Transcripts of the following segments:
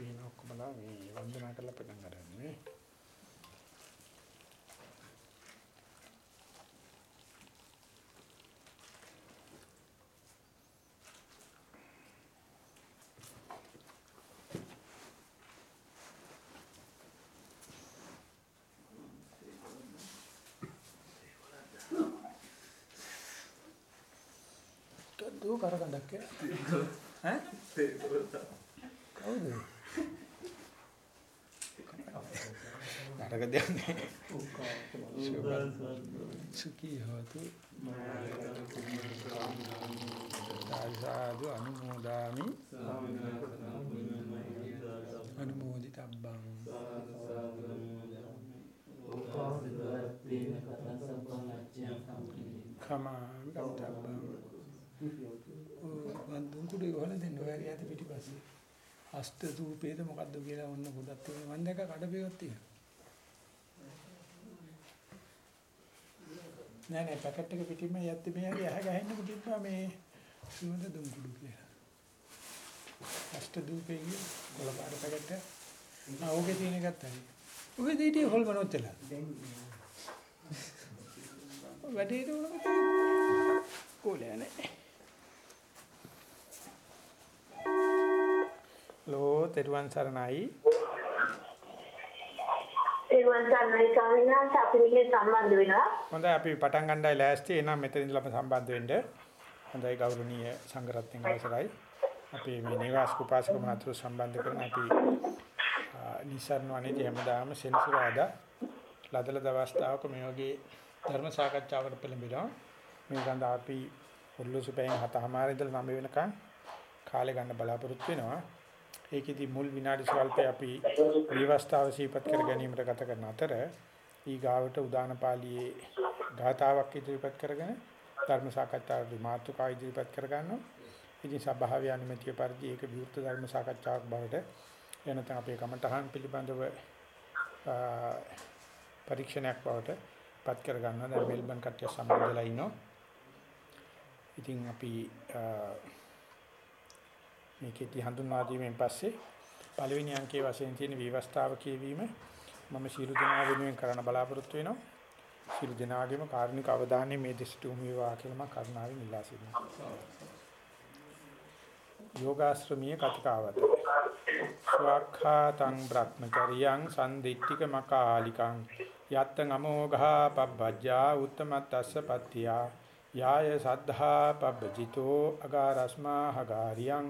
අපි එන ඔක්කොමලා මේ වන්දනා කරලා පටන් ගන්නනේ. කද්දෝ කරගන්නක් ඈ? කවුද නරක දෙයක් නේ. සුඛී හොතු සාදු අනුමෝදාමි. අනුමෝදිතබ්බං. කමාමි කම්තබ්බං වන්දුන් කුඩේ වල දෙන්න. ඔයාගේ ඇත පිටිපස්සේ. අෂ්ට දූපේද මොකද්ද කියලා ඔන්න පොඩක් තියෙනවා. මම දැක කඩපේවත් තියෙනවා. නෑ නෑ පැකට් එක පිටින්ම යද්දි මෙයාගේ ඇහ ගහන්න පිටින්ම මේ සුවඳ දුම් කුඩු කියලා. අෂ්ට දූපේ කිය කොළ පාට පැකට් එක. ආ ඕකේ තියෙන එකත් හරි. ඔය දෙයිටි හොල්මනොත් වෙලා වැඩේට උනක කොලේ නෑ. ලෝ තෙරුවන් සරණයි ඒවන් සන්නයි ස්වාමීන් වහන්සේ. අපි මේකේ සම්බන්ධ වෙනවා. හොඳයි අපි පටන් ගන්නයි ලෑස්ති. එහෙනම් මෙතන ඉඳලාම සම්බන්ධ වෙන්න. හොඳයි ගෞරවනීය සංඝරත්නයන් අවසරයි. අපි මේ නිවාස කුපාසක මහතුරු සම්බන්ධ කරන අපි නිසරණ වනේදී හැමදාම සෙනසුරාදා ලදල දවස්තාවක මේ වගේ ධර්ම සාකච්ඡාවකට පෙළඹෙනවා. මේ සඳහා අපි උල්ලුසු පැයෙන් 7:00 ඉඳලා 9 වෙනකන් කාලය ගන්න බලාපොරොත්තු වෙනවා. ඒකෙදි මුල් විනාඩි ස්වල්පේ අපි විවස්ථාව සිහිපත් කර ගැනීමට ගත කරන අතර ඊ ගාවට උදාන පාළියේ ගාතාවක් ඉදිරිපත් කරගෙන ධර්ම සාකච්ඡාවේ මාතෘකා ඉදිරිපත් කර ගන්නවා. ඉතින් සභාවේ අනුමැතිය පරිදි ඒක විවෘත ධර්ම සාකච්ඡාවක් බවට එනතන අපේ කමටහන් පිළිබඳව පරීක්ෂණයක් බවට පත් කර ගන්නවා. දැන් මෙල්බන් කට්ටිය සම්බන්ධලා ඉන්නවා. ඉතින් අපි මේකෙදි හඳුන්වා දීමෙන් පස්සේ පළවෙනි අංකයේ වශයෙන් තියෙන විවස්ථාව කියවීම මම ශිරු දෙනා වෙනුවෙන් කරන්න බලාපොරොත්තු වෙනවා. ශිරු දෙනාගේම කාරුණික අවධානය මේ දෙසට උමු වේවා කියලා මම කරුණාවෙන් ඉල්ලා සිටිනවා. යෝගාශ්‍රමීය කතිකාවත. ස්වක්ඛාතං බ්‍රහ්මචරියං සම්දිට්ඨික මකාලිකං යත්තං අමෝඝා පබ්බජ්ජා උත්තමත්තස්ස පත්තියා යාය සද්ධා පබ්බජිතෝ අගාරස්මා හගාරියං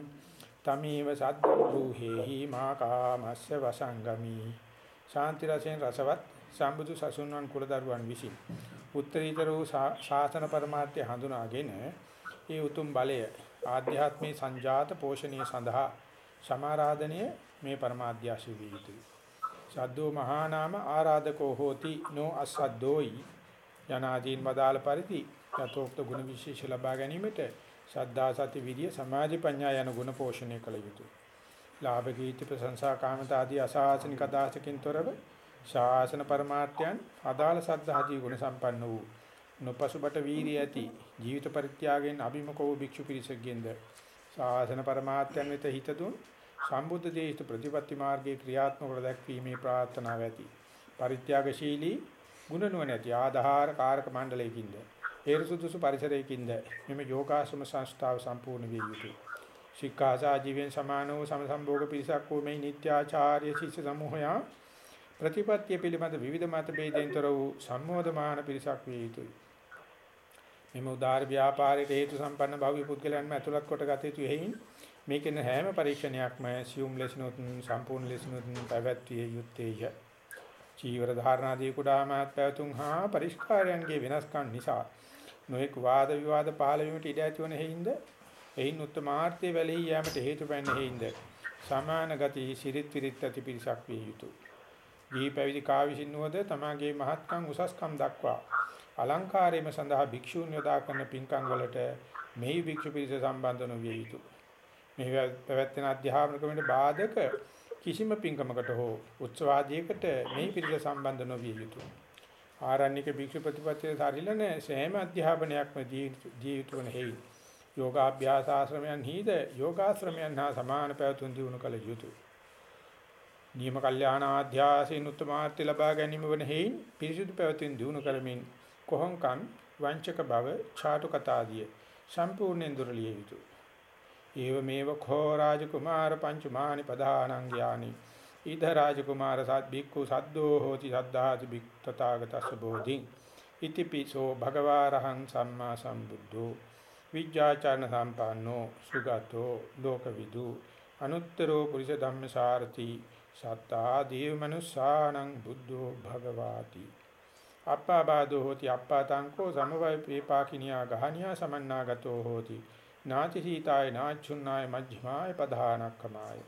තමීව සද්දූහෙහි මා කාමස්ස වසංගමි ශාන්ති රසෙන් රසවත් සම්බුදු සසුන්වන් කුල දරුවන් විසින් උත්තරීතර වූ ශාසන પરමාර්ථය හඳුනාගෙන ඒ උතුම් බලය ආධ්‍යාත්මී සංජාත පෝෂණය සඳහා සමාරාධනය මේ પરමාධ්‍යාශි විය යුතුයි. සද්දෝ මහා නාම ආරාධකෝ හෝති නෝ අසද්දෝයි. යනාදීන් වදාළ පරිදි තතෝක්ත ගුණ විශේෂ ලබා ගැනීමට ශ්‍රද්ධා සති විරිය සමාධි ප්‍රඥා යන ගුණ පෝෂණය කළ යුතුය. ලාභ කීර්ති ප්‍රශංසා කාමතා ආදී අසහාසනික දාසකින් තොරව ශාසන પરමාර්ථයන් අදාළ සද්ධාදී ගුණ සම්පන්න වූ නොපසුබට වීරිය ඇති ජීවිත පරිත්‍යාගයෙන් අභිමුඛ වූ භික්ෂු පිරිසකගෙන්ද ශාසන પરමාර්ථයන් වෙත හිත දුන් සම්බුද්ධ දේශිත ප්‍රතිපත්ති මාර්ගයේ ක්‍රියාත්මක කර දැක්වීමේ ප්‍රාර්ථනාව ඇති. පරිත්‍යාගශීලී ගුණ නුවණ ඇති ආධාර කාරක මණ්ඩලයකින්ද හේතු සුදුසු පරිසරයකින්ද මෙම යෝගාශ්‍රම සංස්ථාව සම්පූර්ණ විය යුතුය. ශික්ෂාසා ජීවෙන් සමාන වූ සමසම්භෝග පිරිසක් වූ මේ නිත්‍යාචාර්ය ශිෂ්‍ය සමූහය ප්‍රතිපත්තිය පිළිබඳ විවිධ මත ભેදෙන්තර වූ සම්මෝධමාන පිරිසක් විය යුතුය. මෙම උදාාර ව්‍යාපාරයේ හේතු සම්පන්න භවී පුද්ගලයන්ම ඇතුළත් කොට ගත යුතු හේයින් මේකෙන හැම පරීක්ෂණයක්ම සියුම් ලෙසිනුත් සම්පූර්ණ ලෙසිනුත් පැවැත්විය යුත්තේය. චීවර ධාරණාදී කුඩා මහත් පැවතුම් හා පරිස්කාරයන්ගේ වෙනස්කම් නිසා නොඑක් වාද විවාද පහළ වීමට ඉඩ ඇති වන හේින්ද එයින් උත්තමාර්ථයේ වැළෙහි යාමට හේතු වෙන්නේ හේින්ද සමාන ගති සිරිත් විරිත් ඇති පිරිසක් විය යුතුය. ගිහි පැවිදි කා විසින් නුවද තමාගේ මහත්කම් උසස්කම් දක්වා අලංකාරයේම සඳහා භික්ෂූන් යොදා කරන පින්කම් වලට මෙහි භික්ෂු පිරිස සම්බන්ධ නොවිය යුතුය. මේ පැවැත්වෙන අධ්‍යාපන ක්‍රමයට බාධක කිසිම පින්කමකට හෝ උත්සවාදයකට මේ පිරිස සම්බන්ධ නොවිය යුතුය. ආරණ්‍යක භික්ෂු ප්‍රතිපත්තිය සාරිලන සෑම අධ්‍යාපනයක්ම දී යුතු වන හේයි. යෝගාභ්‍යාස ආශ්‍රමයන් හිද යෝගාශ්‍රමයන් හා සමාන පැවතුම් දිනු කළ යුතුය. නියම කල්යාණ ආධ්‍යාසයෙන් උත්තමාර්ථය ලබා ගැනීම වන හේයින් පිරිසුදු පැවතින් දිනු කරමින් කොහොංකම් වංචක බව ඡාටු කතාදිය සම්පූර්ණයෙන් දුරලිය යුතුය. ඒව මේව khෝ රාජකුමාර පංචමානි පදානං ඥානි ඊද රාජකුමාර සත් බික්ඛු සද්දෝ හෝති සද්ධාති බික් තථාගතස්ස බෝධින් ඉතිපිසෝ භගවාරහං සම්මා සම්බුද්ධෝ. විජ්ජාචරණ සම්පන්නෝ සුගතෝ ලෝකවිදු. අනුත්තරෝ පුරිස ධම්මසාරති සත්තා දීව මනුස්සානං බුද්ධෝ භගවාති. අප්පාබාධෝ හෝති අප්පාතංකෝ සමවය පේපාකිනියා ගහනියා සමන්නාගතෝ හෝති. නාති සීතාය නාචුන්නාය මජ්ක්‍ධිමාය පධානක්කමාය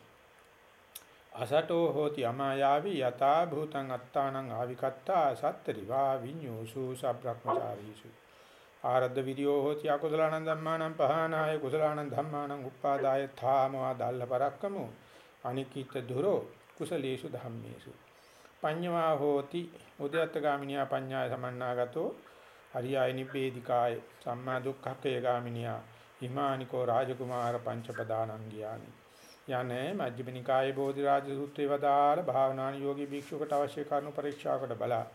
අසටෝ හෝති අමායාවි යතා භූතං අත්තානං ආවිකත්තා සත්තරිවා විඤ්ඤෝසු සබ්‍රක්‍මචාරීසු ආරද්ධ විරියෝ හෝති අකුසලානං ධම්මානං පහනාය කුසලානං ධම්මානං උප්පාදාය ථාමවා දල්ල පරක්කමු අනිකිත දුරෝ කුසලේසු ධම්මේසු. පඤ්ඤවා හෝති උද්‍යත්ත ගාමිනියා පඤ්ඤාය සමන්නාගතෝ හරියයි නිබ්බේධිකාය සම්මා දුක්ඛකේ ගාමිනියා හිමානිකෝ රාජකුමාර පංචපදානං ගියානි. යන්නේ මජ්ක්‍ධිම නිකායේ බෝධිරාජ සූත්‍රයේ වදාළ භාවනාන යෝගී භික්ෂුවකට අවශ්‍ය කරුණු පරීක්ෂාවකට බලා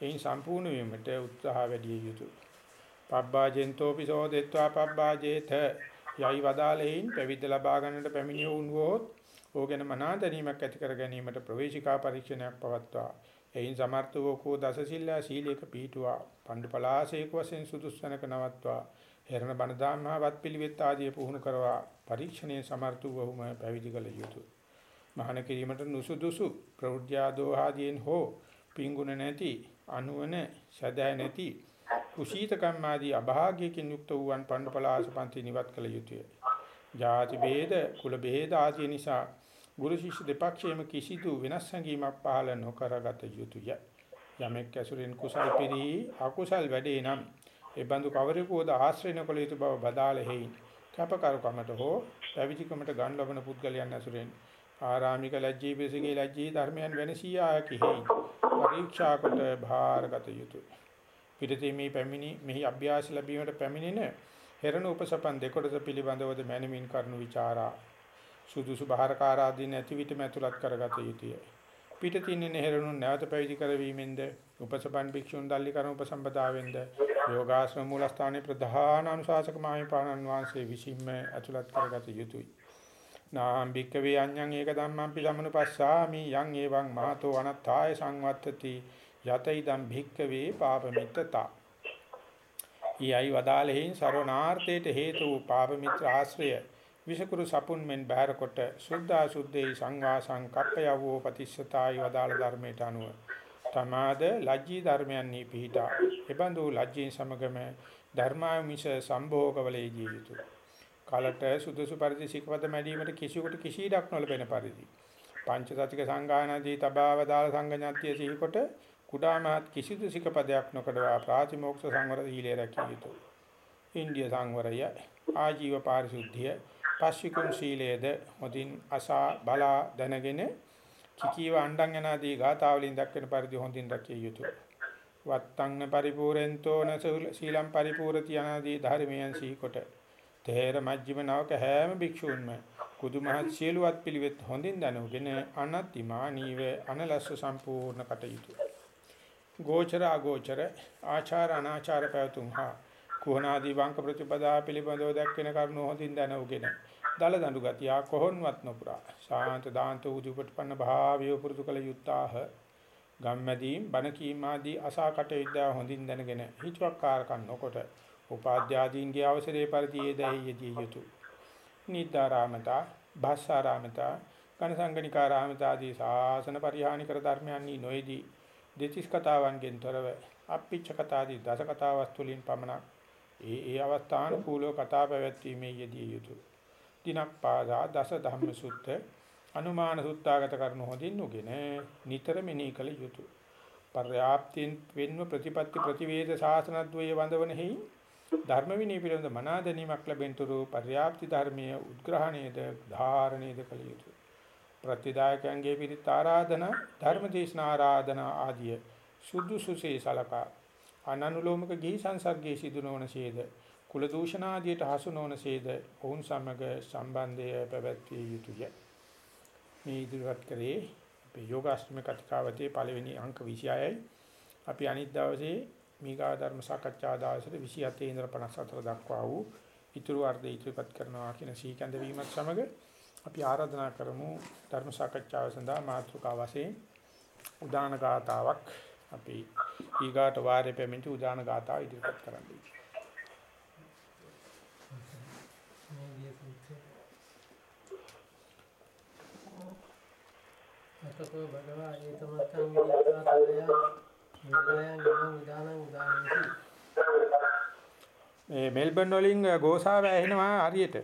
එයින් සම්පූර්ණ වීමට උත්සාහ වැඩි යුතුය. පබ්බාජෙන්තෝපි සෝදෙත්වා පබ්බාජේත යයි වදාළෙයින් පැවිද්ද ලබා ගන්නට පැමිණිය වුණොත් ඕගෙන මනා දැනීමක් ඇති කර ගැනීමට ප්‍රවේශිකා පරීක්ෂණයක් පවත්වා. එයින් සමර්ථ වූ කෝ දසසිල්ලා සීලයක පීඨුවා පණ්ඩු පලාසේක වශයෙන් සුදුස්සනක නවත්වා. හේරණ බණ දාමහවත් පිළිවෙත් ආදී පුහුණු කරවා. පරීක්ෂණය සමර්ථ වූවහුම පැවිදි කළ යුතුය. මහාන කිරීමට නුසුදුසු ප්‍රවෘත්‍යාදෝහාදීන් හෝ පිංගුණ නැති අනුවන සදා නැති කුසීතකම්මාදී අභාග්‍යකින් යුක්ත වූවන් පණ්ඩපලාස පන්ති නිවත් කළ යුතුය. ಜಾති ભેද කුල ભેද ආදී නිසා ගුරු ශිෂ්‍ය දෙපක්ෂයේම කිසිදු වෙනස් සංගීමක් පහළ නොකරගත යුතුය. යමෙක් ඇසුරෙන් කුසල් පිරී අකුසල් වැඩේ නම් ඒ බඳු කවරෙකුවද ආශ්‍රය නොකළ යුතු බව බදාළ හේයින්. කැපකරුකමට හෝ පැවිදිකමට ගන් ලබන පුද්ගලයන් ඇසුරෙන් ආරාමික ලැජ්ජී පිසගේ ලැජ්ජී ධර්මයන් වෙනසිය කිහි පරීක්ෂා කොට භාරගත යුතුය. පිටතේ මේ පැමිණි මෙහි අභ්‍යාස ලැබීමට පැමිණෙන හෙරණ උපසපන් දෙකොටස පිළිබඳවද මැනමින් කරනු ਵਿਚාරා සුදුසු බාහරකාර ආදී නැති විට මැතුලත් කරගත යුතුය. පිට තින්නේ හෙරණු නැවත පැවිදි කරවීමෙන්ද උපසපන් භික්ෂුන් දල්ලි කරන උපසම්පදාවෙන්ද යෝගාශ්‍රම මූලස්ථානයේ ප්‍රධාන අනුශාසක මාහිපාණන් වහන්සේ විසින්ම ඇතුළත් කරගත යුතුය. නාම් භික්කවේ අඤ්ඤං ඒක ධම්මං පිළමනුපස්සාමි යං එවං මහතෝ අනත්තාය සංවත්තති යතයිදම් භික්කවේ පාපමිත්තතා. ඊයි වදාළෙහින් සරණාර්ථයට හේතු වූ පාපමිත්‍ර ආශ්‍රය විෂකුරු සපුන් මෙන් බහැර කොට සුද්ධා සුද්ධේ සංවාසං කප්පයවෝ ප්‍රතිස්සතායි වදාළ ධර්මයට අනුව තමාද ලජ්ජී ධර්මයන්හි පිහිටා එබඳු ලජ්ජීන් සමගම ධර්මාමිෂ සම්භෝගවලේ ජීවිතු කලට සුදුසු පරිදි සිකපද මැදීමට කිසියෙකුට කිසි ඉඩක් නොලබෙන පරිදි පංචසතික සංගායනාදී තබාව දාල සංගඥාත්‍ය සිහිකොට කුඩා මහත් කිසිදු සිකපදයක් නොකඩවා ප්‍රාතිමෝක්ෂ සංවර සීලය රැකිය යුතුය. ඉන්දිය සංවරය ආජීව පාරිශුද්ධිය පස්විකුම් සීලයේද හොඳින් අසා බලා දැනගෙන කිකීව අණ්ඩං යනාදී ගාථාවලින් දක්වන පරිදි හොඳින් රැකිය යුතුය. වත්තංන පරිපූර්ෙන්තෝ න සීලම් පරිපූර්ති යනාදී ධර්මයන් සීකොට තේර මජ්ක්‍ධිම නවක හැම භික්ෂූන්ම කුදුමහත් සියලුවත් පිළිවෙත් හොඳින් දැනුගෙන අනත්තිමා නීව අනලස්ස සම්පූර්ණ කටයුතු. ගෝචර අගෝචර ආචාර අනාචාර පැවතුම් හා කුහනාදී වංක ප්‍රතිපදා පිළිබඳව දැක්වෙන කරුණු හොඳින් දැනුගෙන දල දඬු ගතිය කොහොන්වත් නොපුරා. ශාන්ත දාන්ත උදුපටපන්න භාවය පුරුදු කළ යුත්තාහ. ගම්මැදීම් බණ කීම් ආදී අසාකට විද්‍යාව හොඳින් දැනගෙන හිචවක්කාරකම් නොකොට උපාධ්‍යාදීන්ගේ අවසරේ පරිදි යෙදෙහි යෙදිය යුතුය නිද්දාරාමතා භාසාරාමතා කනසංගනිකාරාමතා ආදී සාසන පරිහානි කර ධර්මයන්හි නොයේදී දෙතිස් කතාවන්ගෙන් තොරව අප්පිච්ච කතාදී දස කතා වස්තු වලින් පමණක් ඒ ඒ අවස්ථානුකූලව කතා පැවැත්වීමේ යෙදිය යුතුය. දිනක් පාදා දස ධම්ම සුත්ත අනුමාන සුත්තාගත කරනු හොඳින් උගෙන නිතර මෙනෙහි කළ යුතුය. පර්යාප්තින් වෙන්ව ප්‍රතිපත්ති ප්‍රතිවේද සාසනද්වයේ වඳවන හේයි ධර්ම විනය පිළිබඳ මනා දැනීමක් ලැබෙනතුරු පර්යාප්ති ධර්මීය උද්ග්‍රහණයේද ධාරණයේද කළ යුතුය. ප්‍රතිදායකයන්ගේ පිරිත් ආරාධනා ධර්ම දේශනා ආරාධනා ආදිය සුදුසුසේ සලකා අනනුලෝමක ගිහි සංසර්ගයේ සිදු නොවන ඡේද කුල දූෂණ ආදියට හසු නොවන ඡේද ඔවුන් සමග සම්බන්ධය පැවැත්විය යුතුය මේ ඉදිරිපත් කරේ අපේ යෝගාශ්‍රම කතිකාවතේ පළවෙනි අංක 26යි. අපි අනිත් දවසේ මීගා ධර්ම සාකච්ඡා දවසේ 27 ඉඳලා 54 දක්වා වූ ඊතුරු අර්ධ ඉදිරිපත් කරනවා කියන සීකඳ වීමත් සමග අපි ආරාධනා කරමු ධර්ම සාකච්ඡාව සඳහා මාතෘකා වශයෙන් උදාන ගාතාවක් අපි ඊගාට වාරේ පැමිණි උදාන ගාතාව ඉදිරිපත් කරන්න. අතකෝ භගවා ඒතමත්තං විදිත්වා තලයන් විදායන් ගමන් විදානං උදානේසි මේ මෙල්බන් වලින් ගෝසාව ඇහෙනවා හරියට.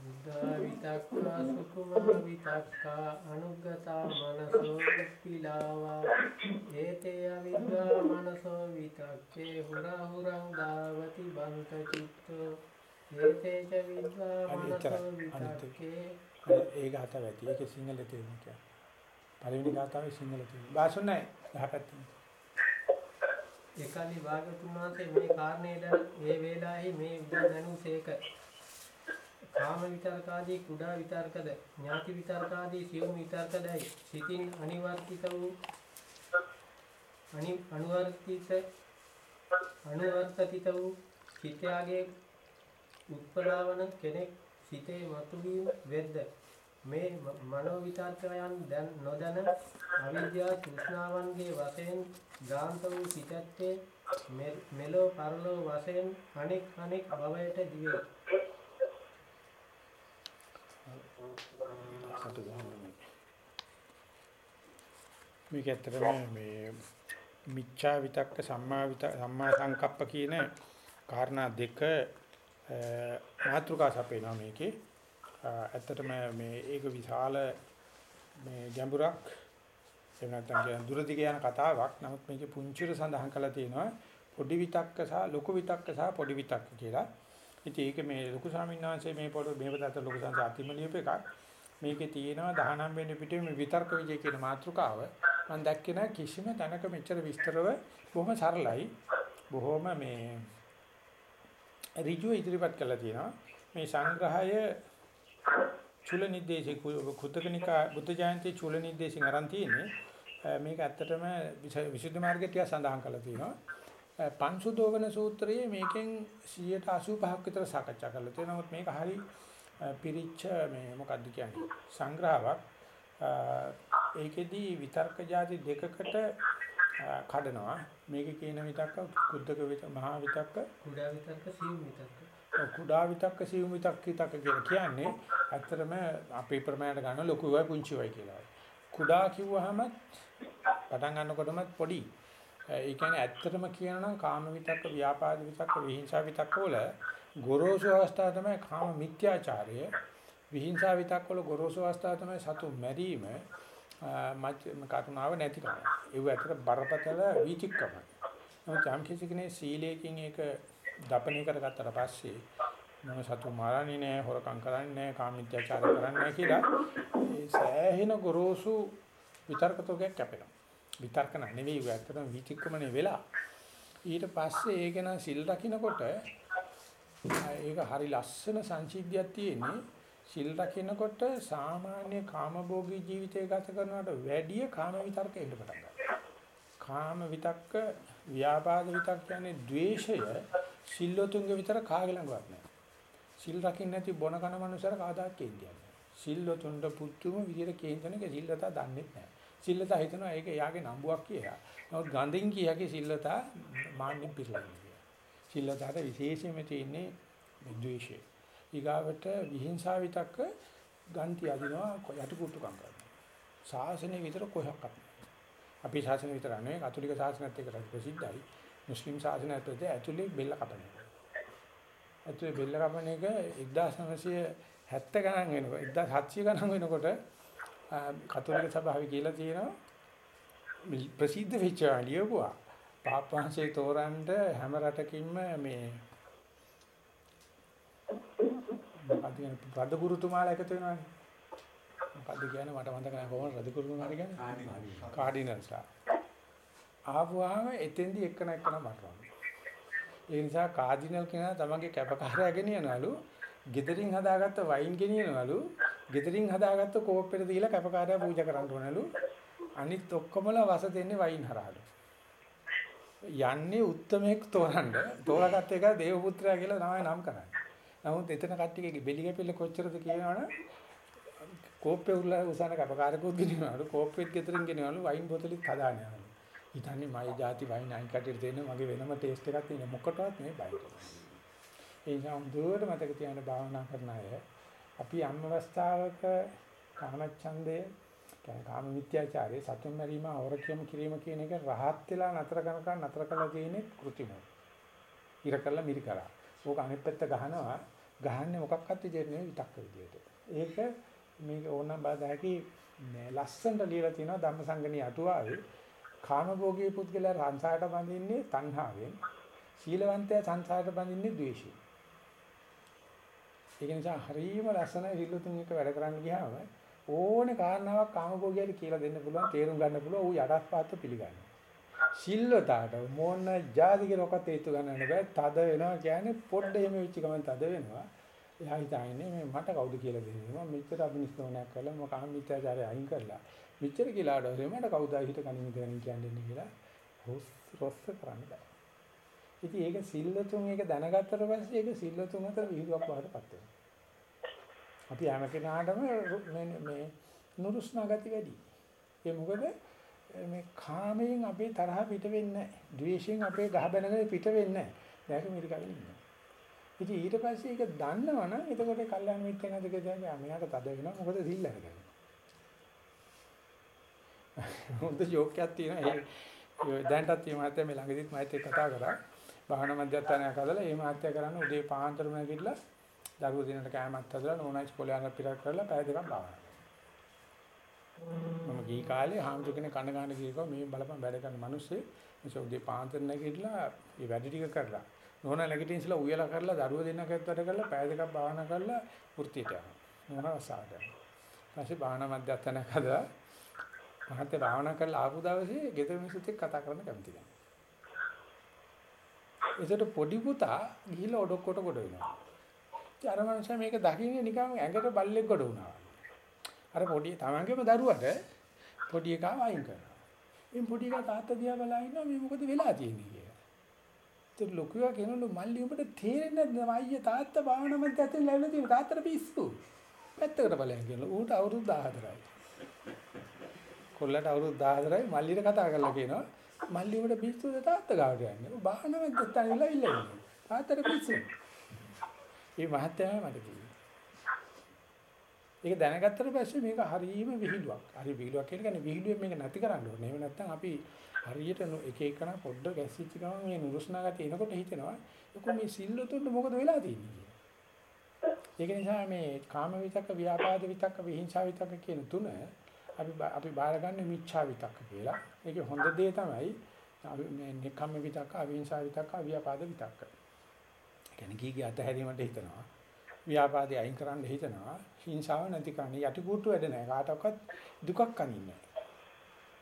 බුද්ධා විතක්කා සුකුමා විතක්කා අනුග්ගතා මනසෝ පිලාවා ඒතේ අවිද්‍යා මනසෝ විතක්කේ හුරා හුරං දාවති බන්ත චිත්තෝ ච විද්වා මනසෝ විතක්කේ ඒ ගාතාව ඇති. ඒකේ සිංහල තේරුම කියන්නේ. පළවෙනි ගාතාවේ සිංහල තේරුම. බාසුන්නේ යහපැත්තේ. එකල්ලි භාගතුන් වහන්සේ මේ කාරණේද මේ වේලාවේ මේ උදා දැනුසේක කාම විතරකාදී කුඩා විතරකද ඥාති විතරකාදී සියුම් විතරකදයි සිතින් අනිවර්තිත වූ අනි අනුවර්තිත අනුවර්තිත වූ චිත්තයාගේ උත්පලාවන කෙනෙක් සිතේ මතුවීම වෙද්ද? මේ මනෝ විතර්කයන් දැන් නොදැන අවිද්‍යා තෘෂ්ණාවන්ගේ වශයෙන් ගාන්ත වූ සිතත්තේ මෙලෝ පරලෝ වශයෙන් අනෙක් අනෙක් භවයට දිවේ. මේක ඇත්තටම මේ මිච්ඡා විතක්ක සම්මා විතක් සම්මා සංකප්ප කියන කාරණා දෙක මාත්‍රිකා සපේනවා මේකේ ඇත්තටම මේ ඒක විශාල මේ ගැඹුරක් එහෙම නැත්නම් කියන දුරදිග යන කතාවක්. නමුත් මේකේ පුංචිර සඳහන් කරලා තියෙනවා පොඩි විතක්ක සහ ලොකු විතක්ක සහ පොඩි විතක්ක කියලා. ඉතින් ඒක මේ ලොකු ස්වාමීන් වහන්සේ මේ පොඩ මේ පදත ලොකු සංස අතිමලියප එකක්. මේකේ තියෙනවා 19 වෙනි පිටේ මේ විතර්ක විජය කියන මාතෘකාව. මම දැක්කේ නැහැ කිසිම තැනක මෙච්චර විස්තරව බොහොම සරලයි. බොහොම මේ ඍජුව ඉදිරිපත් කළා තියෙනවා. මේ සංග්‍රහය චුල නිදේශේ කුතකනිකා බුද්ධ ජයන්ති චුල නිදේශින් අරන් තියෙන්නේ. මේක ඇත්තටම විසුද්ධි මාර්ගය ටික සඳහන් කරලා තියෙනවා. පංසුදෝවන සූත්‍රයේ මේකෙන් 185ක් විතර සාකච්ඡා කරලා තියෙනවා. නමුත් මේක හරි පිරිච්ච මේ මොකද්ද කියන්නේ? සංග්‍රහාවක්. ඒකෙදී විතර්ක જાති දෙකකට කඩනවා මේකේ කියන විතක්ක කුද්දක විත මහා විතක්ක කුඩා විතක්ක සියුම් විතක්ක කුඩා විතක්ක සියුම් විතක්ක විතක්ක කියන්නේ ඇත්තටම අපේ ප්‍රමාණයට ගන්න ලොකු වයි පුංචි වයි කියලා. කුඩා කිව්වහම පටන් ගන්නකොටම පොඩි. ඒ කියන්නේ ඇත්තටම කියනනම් කාම විතක්ක, ව්‍යාපාද විතක්ක, විහිංසා විතක්ක වල ගොරෝසු අවස්ථාව තමයි කාම මිත්‍යාචාරය. විහිංසා විතක්ක වල ගොරෝසු අවස්ථාව තමයි සතු මැරීම. මත් කරුණාව නැතිකම. ඒව ඇත්තට බරපතල වීතික්කම. නමුත් යම් කිසි කෙනෙක් සීලයෙන් ඒක දපණය කරගත්තට පස්සේ මම සතු මාරන්නේ නැහැ, හොරකම් කරන්නේ නැහැ, කාමීත්‍යාචාර කරන්නේ නැහැ කියලා ඒ සෑහෙන ගොරෝසු විතර්කතෝගයක් කැපෙනවා. විතර්ක නෙවෙයි ඇත්තටම විචික්කමනේ වෙලා. ඊට පස්සේ ඒක නම් සිල් රකින්නකොට ඒක හරි ලස්සන සංසිද්ධියක් තියෙන්නේ. සිල් රකින්නකොට සාමාන්‍ය කාමභෝගී ජීවිතය ගත කරනවට වැඩිය කාම විතර්ක එන්න පටන් ගන්නවා. කාම විතක්ක, ව්‍යාපාද විතක් කියන්නේ ද්වේෂය සිල්ලොතුන්ගේ විතර කාගේ ළඟවත් නැහැ. සිල් රකින්න නැති බොන කන මනුස්සයර කාදාත් කේන්තියක් නැහැ. සිල්ලොතුන්ට පුතුම විදියට කේන්තනක සිල්ලතා දන්නේ නැහැ. සිල්ලතා හිතනවා ඒක එයාගේ නම්බුවක් කියලා. නමුත් ගඳින් කියකේ සිල්ලතා මාන්නෙ පිරලා ඉන්නවා. සිල්ලතාට විශේෂයෙන්ම තියෙන්නේ ද්වේෂය. ඊගාවට විහිංසාව විතක්ක ගන්ති අදිනවා යටිකුට්ටුකම් කරනවා. ශාසනය විතර කොහොක්වත් නැහැ. අපි ශාසනය විතර නෙවෙයි කතෝලික ශාසනයත් එක්ක ප්‍රසිද්ධයි. මුස්ලිම් ශාසනයත් එක්ක ඇතුලේ බෙල්ල කපන එක. ඇතුලේ බෙල්ල කපන එක 1970 ගණන් වෙනකොට 1700 ගණන් වෙනකොට කතෝලික සභාවේ කියලා තියෙනවා ප්‍රසිද්ධ වෙච්ච ලියුවා පාපවංශේ තෝරන්න හැම රටකින්ම මේ මොකද කියන්නේ රදගුරුතුමාලා එකතු වෙනවානේ. මොකද්ද කියන්නේ මට මතක නැහැ කොහොමද රදගුරුතුමාලා කියන්නේ? කාඩිනල්ස්ලා. ආපුවාම එතෙන්දි එක්කන එක්කන මරනවා. ඒ නිසා කාඩිනල් කෙනා තමන්ගේ කැපකාරයා ගෙනියනලු ගෙදරින් හදාගත්ත වයින් ගෙනියනවලු. ගෙදරින් හදාගත්ත කෝප්පෙට දීලා කැපකාරයා පූජා කරන්න ඕනලු. අනිත් ඔක්කොමලා වස දෙන්නේ වයින් හරහාලු. යන්නේ උත්මෙක් තෝරන්න. තෝරාගත්ත එක දේවපුත්‍රයා කියලා තමයි නම් කරන්නේ. නමුත් එතන කට්ටියගේ බෙලි ගැපිල්ල කොච්චරද කියනවනම් කෝප්පේ උල්ලා උසන කපකාරකුත් ගෙනියනවලු කෝප්පෙත් ගෙදරින් ගෙනියනවලු වයින් බෝතලෙත් හදාගෙන යනවලු. හිතන්නේ මයි ಜಾති වයින් අයින් කටියට දෙන්න මගේ වෙනම ටේස්ට් එකක් තියෙන මොකටවත් මේ බයිට. ඒ නිසා හොඳට මතක තියාගන්න භාවනා කරන අය අපි යම් අවස්ථාවක කාමච්ඡන්දේ කියන්නේ කාම මිත්‍යාචාරයේ සතුන් මරීම අවරක්ෂම කිරීම කියන එක රහත් වෙලා නතර කරනකන් නතර කළා කියන්නේ කෘතිමයි. ඉර කළා මිරි කරා. ඕක අනිත් පැත්ත ගහනවා. ගහන්නේ මොකක්වත් විදියට නෙවෙයි විතක්ක විදියට. ඒක මේක ඕනනම් බාධාකි ලස්සනට ලියලා තිනවා ධම්මසංගණී අටුවාවේ කාමභෝගී පුද්ගලයා සංසාරට බඳින්නේ තණ්හාවෙන්. සීලවන්තයා සංසාරට බඳින්නේ ද්වේෂයෙන්. ඒක නිසා හරියම ලස්සන හිල්ලුතුන් එක වැඩ කරන්න ගියාම ඕනේ කාරණාවක් කාමභෝගියට කියලා දෙන්න පුළුවන් තේරුම් ගන්න පුළුවන් ඌ යටස්පාත්ව පිළිගන්නවා. සිල්වතාවට මොන જાතික රොකත් හේතු ගන්නන්න බෑ. තද වෙනවා කියන්නේ පොඩ්ඩ එහෙම වෙච්ච ගමන් තද වෙනවා. එයා හිතන්නේ මේ මට කවුද කියලා දෙන්නේ. මම මෙච්චර අභිනිෂ්ක්‍මණයක් කළා මම කාම මිත්‍යාචාරය අයින් කරලා. මෙච්චර කියලා ආඩවලේ මට කවුද හිත කණින් දෙන්නේ කියන්නේ කියලා රොස් රොස්ස කරන්න බෑ. ඉතින් ඒක සිල්ලතුන් ඒක දැනගත්තට පස්සේ ඒක සිල්ලතුන් අතර විහිළුවක් වඩපත් වෙනවා. අපි හැම කෙනාටම මේ මේ නුරුස්නා ගති වැඩි. ඒ මොකද මේ කාමයෙන් අපේ තරහ පිට වෙන්නේ නැහැ. ද්වේෂයෙන් අපේ ගහ බැනගෙන පිට වෙන්නේ නැහැ. දැක මිරිකගෙන ඉන්නවා. ඉතින් ඊට පස්සේ ඒක දන්නවනම් එතකොට කල්යාණ මිත්‍රෙන් අද කියනවා මෙයාට තද වෙනවා මොකද සිල් අරගෙන. හොඳ ජෝක් එකක් තියෙනවා. ඒ දැන්ටත් මේ මාත්‍ය මේ ළඟදිත් මාත් එක්ක කතා කරා. භාවනා මධ්‍යස්ථානයක් හදලා ඒ මාත්‍ය කරන්නේ උදේ පාන්දරම නැගිටලා දරුවෝ දිනට කෑමක් හදලා නෝනා ඉස්කෝලේ යන පිටක් කරලා පැය දෙකක් භාවනා මම ගිහි කාලේ හාමුදුර කෙනෙක් කන ගන්න ගිහලා මේ බලපන් වැඩ කරන මිනිස්සේ. මේ උදේ පාන්දර නැගිටලා මේ වැඩ ටික කරලා. නෝනා නැගිටින් ඉස්සලා උයලා කරලා දරුවෝ දෙන්නකත් වැඩ කරලා පැය දෙකක් භාවනා කරලා වෘත්තියට යනවා. නෝනා වසාට යනවා. ඊපස්සේ භාවනා මධ්‍යස්ථානයක් හදලා මහත්ය භාවනා කරලා ආපු දවසේ ගෙදර මිනිස්සුත් එක්ක කතා කරන්න කැමති නැහැ ඒසට පොඩි පුතා ගිහිල්ලා ඔඩොක්කොට කොට වෙනවා. ඉතින් අර මනුස්සයා මේක දකින්නේ නිකන් ඇඟට බල්ලෙක් ගොඩ වුණා. අර පොඩි තමන්ගේම දරුවට පොඩි එකා වයින් කරනවා. ඉතින් පොඩි එකා තාත්තා දිහා බලා ඉන්නවා මේ මොකද වෙලා තියෙන්නේ කියලා. ඉතින් ලොකුයා කියනලු මල්ලි උඹට තේරෙන්නේ නැද්ද අයියා තාත්තා භාවනා මැද ඇතුලේ ලැබලා තියෙන තාත්තට පිස්සු. පැත්තකට බලයන් කියනවා. ඌට අවුරුදු 14යි. කොල්ලට අවුරුදු 14යි මල්ලිට කතා කරලා කියනවා මල්ලි උඹට පිස්සුද තාත්තා ගාවට යන්නේ. ඌ භාවනා මැද තනියලා ඉල්ලන්නේ. තාත්තට පිස්සු. මේ මහත්යම මට කිව්වේ. ඒක දැනගත්තට පස්සේ මේක හරීම විහිළුවක්. හරි විහිළුවක් කියන්නේ විහිළුවෙන් මේක නැති කරන්න ඕනේ. එහෙම නැත්නම් අපි හරියට එක එකන පොඩ්ඩ ගැස්සිච්ච ගමන් මේ නුරුස්නා ගතිය එනකොට හිතෙනවා එක්ක මේ සිල්ලුතුන්ට මොකද වෙලා තියෙන්නේ කියලා. ඒක නිසා මේ කාම විතක්ක, ව්‍යාපාද විතක්ක, විහිංසාව විතක්ක කියන තුන අපි අපි බාරගන්නේ මිච්ඡා විතක්ක කියලා. ඒකේ හොඳ දේ තමයි මේ නිකම්ම විතක්ක, අවිහිංසාව විතක්ක, අව්‍යාපාද විතක්ක. කියන්නේ කීකී අතහැරීමට හිතනවා. ව්‍යාපාදේ අයින් කරන්න හිතනවා. හිංසාව නැති කරන්න යටිකුට්ටු වැඩ නැහැ. කාටවත් දුකක් අනින්නේ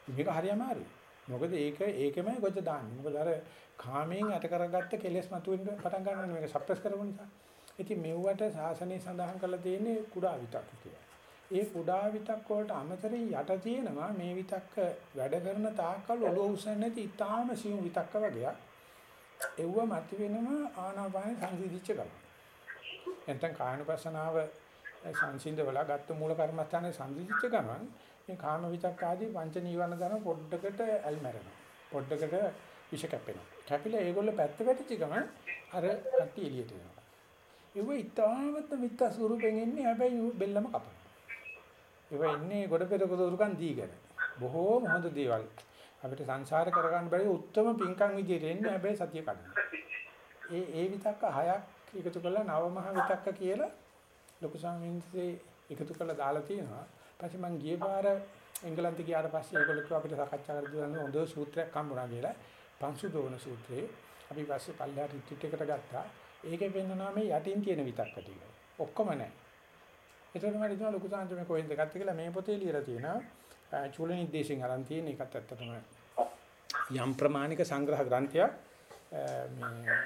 මේක හරි අමාරුයි. මොකද ඒක ඒකමයි ගොජ දාන්නේ. මොකද අර කාමයෙන් යට කරගත්ත කෙලෙස් මතුවෙන්න පටන් ගන්නවා මේක සප්‍රෙස් කරපු නිසා. ඉතින් මෙව්වට සාසනය සඳහන් කරලා තියෙන්නේ කුඩා විතක් කියලා. ඒ කුඩා විතක් වලට අමතරින් යට තියෙනවා මේ විතක්ක වැඩ කරන තාක්කල් ඔලුව උස්සන්නේ නැති ඊටාම සියුම් විතක්ක වගේක්. එව්ව මත වෙනම ආනාපාන සංසිඳිච්ච ගමන. නැත්නම් කායනුපස්සනාව සංසිඳවලා ගත්ත මූල කර්මස්ථානේ සංසිඳිච්ච ගමන් මේ කාම විතක් ආදී පංච නීවරණ දන පොඩ්ඩකට ඇල්මැරෙනවා. පොඩ්ඩකට විෂ කැපෙනවා. කැපිලා ඒගොල්ල පැත්ත වැටිච්ච ගමන් අර කට්ටි එළියට එනවා. ඒව ඉතාමත් මිත්‍ත ස්වරූපෙන් ඉන්නේ හැබැයි බෙල්ලම කපනවා. ඒව ඉන්නේ ගොඩ පෙරක දොරුකන් දීගෙන. බොහෝම හොඳ දේවල්. අපිට සංසාර කරගන්න බැරි උත්තරම පින්කම් විදියට එන්නේ හැබැයි සතිය කඩන. ඒ ඒ විතක්ක හයක් එකතු කරලා නවමහ විතක්ක කියලා ලොකු සංහිඳිසේ එකතු කරලා දාලා තියෙනවා. ඊපස්සේ මං ගිය පාර එංගලන්තේ ගියාට පස්සේ ඒගොල්ලෝ කිව්වා අපිට සාකච්ඡා කරලා දුන්න හොඳ සූත්‍රයක් හම්බුණා කියලා. පංසුදෝන සූත්‍රයේ අපි පස්සේ පල්ලා රිට්‍රීට් එකට ගත්තා. ඒකේ වෙනවා මේ යටින් තියෙන විතක්ක ටික. ඔක්කොම නැහැ. ඒතරම මට හිතෙනවා ලොකු සාන්ත මේ කොහෙන්ද ගත්තේ කියලා මේ පොතේ ලියලා තියෙනවා. චූල නිදේශයෙන් අරන් තියෙන එකත් ඇත්තටම යම් ප්‍රමාණික සංග්‍රහ ග්‍රන්ථයක් මේ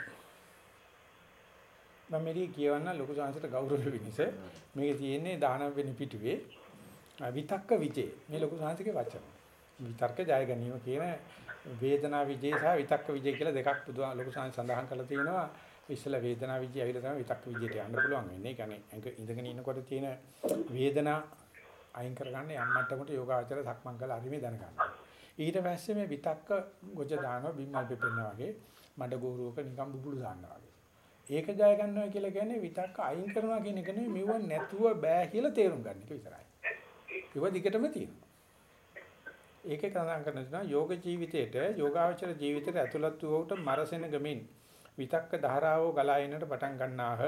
මම මේක කියවන්න ලොකු සංසයට ගෞරව වෙනස මේකේ තියෙන්නේ දාන වෙන පිටුවේ විතක්ක විජේ මේ ලොකු සංසකේ වචන විතර්ක ජය ගැනීම කියන වේදනා විජේ සහ විතක්ක විජේ කියලා දෙකක් බුදුහා ලොකු සංස සඳහන් කරලා තියෙනවා ඉස්සලා වේදනා විජය ඇවිල්ලා තමයි විතක්ක විජයට යන්න පුළුවන් වෙන්නේ. ඒ කියන්නේ ඉඳගෙන ඉන්නකොට තියෙන වේදනා අයින් කරගන්න යම් මට්ටමකට යෝගාචර සක්මන් කරලා හරි මේ දැනගන්න. ඊට පස්සේ මේ විතක්ක ගොජ දානවා බිම්මල් පෙපෙනවා වගේ මඩ ගෝරුවක නිකන් බුබුලු දානවා වගේ. ඒක ජය ගන්නවා කියලා කියන්නේ විතක්ක අයින් කරනවා කියන එක නෙවෙයි මෙව නැතුව බෑ කියලා තේරුම් ගන්න එක විතරයි. ඒව දිගටම තියෙනවා. ඒකේ සඳහන් කරනවා යෝග ජීවිතයේට යෝගාචර ජීවිතයට ඇතුළත් වූවට මරසෙන ගමින් විතක්ක ධාරාවෝ ගලා එන්නට පටන් ගන්නාහ.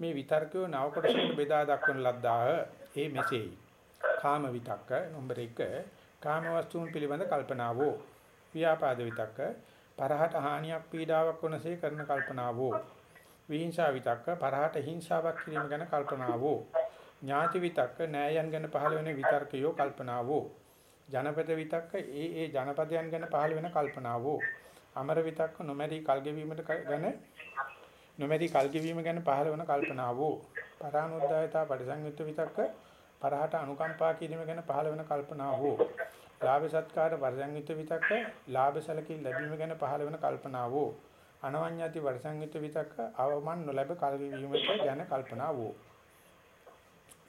මේ විතර්කය නව කොටසකට බෙදා දක්වන ලද්දාහ. ඒ මෙසේයි. කාම විතක්ක නම්බර 1 කාම වස්තුන් පිළිබඳ කල්පනාවෝ. ව්‍යාපාද විතක්ක පරහට හානියක් පීඩාවක් වනසේ කරන කල්පනාවෝ. විහිංසා විතක්ක පරහට හිංසාවක් කිරීම ගැන කල්පනාවෝ. ඥාති විතක්ක නෑයන් ගැන පහළ වෙන විතර්කයෝ කල්පනාවෝ. ජනපද විතක්ක ඒ ඒ ජනපදයන් ගැන පහළ වෙන කල්පනාවෝ. අමර විතක්ක නොමැරි කල්ගෙවීමට ගැන නොමැරි කල්ගෙවීම ගැන පහළ වන කල්පනාවෝ පරානුද්දායතා පරිසංයුක්ත විතක්ක පරහට අනුකම්පා කිරීම ගැන පහළ වෙන කල්පනාවෝ ලාභ සත්කාර පරිසංයුක්ත විතක්ක ලාභ සැලකීම් ලැබීම ගැන පහළ වෙන කල්පනාවෝ අනවඤ්ඤාති පරිසංයුක්ත විතක්ක අවමන් නොලැබ කල්ගෙවීමට ගැන කල්පනාවෝ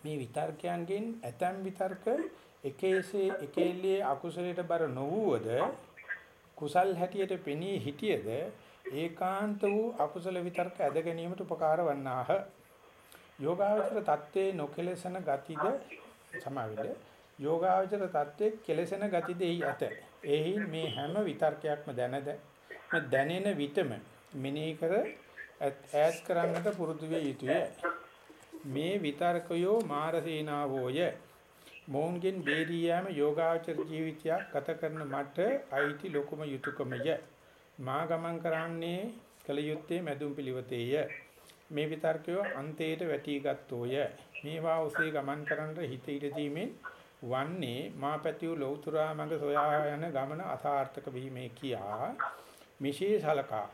මේ විතර්කයන්ගෙන් ඇතම් විතර්ක එකේසේ එකෙල්ලේ අකුසලයට බර නොවුවද කුසල් හැටියට පෙනී හිටියද ඒකාන්ත වූ අකුසල විතර්ක ඇද ගැනීමට උපකාර වන්නාහ. යෝගාවචර தත්ත්වේ නොකෙලසන ගතිද සමාවිද යෝගාවචර தත්ත්වේ කෙලසන ගතිද එහි ඇත. එහි මේ හැම විතර්කයක්ම දැනද දැනෙන විටම මෙනෙහි කර ඈත් කරන්නට පුරුදු විය යුතුය. මේ විතර්කයෝ මාරසේනාවෝය මොවුන්ගෙන් බේරී යාම යෝගාචර ජීවිතයක් ගත කරන මට අයිති ලොකුම යුතුයකමය. මා ගමන් කරන්නේ කල යුත්තේ මැදුම් පිළිවෙතේය. මේ විතර්කය අන්තයට වැටිගත්ෝය. මේවා ඔසේ ගමන් කරන්නට හිත ඉර දීමෙන් වන්නේ මා පැතිව් ලෞතුරා මඟ සොයා යන ගමන අසාර්ථක වීමේ කියා මිශේසලකා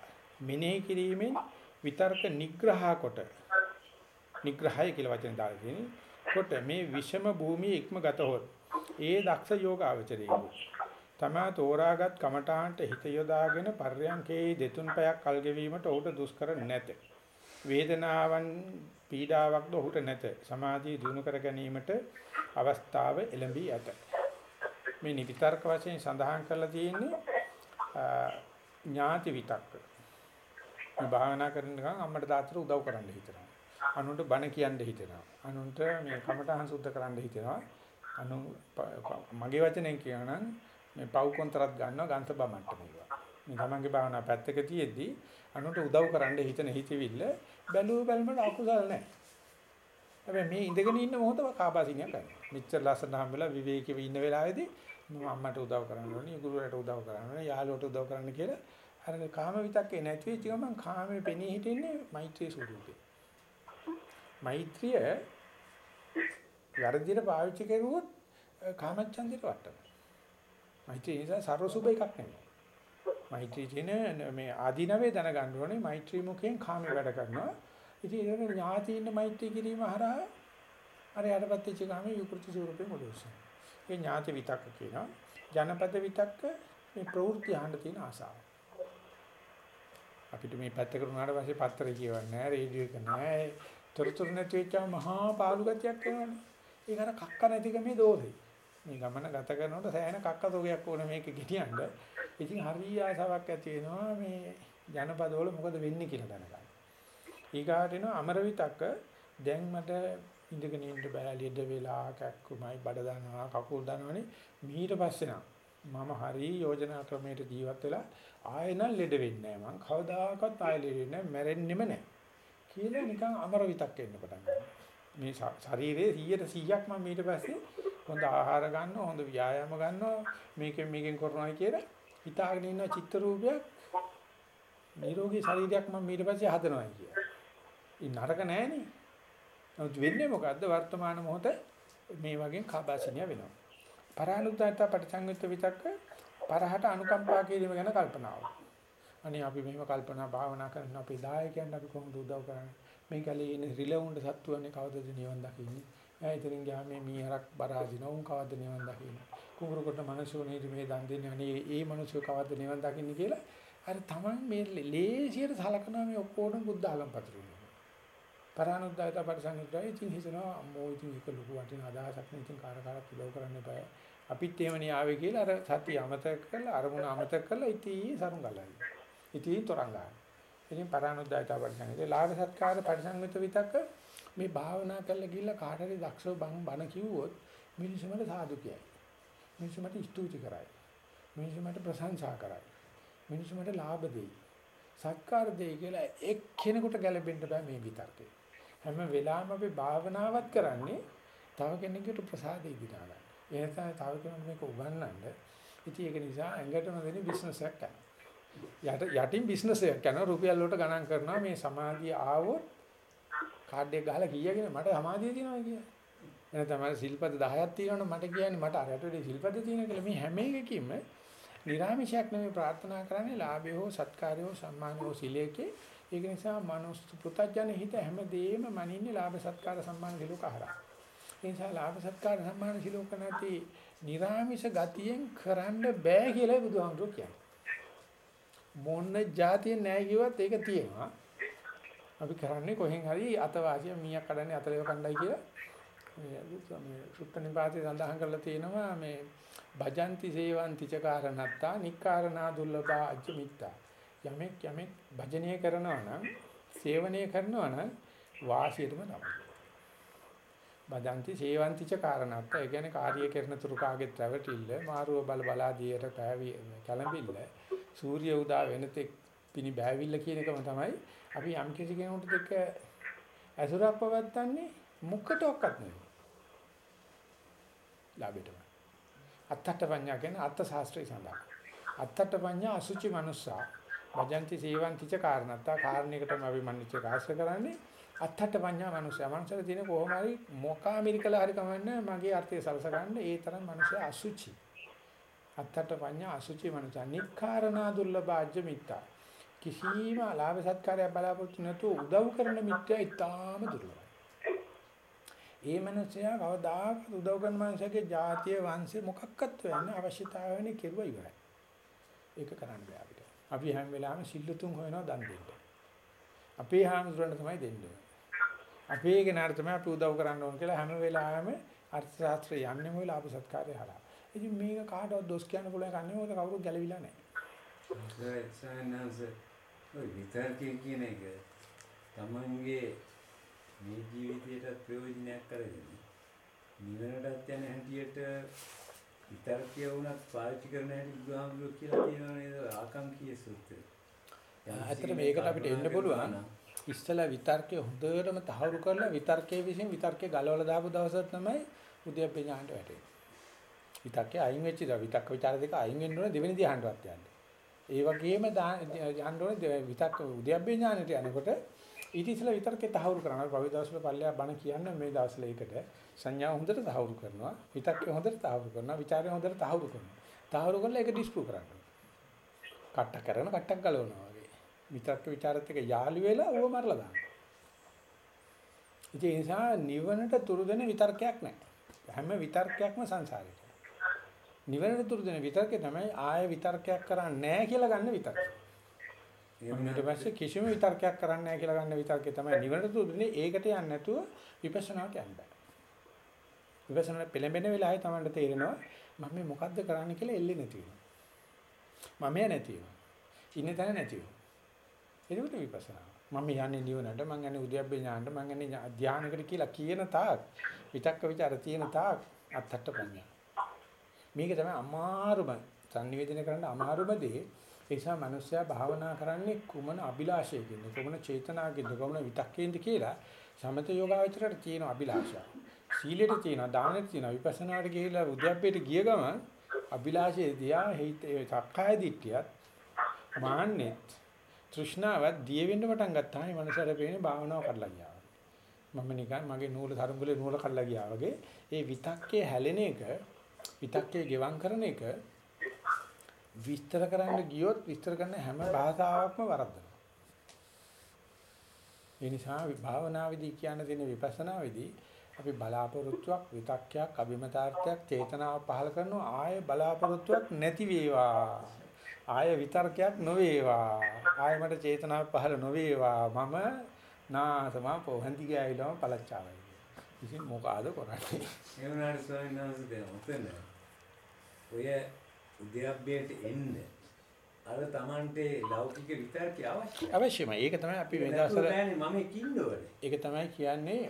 මිනෙහි කිරීමෙන් විතර්ක නිග්‍රහ කොට නිග්‍රහය කියලා වචන දාලා තියෙන්නේ. කොට මේ විෂම භූමියේ ඉක්ම ගතහොත් ඒ දක්ෂ යෝගාවචරයේ තමා තෝරාගත් කමඨාන්ට හිත යොදාගෙන පර්යංකේ දෙතුන් පැයක් කල් ගෙවීමට ඔහුට දුෂ්කර නැත. වේදනාවන් පීඩාවක්ද ඔහුට නැත. සමාධිය දිනු කර ගැනීමට අවස්ථාව එළඹී ඇත. මේ නිවිතර්ක වශයෙන් සඳහන් කරලා තියෙන්නේ ඥාති විතක්ක මේ භාවනා කරන ගමන් අම්මට තාත්තට උදව් කරන්න හිතනවා අනුන්ට බණ කියන්න හිතෙනවා. අනුන්ට මේ කමටහන් සුද්ධ කරන්න හිතෙනවා. අනු මගේ වචනෙන් කියනනම් මේ පව් කොන්තරත් ගන්නවා ගන්ත බමන්ට මේවා. මේ තමන්ගේ භාවනා පැත්තක තියෙද්දි අනුන්ට උදව් කරන්න හිතන හිතවිල්ල බැලුව බැලමට අකුසල නැහැ. හැබැයි මේ ඉඳගෙන ඉන්න මොහොතව කාබාසිනිය කරනවා. මෙච්චර ලස්සන හම්බෙලා විවේකීව ඉන්න වෙලාවේදී මම අම්මට උදව් කරන්න ඕනේ, ගුරුවරට උදව් කරන්න ඕනේ, යාළුවට උදව් කරන්න කියලා අර කාම විතක්කේ නැති වෙච්ච ගමන් කාමේ පෙනී හිටින්නේ මෛත්‍රී ස්වරූපේ. මෛත්‍රිය වැරදියට පාවිච්චි කරුවොත් කාමච්ඡන්දයට වටනවා. මෛත්‍රිය නිසා සර්වසුභ එකක් නෙමෙයි. මෛත්‍රී කියන මේ ආධිනවේ දැනගන්න ඕනේ මෛත්‍රී මුඛයෙන් කාමේ වැඩ කරනවා. ඉතින් ඒක ඥාතියින් මෛත්‍රී කිරීම හරහා අර යටපත් වෙච්ච කාමේ විකෘති ස්වරූපේ මොදොස්. ඒ ඥාති විතක්ක කියනවා. ජනපද විතක්ක මේ ප්‍රවෘත්ති අහන්න තියෙන ආසාව. අපිට මේ පැත්තකට උනාට පස්සේ පත්තරේ කියවන්නේ නැහැ, රේඩියෝ එක නැහැ, තොරතුරු නැති වෙච්චාම මහා පාළු ගතියක් එනවනේ. ඒක අර කක්ක නැතිකමේ දෝෂේ. මේ ගමන ගත කරනකොට සෑහෙන කක්ක තෝගයක් ඕන මේක ගෙනියන්න. ඉතින් හරිය ආසාවක් ඇති වෙනවා මේ ජනපදවල මොකද වෙන්නේ කියලා දැනගන්න. ඊගාට එනවා අමරවිතක දැන් මට ඉඳගෙන ඉන්න බෑ ලෙඩ වෙලා කැක්කුමයි බඩ දානවා කකුල් දානවනේ ඊට පස්සේ නම් මම හරි යෝජනා ක්‍රමයට ජීවත් වෙලා ආයෙ නම් ලෙඩ වෙන්නේ නැහැ මං කවදාකවත් ආයෙ ලෙඩ වෙන්නේ නැහැ මැරෙන්නෙම නැහැ කියලා නිකන් අමර විතක් එන්න පටන් මේ ශරීරයේ 100ට 100ක් මම ඊට පස්සේ හොඳ ආහාර ගන්නවා හොඳ ව්‍යායාම ගන්නවා මේකෙන් මේකෙන් කරනවා කියලා හිතාගෙන ඉන්න චිත්ත රූපයක් නිරෝගී ශරීරයක් මම ඊට පස්සේ හදනවා කියලා. ඉතින් නරක නෑනේ. නමුත් වෙන්නේ මොකද්ද වර්තමාන මොහොත මේ වගේ කාබාසිනිය වෙනවා. පරානුද්යත පටිසංයුක්ත විතක්ක පරහට අනුකම්පා කිරීම ගැන කල්පනාව. අනේ අපි මෙහෙම කල්පනා භාවනා කරන අපේ දායකයන් අපි කොහොමද උදව් කරන්නේ මේ කලේ ඉන්න රිලවුන්ඩ සත්තුවන්නේ කවදද නිවන් දකින්නේ? ඈ ඉතින් ගියාම මේ මීහරක් බරාදින උන් කවද්ද නිවන් දකින්නේ? කුඹුරු කොට මිනිස්සු නේද මේ දන් දෙන්නේ අනේ ඒ මිනිස්සු කවද්ද නිවන් දකින්නේ කියලා අර තමන් මේ ලේසියට සලකනවා මේ ඔක්කොටම බුද්ධ ආගම් පතුරවනවා. පරානුද්දායත පරිසංගිතයි ඉතින් හිතනවා අම්මෝ ඉතින් ඒක ලොකු වටින අදහසක් නේ ඉතින් කාර කාරක් උදව් කරන්න එපා. අපිත් එහෙමනේ ආවේ කියලා අර සතිය අමතක කරලා අරමුණ අමතක කරලා ඉතින් සරුන් ගලයි. ඉතින් තරංග ගන්න. ඉතින් පරානුද්දායත පරිසංගිතේ ලාභ සත්කාර පරිසංගිත විතක්ක මේ භාවනා කරලා ගිහිල්ලා කාට හරි දක්ෂව බණ බණ කිව්වොත් මිනිස්සු මට සාදු කියයි. මිනිස්සු මට ස්තුති කරයි. මිනිස්සු මට ප්‍රශංසා කරයි. මිනිස්සු මට ලාභ දෙයි. සත්කාර දෙයි කියලා එක්කෙනෙකුට ගැලපෙන්න බෑ මේ විතර්කේ. හැම වෙලාවෙම අපි භාවනාවත් කරන්නේ තව කෙනෙකුට ප්‍රසාදේ දිනා ගන්න. ඒ නිසා තව කෙනෙකුට මේක උගන්වන්න. ඉතින් ඒක නිසා ඇඟටම දෙන බිස්නස් එකක් කරනවා. යට යටින් බිස්නස් එකක් කරනවා රුපියල් වලට ගණන් කරනවා මේ සමාධිය ආවොත් කාඩ් එක ගහලා කීයගෙන මට සමාධිය තියෙනවා කියලා. එන තමයි සිල්පද 10ක් තියෙනවනේ මට කියන්නේ මට අරයට වැඩි සිල්පද තියෙනවා කියලා මේ හැම එකකින්ම නිර්ාමිෂයක් නෙමෙයි ප්‍රාර්ථනා කරන්නේ ලාභය හෝ සත්කාරය හෝ සම්මානය හෝ සිලයකේ ඒක නිසා මනුස්ස පුතඥ හිත හැමදේම මනින්නේ ලාභ සත්කාර සම්මාන සිලෝක හරහා. ඒ නිසා ලාභ සත්කාර සම්මාන සිලෝක නැති නිර්ාමිෂ ගතියෙන් කරන්න බෑ කියලා බුදුහාමුදුරු කියන්නේ. මොන જાතිය නැහැ කිව්වත් ඒක තියෙනවා. අපි කරන්නේ කොහෙන් හරි අතවාසිය මීයක් කඩන්නේ අතලේව කණ්ඩායි කියලා මේ සුත්තනිපාතේ සඳහන් කරලා තියෙනවා මේ භජନ୍ତି සේවಂತಿ චකාරණත්තා නික්කාරණා දුර්ලභා අච්ච මිත්තා යමෙක් යමෙක් භජනීය කරනවා නම් සේවනය කරනවා නම් වාසියටම තමයි භජಂತಿ සේවಂತಿ ච කාරණත්තා ඒ කියන්නේ කාර්ය කරන තුරු කාගෙත් රැවටිල්ල මාරුව බල බලා දියට පෑවි කලඹිල්ල සූර්ය උදා වෙනතෙක් පිණි බෑවිල්ල කියන එකම තමයි අපි යම් කිසි කෙනෙකුට දෙක ඇසුරක් පවත්තන්නේ මුක්කටවත් නෙවෙයි ලාභයටම අත්තට පඤ්ඤා කියන්නේ අර්ථ ශාස්ත්‍රය සඳහා. අත්තට පඤ්ඤා අසුචි මනුස්සා. භජಂತಿ සේවಂತಿ ච කාරණත්තා කාරණයකටම අපි මනිච්ච කාශ්‍ය කරන්නේ අත්තට පඤ්ඤා මනුස්සා. මනුස්සර තියෙන කොහොම හරි මොකා මිරිකලා හරි කමන්නේ මගේ අර්ථය සලස ගන්න ඒ තරම් මනුස්සය අසුචි. අත්තට පඤ්ඤා අසුචි මනුස්සා. නික්කාරණා දුර්ලභාජ්‍ය මිත්තා. කිසිම ලාභ සත්කාරයක් බලාපොරොත්තු නැතුව උදව් කරන මිත්‍යා ඊටාම දුර්ලභයි. ඒ මනුස්සයා කවදාකවත් උදව් කරන මනුස්සයාගේ ජාතිය වංශය මොකක්වත් වෙන්නේ අවශ්‍යතාවය වෙන්නේ කෙරුවා ඉවරයි. ඒක කරන්න බෑ අපිට. අපි හැම වෙලාවෙම සිල්ලුතුන් හොයනවා දන් දෙන්න. අපේ හාමුදුරන්ට තමයි දෙන්නේ. අපේ කෙනාට තමයි අපි උදව් කරන්න ඕන කියලා හැම වෙලාවෙම අර්ථ ශාස්ත්‍රය යන්නේ මොකද ලාභ සත්කාරය හරහා. ඉතින් මේක කාටවත් දොස් කියන්න පුළුවන් කන්නේ මොකද කවුරුත් ගැලවිලා නැහැ. සයන්ස් ඔය විතර්කයේ කියන එක තමන්ගේ මේ ජීවිතයට ප්‍රයෝජනයක් කරගෙන නිවනටත් යන හැටියට විතර්කය වුණත් පාවිච්චි කරන හැටි බුදුහාමුදුරුවෝ කියලා තියෙනවා නේද ආකාංකීය සූත්‍රය. ඇත්තට මේකට අපිට එන්න පුළුවන්. ඉස්සලා විතර්කය හොඳටම තහවුරු කරලා විතර්කයේ විසින් විතර්කේ ගලවලා දාපු දවසට තමයි උද්‍යප්පේ ඥානට වැටෙන්නේ. විතර්කේ අයින් වෙච්ච දා විතක්ක ਵਿਚාර දෙක අයින් වෙන්න ඕනේ දෙවෙනි ධ්‍යානටවත් යන්න. ඒ වගේම යන්න ඕනේ විතක්ක උද්‍යප්පේ ඥානට යනකොට ඊට ඉස්සෙල්ලා විතරකේ තහවුරු කරනවා. අපි පළවෙනි දවස්වල පල්ලෙහා බණ කියන්න මේ දවස්වල එකට සංඥාව හොඳට තහවුරු කරනවා. හිතක්ක හොඳට තහවුරු කරනවා. ਵਿਚාරය හොඳට තහවුරු කරනවා. තහවුරු කරලා ඒක ඩිස්ප්‍රූව් කරනවා. කට්ට කරන කට්ටක් ගලවනවා වගේ. විතරක ਵਿਚාරත් එක යාළු වෙලා ඕව මරලා දානවා. ඒ නිසා නිවනට තුරු දෙන විතර්කයක් නැහැ. හැම විතර්කයක්ම සංසාරේ. නිවනට තුරු දෙන විතර්කේ තමයි ආය විතර්කයක් කරන්නේ නැහැ කියලා ගන්න විතර්කය. ඊට පස්සේ කිසිම විතර්කයක් කරන්නේ නැහැ කියලා ගන්න විතර්කේ තමයි නිවනට දුන්නේ. ඒකට යන්නේ නැතුව විපස්සනාට යන්න බෑ. විපස්සනා පෙළඹෙන වෙලාවේ තමයි තේරෙනවා මම මේ මොකද්ද කරන්න කියලා එල්ලේ නැති වෙනවා. මම නැති වෙනවා. ඉන්න තැන නැති වෙනවා. ඒකට විපස්සනා. මම යන්නේ නිවනට, මම යන්නේ උද්‍යප්පේ ඥානට, මම යන්නේ ධානයකට කියලා කියන තාක් විතක්ක ਵਿਚාර තියෙන තාක් අත්තට පඤ්ඤා. මේක තමයි අමාරුම සංනිවේදනය කරන්න අමාරුම දේ. ඒ නිසා මිනිස්සයා භාවනා කරන්නේ කුමන අභිලාෂයකින්ද කුමන චේතනාවකින්ද කුමන විතක්කේන්ද කියලා සමත යෝගාවචරයට තියෙන අභිලාෂය. සීලෙට තියෙන දානෙට තියෙන විපස්සනාට ගිහිලා උද්‍යප්පේට ගිය ගමන් අභිලාෂයේ දියා හිත ඒ සක්කාය දිට්ඨියත් මාන්නෙත් තෘෂ්ණාවත් දිය වෙන්න පටන් ගත්තාම මේ මනසට පේන්නේ භාවනාව කරලා ගියා. මම නිකන් මගේ නූල තරංගුලේ නූල කඩලා ගියා වගේ ඒ විතක්කේ හැලෙන එක විතක්කේ ගෙවම් කරන එක විස්තර කරන්න ගියොත් විස්තර කරන හැම භාෂාවක්ම වරද්දනවා. ඒ නිසා භාවනාවේදී කියන්න තියෙන විපස්සනාවේදී අපි බලාපොරොත්තුවක් විතක්කයක් අභිමතාර්ථයක් චේතනාව පහල කරනවා. ආය බලාපොරොත්තුවක් නැති වේවා. ආය විතර්කයක් නොවේවා. ආය මට චේතනාව පහල නොවේවා. මම නාසම පොහන්ති ගෑවිලම පළච්චාවයි. ඉතින් මොකಾದ කරන්නේ? ඒ වුණාට ස්වාමීන් වහන්සේ දැන් ඔතන. ඔය උද්‍යප්පයට එන්න අර Tamante ලෞකික විතර්කය අවශ්‍යයි. අවශ්‍යමයි. ඒක තමයි අපි මේ දවස්වල මම කින්නවනේ. ඒක තමයි කියන්නේ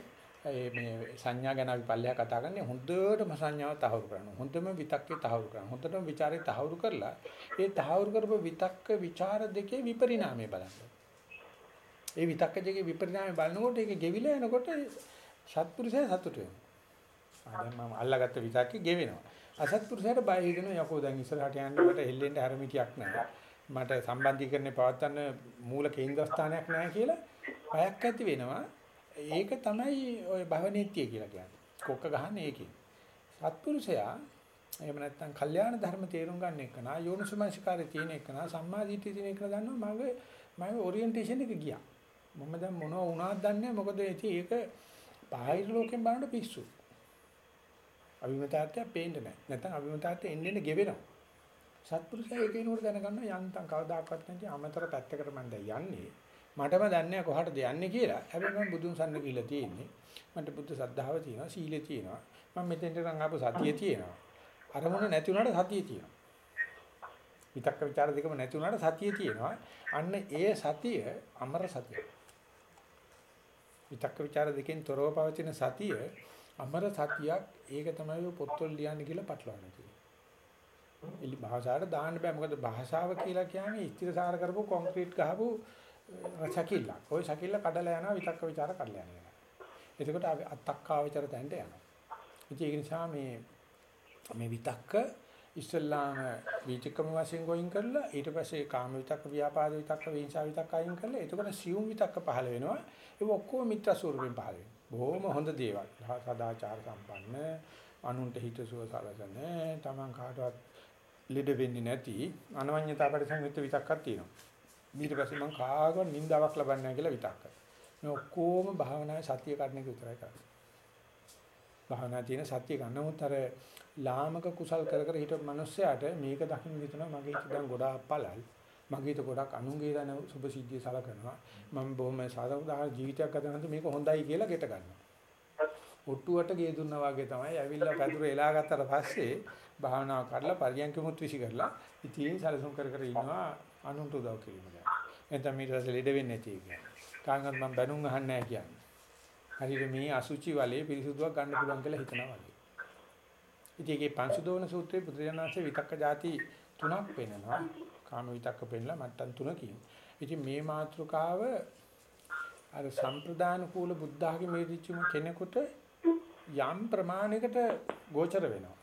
මේ සංඥා ගැන අපි පල්ලෙහා කතා කරන්නේ හොඳටම සංඥාව තහවුරු කරනවා. හොඳම විතක්කේ තහවුරු කරනවා. හොඳටම ਵਿਚාරේ තහවුරු කරලා ඒ තහවුරු කරපු විතක්ක ਵਿਚාර දෙකේ විපරිණාමය බලන්න. ඒ විතක්ක දෙකේ විපරිණාමය බලනකොට ඒක ගෙවිලා යනකොට සත්පුරුෂයා සතුට වෙනවා. ආ දැන් මම අල්ලාගත්ත විතක්කේ ගෙවෙනවා. අසත්පුරුෂයාට බය හිතෙනවා යකෝ දැන් ඉස්සරහට යන්න මට හෙල්ලෙන්න හැරමිටියක් නැහැ. මට සම්බන්ධීකරණය පවත්වන්න මූල කේන්ද්‍රස්ථානයක් නැහැ කියලා බයක් ඇති වෙනවා. ඒක තමයි ওই භවනීත්‍ය කියලා කියන්නේ. කොක්ක ගහන්නේ ඒකේ. සත්පුරුෂයා එහෙම නැත්නම් කල්යාණ ධර්ම තේරුම් ගන්න එක නා යෝනිසමංස්කාරය තියෙන එක නා සම්මාදිට්ඨිය තියෙන එක දන්නවා මගේ මගේ ඔරියන්ටේෂන් එක ගියා. මම දැන් මොනව වුණාද දන්නේ මොකද ඒක බාහිර ලෝකෙන් බලනකොට පිස්සු. අවිමතාර්ථය පේන්නේ නැහැ. නැත්නම් අවිමතාර්ථය එන්න එන්න ගෙවෙනවා. සත්පුරුෂයා ඒක වෙනකොට දැනගන්නවා යන්තම් කවදාකවත් නැති අමතර පැත්තකට මම දැන් යන්නේ. මටම දන්නේ කොහටද යන්නේ කියලා. හැබැයි මම බුදුන් සන්න කියලා තියෙන්නේ. මට බුද්ධ ශ්‍රද්ධාව තියෙනවා, සීලය තියෙනවා. මම මෙතෙන්ට නම් ආපු සතිය තියෙනවා. අරමුණ නැති වුණාට සතිය තියෙනවා. විතක්ක ਵਿਚාර දෙකම නැති වුණාට සතිය තියෙනවා. අන්න ඒ සතිය අමර සතිය. විතක්ක ਵਿਚාර දෙකෙන් තොරව පවතින සතිය අමර සතියක් ඒක තමයි පොත්වල ලියන්නේ කියලා පටලවාගෙන තියෙන්නේ. එලි භාෂාවට දාන්න බෑ මොකද භාෂාව කියලා කියන්නේ ස්ථිරසාර කරපු කොන්ක්‍රීට් ගහපු සැකිල්ල. ওই සැකිල්ල කඩලා යනවා විතක්ක ਵਿਚාර කඩලා යනවා. එතකොට අත්තක්කා ਵਿਚාර තැන්ට යනවා. ඉතින් ඒ නිසා මේ මේ විතක්ක ඉස්සල්ලාම වීතිකම වශයෙන් ගොයින් කරලා ඊට පස්සේ කාම විතක්ක ව්‍යාපාද විතක්ක විහිංසාව විතක්ක අයින් කරලා එතකොට සියුම් විතක්ක පහළ වෙනවා. ඒක ඔක්කොම මිත්‍යා ස්වරූපයෙන් පහළ වෙනවා. බොහොම හොඳ දේවල්. සදාචාර සම්පන්න, අනුන්ට හිතසුව සලසන, Taman කාටවත් ලෙඩ වෙන්නේ නැති අනවඤ්‍යතා පරිසංයුක්ත විතක්කක් තියෙනවා. ඊට පස්සේ මම කාගවත් නින්දාවක් ලබන්නේ නැහැ කියලා විතක්ක. මේ ඔක්කොම භාවනාවේ සතිය කඩන එක විතරයි කරන්නේ. භාවනා තියෙන සතිය ගන්නමුත් අර ලාමක කුසල් කර කර හිටපු මිනිස්සයාට මේක දකින්න හිතනවා මගේ හිත දැන් ගොඩාක් පළල්. මගේ හිත ගොඩක් අනුන්ගේ දන සුභ සිද්ධිය සලකනවා. මම බොහොම සාධාරණ ජීවිතයක් ගත කරනකොට මේක හොඳයි කියලා ගෙට ගන්නවා. ඔට්ටුවට ගේ දුන්නා වගේ තමයි ඇවිල්ලා පැදුර එලා ගත්තට පස්සේ භාවනාව කරලා පරියන්කමුත් විසි කරලා ඉතින් සැලසුම් කර කර ඉන්නවා අනුන්ට උදව් කිරීම ගැන. එතන ඊට පස්සේ ලෙඩ වෙන්නේ නැති එක. කාංගත් මම බැනුම් අහන්නේ නැහැ කියන්නේ. හරියට මේ අසුචි වලේ පිරිසුදුවක් ගන්න පුළුවන් කියලා හිතනවා වගේ. ඉතින් ඒකේ පංසුදෝන සූත්‍රයේ බුදුරජාණන්සේ විතක්ක ಜಾති තුනක් පෙන්නනවා. කාම විතක්ක පෙන්නලා මට්ටම් තුනකින්. ඉතින් මේ මාතෘකාව අර සම්ප්‍රදාන කූල බුද්ධ ආගමේ දිච්චුම කෙනෙකුට යම් ප්‍රමාණයකට ගෝචර වෙනවා.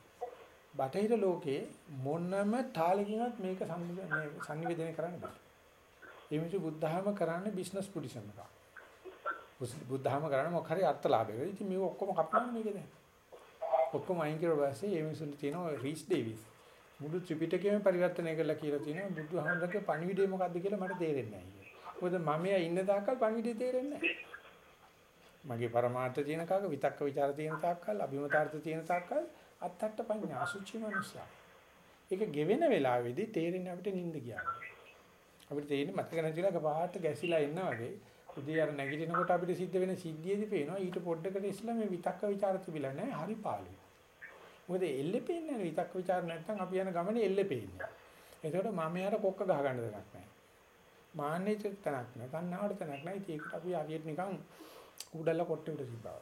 බටහිර ලෝකේ මොනම තාලකින්වත් මේක සංනිවේදනය කරන්න බෑ. ඒ මිනිස්සු බුද්ධහම කරන්නේ බිස්නස් පුඩිසම් එක. බුද්ධහම කරන්නේ මොකක් හරි අර්ථලාභයක. ඉතින් මේක ඔක්කොම කපනවා මේක දැන්. ඔක්කොම අයින් කරලා පස්සේ මේ මිනිස්සුන්ට තියෙනවා රීස් ඩේවිස්. මුළු ත්‍රිපිටකයම පරිවර්තනය කරලා කියලා තියෙනවා බුදුහාමුදුරගේ පණිවිඩය මොකද්ද කියලා මට තේරෙන්නේ නැහැ. මොකද මම ඉන්න තාක්කල් පණිවිඩය තේරෙන්නේ නැහැ. මගේ પરමාර්ථ තියෙන කාක විතක්ක ਵਿਚාර තියෙන තාක්කල් අභිමතාර්ථ තියෙන තාක්කල් අත්තට්ට පඤ්ඤා අසුචි මනුෂ්‍යා. ඒක ගෙවෙන වෙලාවේදී තේරෙන්නේ අපිට නිින්ද ගියා. අපිට තේරෙන්නේ මතක නැතිලා කපාට ගැසිලා ඉන්න වගේ උදේ අර නැගිටිනකොට අපිට සිද්ධ වෙන සිද්ධියේදී පේනවා ඊට පොඩ්ඩකට ඉස්සලා මේ විතක්ක ਵਿਚාර තිබිලා නැහැ හරි පාළුයි. මොකද එල්ලේ පේන්නේ නැහැ විතක් ਵਿਚාර නැත්නම් අපි යන ගමනේ එල්ලේ පේන්නේ. ඒකට මම යාර කොක්ක ගහ ගන්න දෙයක් නැහැ. මාන්නේ චිත්තනක් නැහැ. තණ්හාවට තනක් නැහැ. ඒකට අපි අවියට නිකන් කුඩල්ල කොට්ටේ තිබ්බා.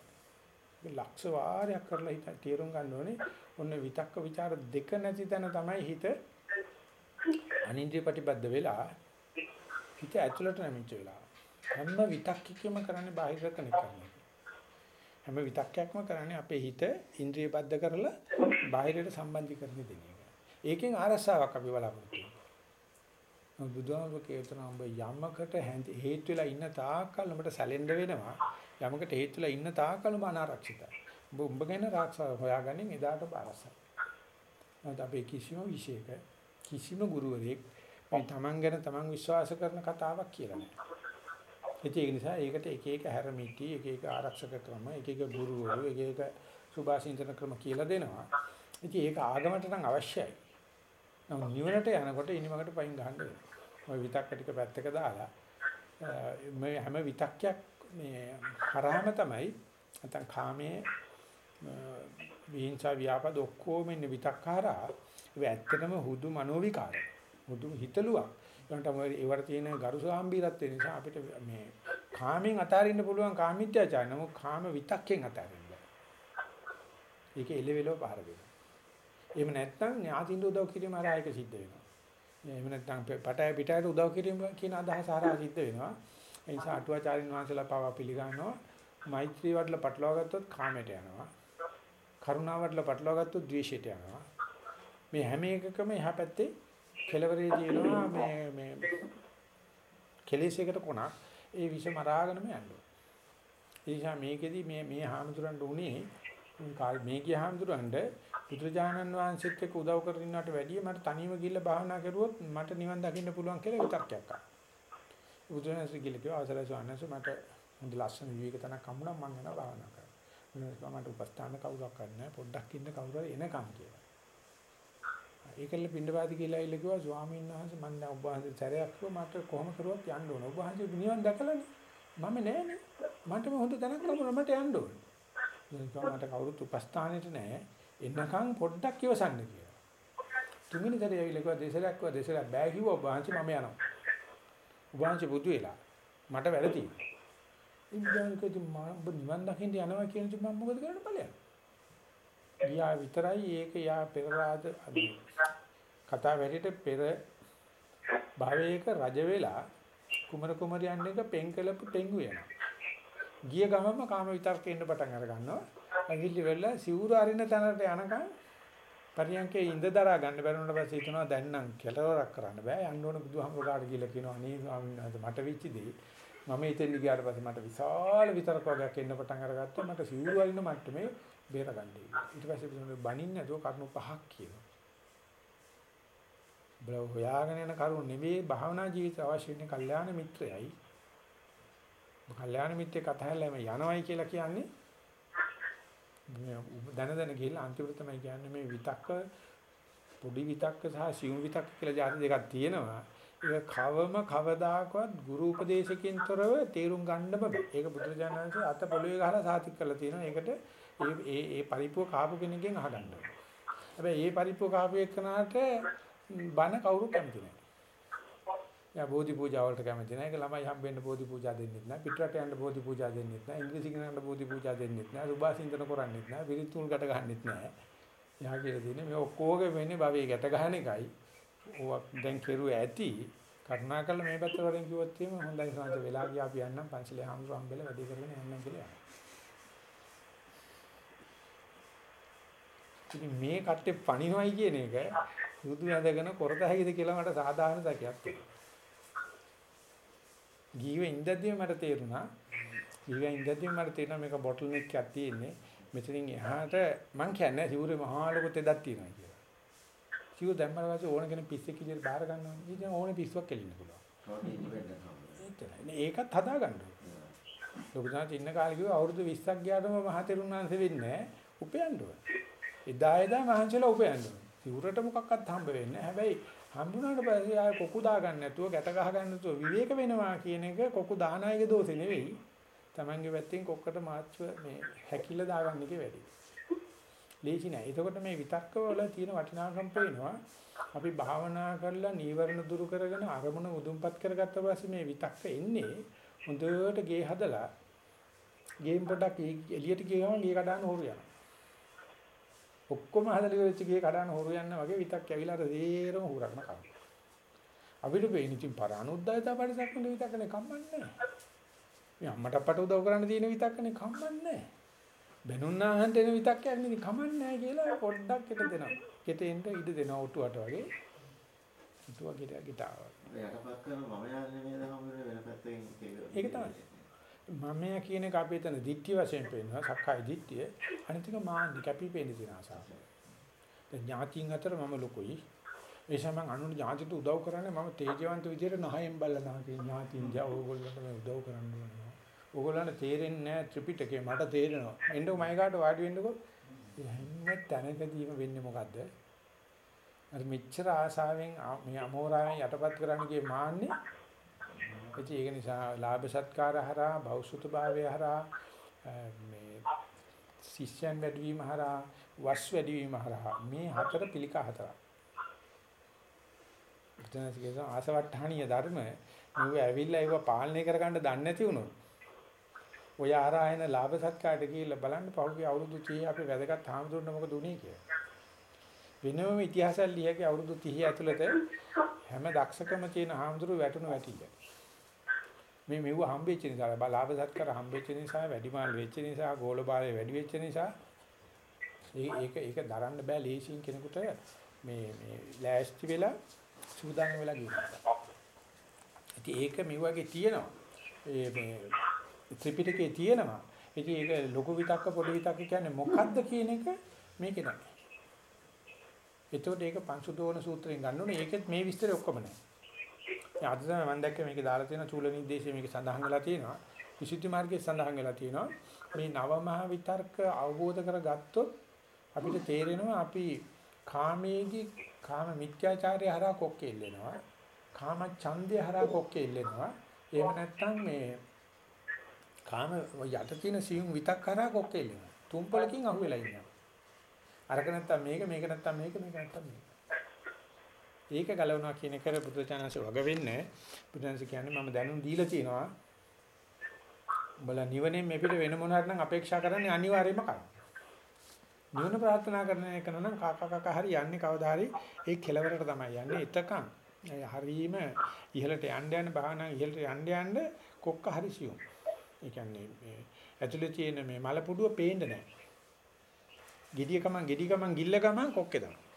ඒක ලක්ෂ වාරයක් කරලා හිත තීරුම් ගන්න ඕනේ. ඔන්න විතක්ක ਵਿਚාර දෙක නැති තැන තමයි හිත අනින්ද්‍රිය ප්‍රතිබද්ධ වෙලා හිත ඇතුළට නැමිච්ච වෙලා. හැම විතක්කෙම කරන්නේ බාහිර කෙනෙක් කරනවා. හැම විතක්කයක්ම කරන්නේ අපේ හිත ඉන්ද්‍රිය බද්ධ කරලා බාහිරයට සම්බන්ධීකරණය දෙන එක. ඒකෙන් ආරස්සාවක් අපි බලාපොරොත්තු වෙනවා. බුදුහාමුදුරුවෝ කියනවා ඔබ යමකට හේතු වෙලා ඉන්න තාක්කල් ඔබට සැලෙන්න වෙනවා. යමකට හේතු වෙලා ඉන්න තාක්කල් ඔබ අනාරක්ෂිතයි. ඔබ උඹ ගැන ආරක්ෂා හොයාගන්නේ එදාට බාරසයි. නැත්නම් අපේ කිසිම විශේෂක කිසිම ගුරුවරයෙක් මේ තමන් ගැන තමන් විශ්වාස කරන කතාවක් කියලා නෑ. ඉතින් ඒක නිසා ඒකට එක එක හැරමිටි, එක එක ආරක්ෂක ක්‍රම, එක එක ගුරුවරු, එක එක සුභාසින්තන ක්‍රම කියලා දෙනවා. ඉතින් ඒක ආගමට නම් අවශ්‍යයි. නමුත් නිවනට යනකොට ඉනිමකට පයින් ගහන්න වෙනවා. ওই විතක්ක ටික පැත්තක දාලා මේ හැම විතක්යක් මේ හරහම තමයි නැත්නම් කාමයේ විහිංසා ව්‍යාපද ඔක්කොම ඉන්නේ විතක්කාරා ඒ ඇත්තටම හුදු මනෝ විකාර හුදු හිතලුවක් ඒකට මොකද ඒවට තියෙන ගරුසාම්බීරත්වය නිසා අපිට මේ කාමෙන් අතාරින්න පුළුවන් කාමීත්‍යාචාර නමුත් කාම විතක්කෙන් අතාරින්න බෑ. ඒක එලෙවෙලව පහර දෙනවා. එහෙම නැත්නම් ඥාතින්ද උදව් කිරීම ආරයක සිද්ධ වෙනවා. එහෙම නැත්නම් පටය පිටයට උදව් කිරීම කියන අදහස හරහා සිද්ධ වෙනවා. ඒ නිසා අටුවාචාරින් වහන්සේලා පවා පිළිගන්නවා. මෛත්‍රී වඩලා පටලවා ගත්තොත් කාමයට යනවා. කරුණාව වඩලා පටලවා ගත්තොත් ද්වේෂයට යනවා. මේ හැම එකකම එහා පැත්තේ කෙලවරේ තියෙනවා මේ මේ කෙලෙසයකට කොනක් ඒ විෂ මරාගෙනම යනවා. ඒ නිසා මේකෙදි මේ මේ හාමුදුරන්ට උනේ මේ කිය හාමුදුරන්ට පුත්‍රජානන් වහන්සේත් එක්ක උදව් කරගන්නට වැඩිය මට තනියම ගිහිල්ලා භාවනා කරුවොත් මට නිවන් දකින්න පුළුවන් කියලා විතර්කයක් ආවා. බුදුරජාණන්සේ කියලා කිව්වා අවසරයි ස්වාමීන් මට හොඳ ලස්සන විවේක තනක් හම්බුණා මම යනවා භාවනා කරන්න. මට උපස්ථාන කවුරක් කරන්න පොඩ්ඩක් ඉන්න කවුරු හරි එනකම් කියලා. ඒකල පින්නපාති කියලා ඉල්ල කිව්වා ස්වාමීන් වහන්සේ මම දැන් ඔබ වහන්සේ සැරයක් කිව්වා මට කොහොම කරුවත් යන්න ඕන. ඔබ වහන්සේ නිවන් දැකලානේ. මම නෑනේ. මට හොඳ තැනක් ලැබුණා මට යන්න ඕන. දැන් මට කවුරුත් උපස්ථානෙට නෑ. එන්නකම් පොඩ්ඩක් ඉවසන්න කියලා. තුන්වෙනි දරේ ඇවිල්ලා කිව්වා දෙසලක් කිව්වා දෙසලක් බෑ කිව්වා ඔබ වහන්සේ මම යනවා. ඔබ වහන්සේ බුදු වෙලා මට වැඩ තියෙනවා. ඉන්දියානකදී මම නිවන් දකින්න යනවා කියන දේ මම මොකද කරන්න ඵලයක්. ගියා විතරයි ඒක යා පෙරරාද කතා වැඩිට පෙර භවයක රජ වෙලා කුමර කුමරියන් එක පෙන්කලපු පෙන්ගු වෙනවා. ගිය ගමම කාම විතර්කේ ඉන්න පටන් අර ගන්නවා. ඇඟිලි වෙලා සිවුරු අරින තැනට යනකම් පරියන්කේ ඉඳ දරා ගන්න බැරුණට පස්සේ හිතනවා දැන් නම් කෙලවරක් කරන්න බෑ යන්න ඕන බුදුහාමුදුරුවෝ කියලා කියනවා අනේ ස්වාමීන් වහන්සේ මට වෙච්ච දේ මම එතෙන් ගියාට පස්සේ මට විශාල විතරක් වගේක් එන්න පටන් අරගත්තා මට සිවුරු අරින මට්ටමේ බේරගන්නේ. ඊට පස්සේ බුදුන් බණින්න නැතුව කරුණු පහක් කියනවා. බල හොයාගෙන යන කරුණු නෙවෙයි භාවනා ජීවිත අවශ්‍ය වෙන්නේ කල්යාණ මිත්‍රයයි. කල්යාණ මිත්‍රේ කතාවලම යනවයි කියලා කියන්නේ දන දන ගිහිල්ලා අන්තිමට තමයි කියන්නේ මේ විතක්ක පොඩි විතක්ක සහ සියුම් විතක්ක කියලා જાති දෙකක් තියෙනවා. ඒක කවම කවදාකවත් ගුරු උපදේශකින් තොරව තේරුම් ගන්න බෑ. ඒක බුදුරජාණන් වහන්සේ අත පොළවේ ගහලා සාතික් කරලා තියෙනවා. ඒකට ඒ ඒ ඒ පරිප්පුව කාපු කෙනෙක්ගෙන් අහගන්න ඕනේ. හැබැයි ඒ පරිප්පුව කාපු එක්කනට බන කවුරු කැමති නැහැ. යා බෝධි පූජා වලට කැමති නැහැ. ඒක ළමයි හම්බෙන්න බෝධි පූජා දෙන්නෙත් නැහැ. පිටරට යන්න බෝධි පූජා දෙන්නෙත් නැහැ. ඉංග්‍රීසි ඉගෙනන්න බෝධි පූජා දෙන්නෙත් නැහැ. සුභාසින්තන කරන්නෙත් නැහැ. විරිතුල් ගැට ගන්නෙත් නැහැ. යා කියලා තියෙන්නේ මේ ඔක්කොගේ වෙන්නේ භවයේ ගැට ගන්න එකයි. ඕවා දැන් කෙරුව ඇති. කරුණාකරලා මේ පැත්තට වරෙන් කිව්වොත් එහෙම හොඳයි සාන්ත වෙලා ගියා අපි යන්නම් පන්සලේ හාමුදුරු හම්බෙලා වැඩි කරගෙන යන්නම් කියලා. ඉතින් මේ කට්ටේ පණිනවයි කියන එක සුදු ඇඳගෙන කරත හැකිද කියලා මට සාධාරණ සැකයක් තියෙනවා. ගීවේ ඉඳද්දී මට තේරුණා. ගීවේ ඉඳද්දී මට තේරුණා මේක බොටල් නෙක් එකක් තියෙන්නේ. මෙතනින් එහාට මං කියන්නේ සිවුරේ මහා ලොකු තෙදක් තියෙනවා කියලා. සිවුර දැම්මම පස්සේ ඕන කෙනෙක් පිස්සෙක් විදිහට බාර ගන්නවා. ඉතින් ඕනේ පිස්සුවක් කෙලින්න පුළුවන්. ඒකත් හදා ගන්න ඕනේ. ලොකුදාට ඉන්න කාලේ කිව්වා අවුරුදු 20ක් ගියාටම මහතෙරුන් වහන්සේ වෙන්නේ නැහැ. උපයන්න ඕනේ. එදා එදා මහන්සිලා උපයන්න ඕනේ. සිවුරට මොකක්වත් හම්බ වෙන්නේ නැහැ. හැබැයි හම්බුනාට පස්සේ ආය කොකු දා ගන්න නැතුව ගැට ගහ ගන්න නැතුව විවේක වෙනවා කියන එක කොකු දාන අයගේ දෝෂේ නෙවෙයි. Tamange පැත්තෙන් කොක්කට මාච්ව මේ හැකිල දාගන්න එකේ වැඩි. ලේසි නෑ. එතකොට මේ විතක්ක වල තියෙන වටිනාකම් පේනවා. අපි භාවනා කරලා නීවරණ දුරු කරගෙන අරමුණ මුදුන්පත් කරගත්ත පස්සේ මේ විතක්ක එන්නේ හොඳට ගේ හදලා ගේම් පොඩක් එළියට ගියම ගේ කඩන හොරු යනවා. ඔක්කොම හදලා ඉවරච්ච ගේ කඩන හොරු යන වගේ විතක් ඇවිල්ලා අර දේරම හොරක්ම කරනවා. අපිට වෙන්නේ ඉතින් පරානුද්යතා පරිසක්කන විතක්කනේ කම්මන්නේ නැහැ. මේ අම්මට අපට උදව් කරන්න තියෙන විතක්කනේ කම්මන්නේ නැහැ. බැනුන්නාහන්ට එන විතක්කයක් නෙවෙයි කමන්නේ නැහැ කියලා පොඩ්ඩක් හිට දෙනවා. කෙටෙන්ට ඉඩ දෙනවා ඔටුවට වගේ. ඔටුව ගෙට ගෙටාව. යටපත් කරන මම යන්නේ නේද හම්බුනේ වෙන පැත්තකින් ඒක තමයි. මමයා කියන එක අපි එතන දිට්ඨිය වශයෙන් පෙන්නනවා සක්කාය දිට්ඨිය. අනිත් එක මාන්නි කැපිපෙන්න තියෙන ආසාව. දැන් ඥාතියින් අතර මම ලොකුයි. ඒ නිසා මම අනුන් ඥාතිට උදව් කරන්නේ මම තේජවන්ත විදියට නහයෙන් බලනවා කියන ඥාතින් ජා ඕගොල්ලන්ට මේ උදව් කරන්න ඕනේ. ඕගොල්ලන්ට තේරෙන්නේ නැහැ ත්‍රිපිටකේ මට තේරෙනවා. එන්නකො මයිකාට වාඩි වෙන්නකො. හැම තැනකදීම වෙන්නේ මොකද්ද? අර මෙච්චර ආසාවෙන් ආ- මේ අමෝරාවෙන් යටපත් කරන්න ගියේ මාන්නේ. ඉතින් ඒක නිසා ලාභ සත්කාර හරහා බෞසුත භාවය හරහා අ, මේ ශිෂ්‍යයන් වැඩිවීම හරහා වස් වැඩිවීම හරහා මේ හතර පිළිකා හතරක්. බුදුනාථ කියන ආසවට්ටහණීය ධර්ම මෙව ඇවිල්ලා ඒව පාලනය කරගන්න දන්නේ නැති වුණොත් ඔය ආරායන ලාභ සත්කාරට ගිහිල්ලා බලන්න පහුගිය අවුරුදු 30 අපි වැදගත් හාමුදුරන මොකද උනේ කියලා. වෙනම ඉතිහාසයක් ලියගේ අවුරුදු 30 ඇතුළත හැම දක්ෂකම තියෙන හාමුදුරු වැටුණු වැටිල්ල. මේ මෙව හම්බෙච්ච නිසා ලාභ සත්කාර හම්බෙච්ච නිසා වැඩිමාල් වෙච්ච නිසා ගෝලබාලය වැඩි වෙච්ච නිසා ඒක ඒක දරන්න බෑ ලේසියෙන් කෙනෙකුට මේ මේ ලෑස්ති වෙලා සූදානම් වෙලා ගියනවා. ඉතින් ඒක මේ වගේ තියෙනවා. ඒ මේ ත්‍රිපිටකයේ තියෙනවා. ඉතින් ඒක ලොකු විතක්ක පොඩි විතක්ක කියන්නේ මොකද්ද කියන එක මේකේ නැහැ. එතකොට ඒක පංසුදෝන සූත්‍රයෙන් ගන්න ඕනේ. ඒකෙත් මේ විස්තරය ඔක්කොම නැහැ. අද තමයි මම දැක්ක මේක දාලා තියෙන චූල නිදේශයේ මේක සඳහන් වෙලා තියෙනවා. විසුද්ධි මාර්ගයේ සඳහන් වෙලා තියෙනවා. මේ නව මහ විතර්ක අවබෝධ කරගත්තොත් අපිට තේරෙනවා අපි කාමයේදී කාම මිත්‍යාචාරය හරහා කොක්කේ ඉල්ලෙනවා. කාම ඡන්දය හරහා කොක්කේ ඉල්ලෙනවා. එහෙම නැත්නම් මේ කාම යට තියෙන සියුම් විතක් හරහා කොක්කේ ඉල්ලෙනවා. තුම්පලකින් අහුවෙලා ඉන්නවා. අරක නැත්තම් මේක මේක නැත්තම් මේක මේක නැත්තම් මේක ඒක ගලවනවා කියන එක බුදුචානන්සේ වග වෙන්නේ. බුදුන්සේ කියන්නේ මම දැනුම් දීලා තියෙනවා. උඹලා නිවනේ මෙපිට වෙන මොනවාට නම් අපේක්ෂා කරන්නේ අනිවාර්යයෙන්ම කරන්න. නිවන ප්‍රාර්ථනා කරන එක නම් කාකා කාකා හරි යන්නේ කවදා හරි ඒ කෙලවරට තමයි යන්නේ. එතකන් හරීම ඉහළට යන්න යන බහනා ඉහළට යන්න යන්න කොක්ක හරි සියුම්. ඒ කියන්නේ මේ ඇතුලේ තියෙන මේ මල පුඩුව පේන්නේ නැහැ. gediya kaman gediya kaman ගිල්ල ගමන් කොක්කේ තමයි.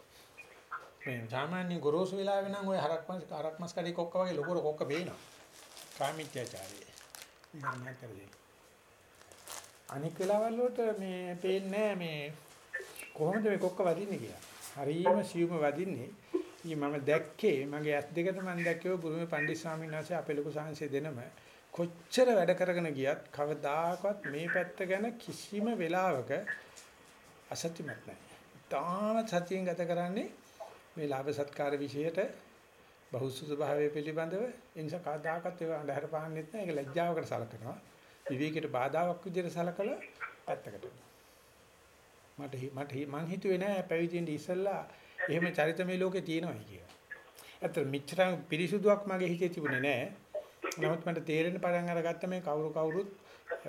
මේ සාමාන්‍ය ගොරෝසු වෙලාවෙ නම් ওই හරක් මස් හරක් මස් කඩේ කොක්ක වගේ ලොකු කොක්ක පේනවා. කාමීත්‍යචාරය. ඉතින් මම කරේ. අනික් වෙලාවල් වලට මේ පේන්නේ මේ කොහොමද මේ කොක්ක වදින්නේ කියලා. හරීම සියුම වදින්නේ. ඊ මම දැක්කේ මගේ ඇස් දෙකට මම දැක්කේ බුරුමේ පණ්ඩිත ස්වාමීන් වහන්සේ අපේ ලොකු සංහසේ දෙනම කොච්චර වැඩ කරගෙන ගියත් කවදාකවත් මේ පැත්ත ගැන කිසිම වෙලාවක අසත්‍යමත් නැහැ. තාම සතියෙන් ගත කරන්නේ මේ ලාභ සත්කාර විශේෂයට බහුසුත භාවය පිළිබඳව ඒ නිසා කවදාකවත් ඒක අඳහර පාන්නෙත් නැහැ. ඒක ලැජ්ජාවකට සලකනවා. විවේකයට බාධාවක් විදිහට සලකලා පැත්තකට. මට මට මං හිතුවේ නෑ පැවිදෙන්න ඉස්සෙල්ලා එහෙම චරිතමය ලෝකේ තියෙනවායි කියලා. ඇත්තට මෙච්චර පිරිසුදුවක් මගේ හිතේ තිබුණේ නෑ. නමුත් මට තේරෙන්න පටන් අරගත්ත මේ කවුරු කවුරුත්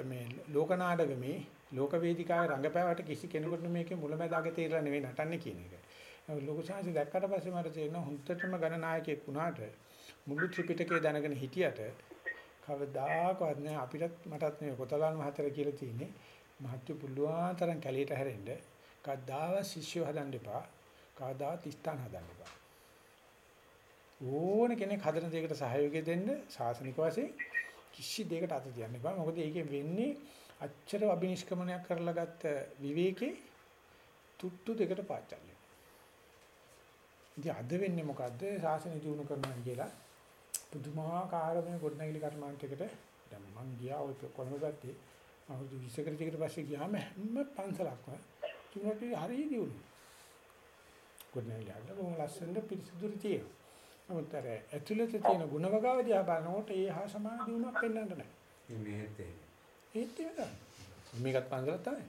මේ ලෝක නාටකමේ ලෝක වේදිකාවේ රංගපෑවට කිසි කෙනෙකුට මේකේ මුලැමැදාගේ තේරලා නෙවෙයි නටන්නේ කියන එක. ලෝක සාහිත්‍ය දැක්කට පස්සේ මට තේරෙනවා හුත්තටම ගණනායකයෙක් වුණාට මුළු ත්‍රිපිටකය දැනගෙන හිටියට කවදාකවත් නෑ අපිටත් මටත් මේ කොතලාන් මහතර කියලා තියෙන්නේ මහත්තු පුළුවන් තරම් කැලේට හැරෙන්න කවදාව ශිෂ්‍යව හදන්න එපා කවදාවත් ස්ථාන හදන්න එපා. ඕන කෙනෙක් හදන දෙයකට සහයෝගය දෙන්න සාසනික වශයෙන් කිසි දෙයකට අත තියන්න එපා. මොකද ඒකෙන් වෙන්නේ අච්චර අබිනිෂ්ක්‍මණයක් කරලා ගත්ත විවේකේ තුට්ටු දෙකට පාචල් ඉතින් අද වෙන්නේ මොකද්ද සාසනය දිනු කරනවා කියලා පුදුමාකාර මේ ගොඩනැගිලි කර්මාන්තයකට දැන් මං ගියා ඔය කොළඹ අවුරුදු 20කට ටිකට පස්සේ ගියාම හැම පන්සලක්ම තුනට හරිය දියුණු. ගොඩනැගිලි හදලා බොහොම ලස්සනට පිරිසිදුරු තියෙනවා. නමුත් අර ඇතුළත තියෙන ಗುಣවගාව දිහා බලනකොට ඒ හා සමාන දියුණුවක් පෙන්වන්න නැහැ. මේකත් පන්සලක් තමයි.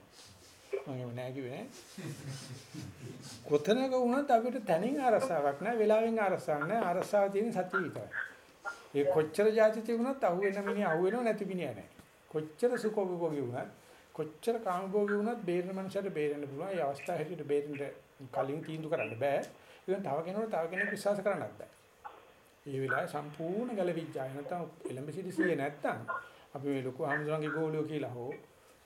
මම එහෙම නෑ කිව්වේ නෑ. කොතනක වුණත් අපිට තනින් අරසාවක් නෑ, වෙලාවෙන් අරසාවක් නෑ. අරසාව තියෙන සතිය විතරයි. ඒ කොච්චර જાති තිබුණත් අහුවෙන මිනිහ අහුවෙනව නැති මිනිහ නෑ. කොච්චර සුඛෝපභෝගී වුණත්, කොච්චර කාමභෝගී වුණත් බේරෙන මනුස්සයට බේරෙන්න පුළුවන්. ඒ අවස්ථාව හැටියට බේරෙන්න කලින් තීන්දුව කරන්න බෑ. ඒක තව කෙනෙකුට තව කෙනෙක් විශ්වාස කරන්නත් බෑ. ඒ වෙලාවේ සම්පූර්ණ ගැලවිච්චාය නැත්නම් එලඹ සිටි සිය නැත්නම් අපි මේ ලොකු ආමතුරුන්ගේ ගෝලියෝ කියලා හෝ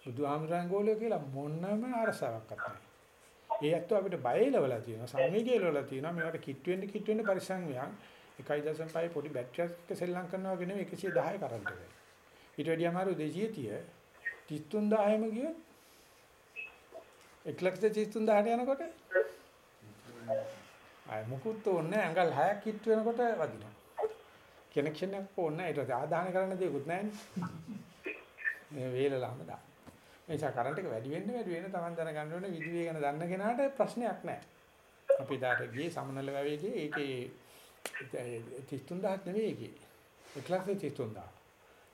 බුදු ආමතුරුන්ගේ ගෝලියෝ කියලා මොනම අරසාවක් නැහැ. ඒ ඇත්තෝ අපිට බයලවලා තියෙනවා සංවේගයලවලා තියෙනවා මේවට කිට් වෙන්න කිට් වෙන්න පරිසං වියන් 1.5 පොඩි බැටරියක් එක සෙල්ලම් කරනවා වගේ නෙවෙයි 110 කරන්ට් එක. ඊට වැඩිය අමාරු 230 33000ම ගියොත් 1 ලක්ෂ 33000ට යනකොට ආය මුකුත් ඕනේ ඇඟල් 6ක් හිට වෙනකොට වදිනවා. කනෙක්ෂන් එකක් ඕනේ ඊට පස්සේ ආදාන කරන්න දෙයක්වත් නැහැ මේ වේලලාම දාන්න. ඒ නිසා කරන්ට් එක වැඩි වෙන්න වැඩි වෙන තමන් දැනගන්න ඕනේ විදුලිය ගැන දන්න කෙනාට ප්‍රශ්නයක් නැහැ. අපි දාට ගියේ සමනල වැවේදී ඒකේ 33000ක් නෙවෙයි ඒකේ. 133000.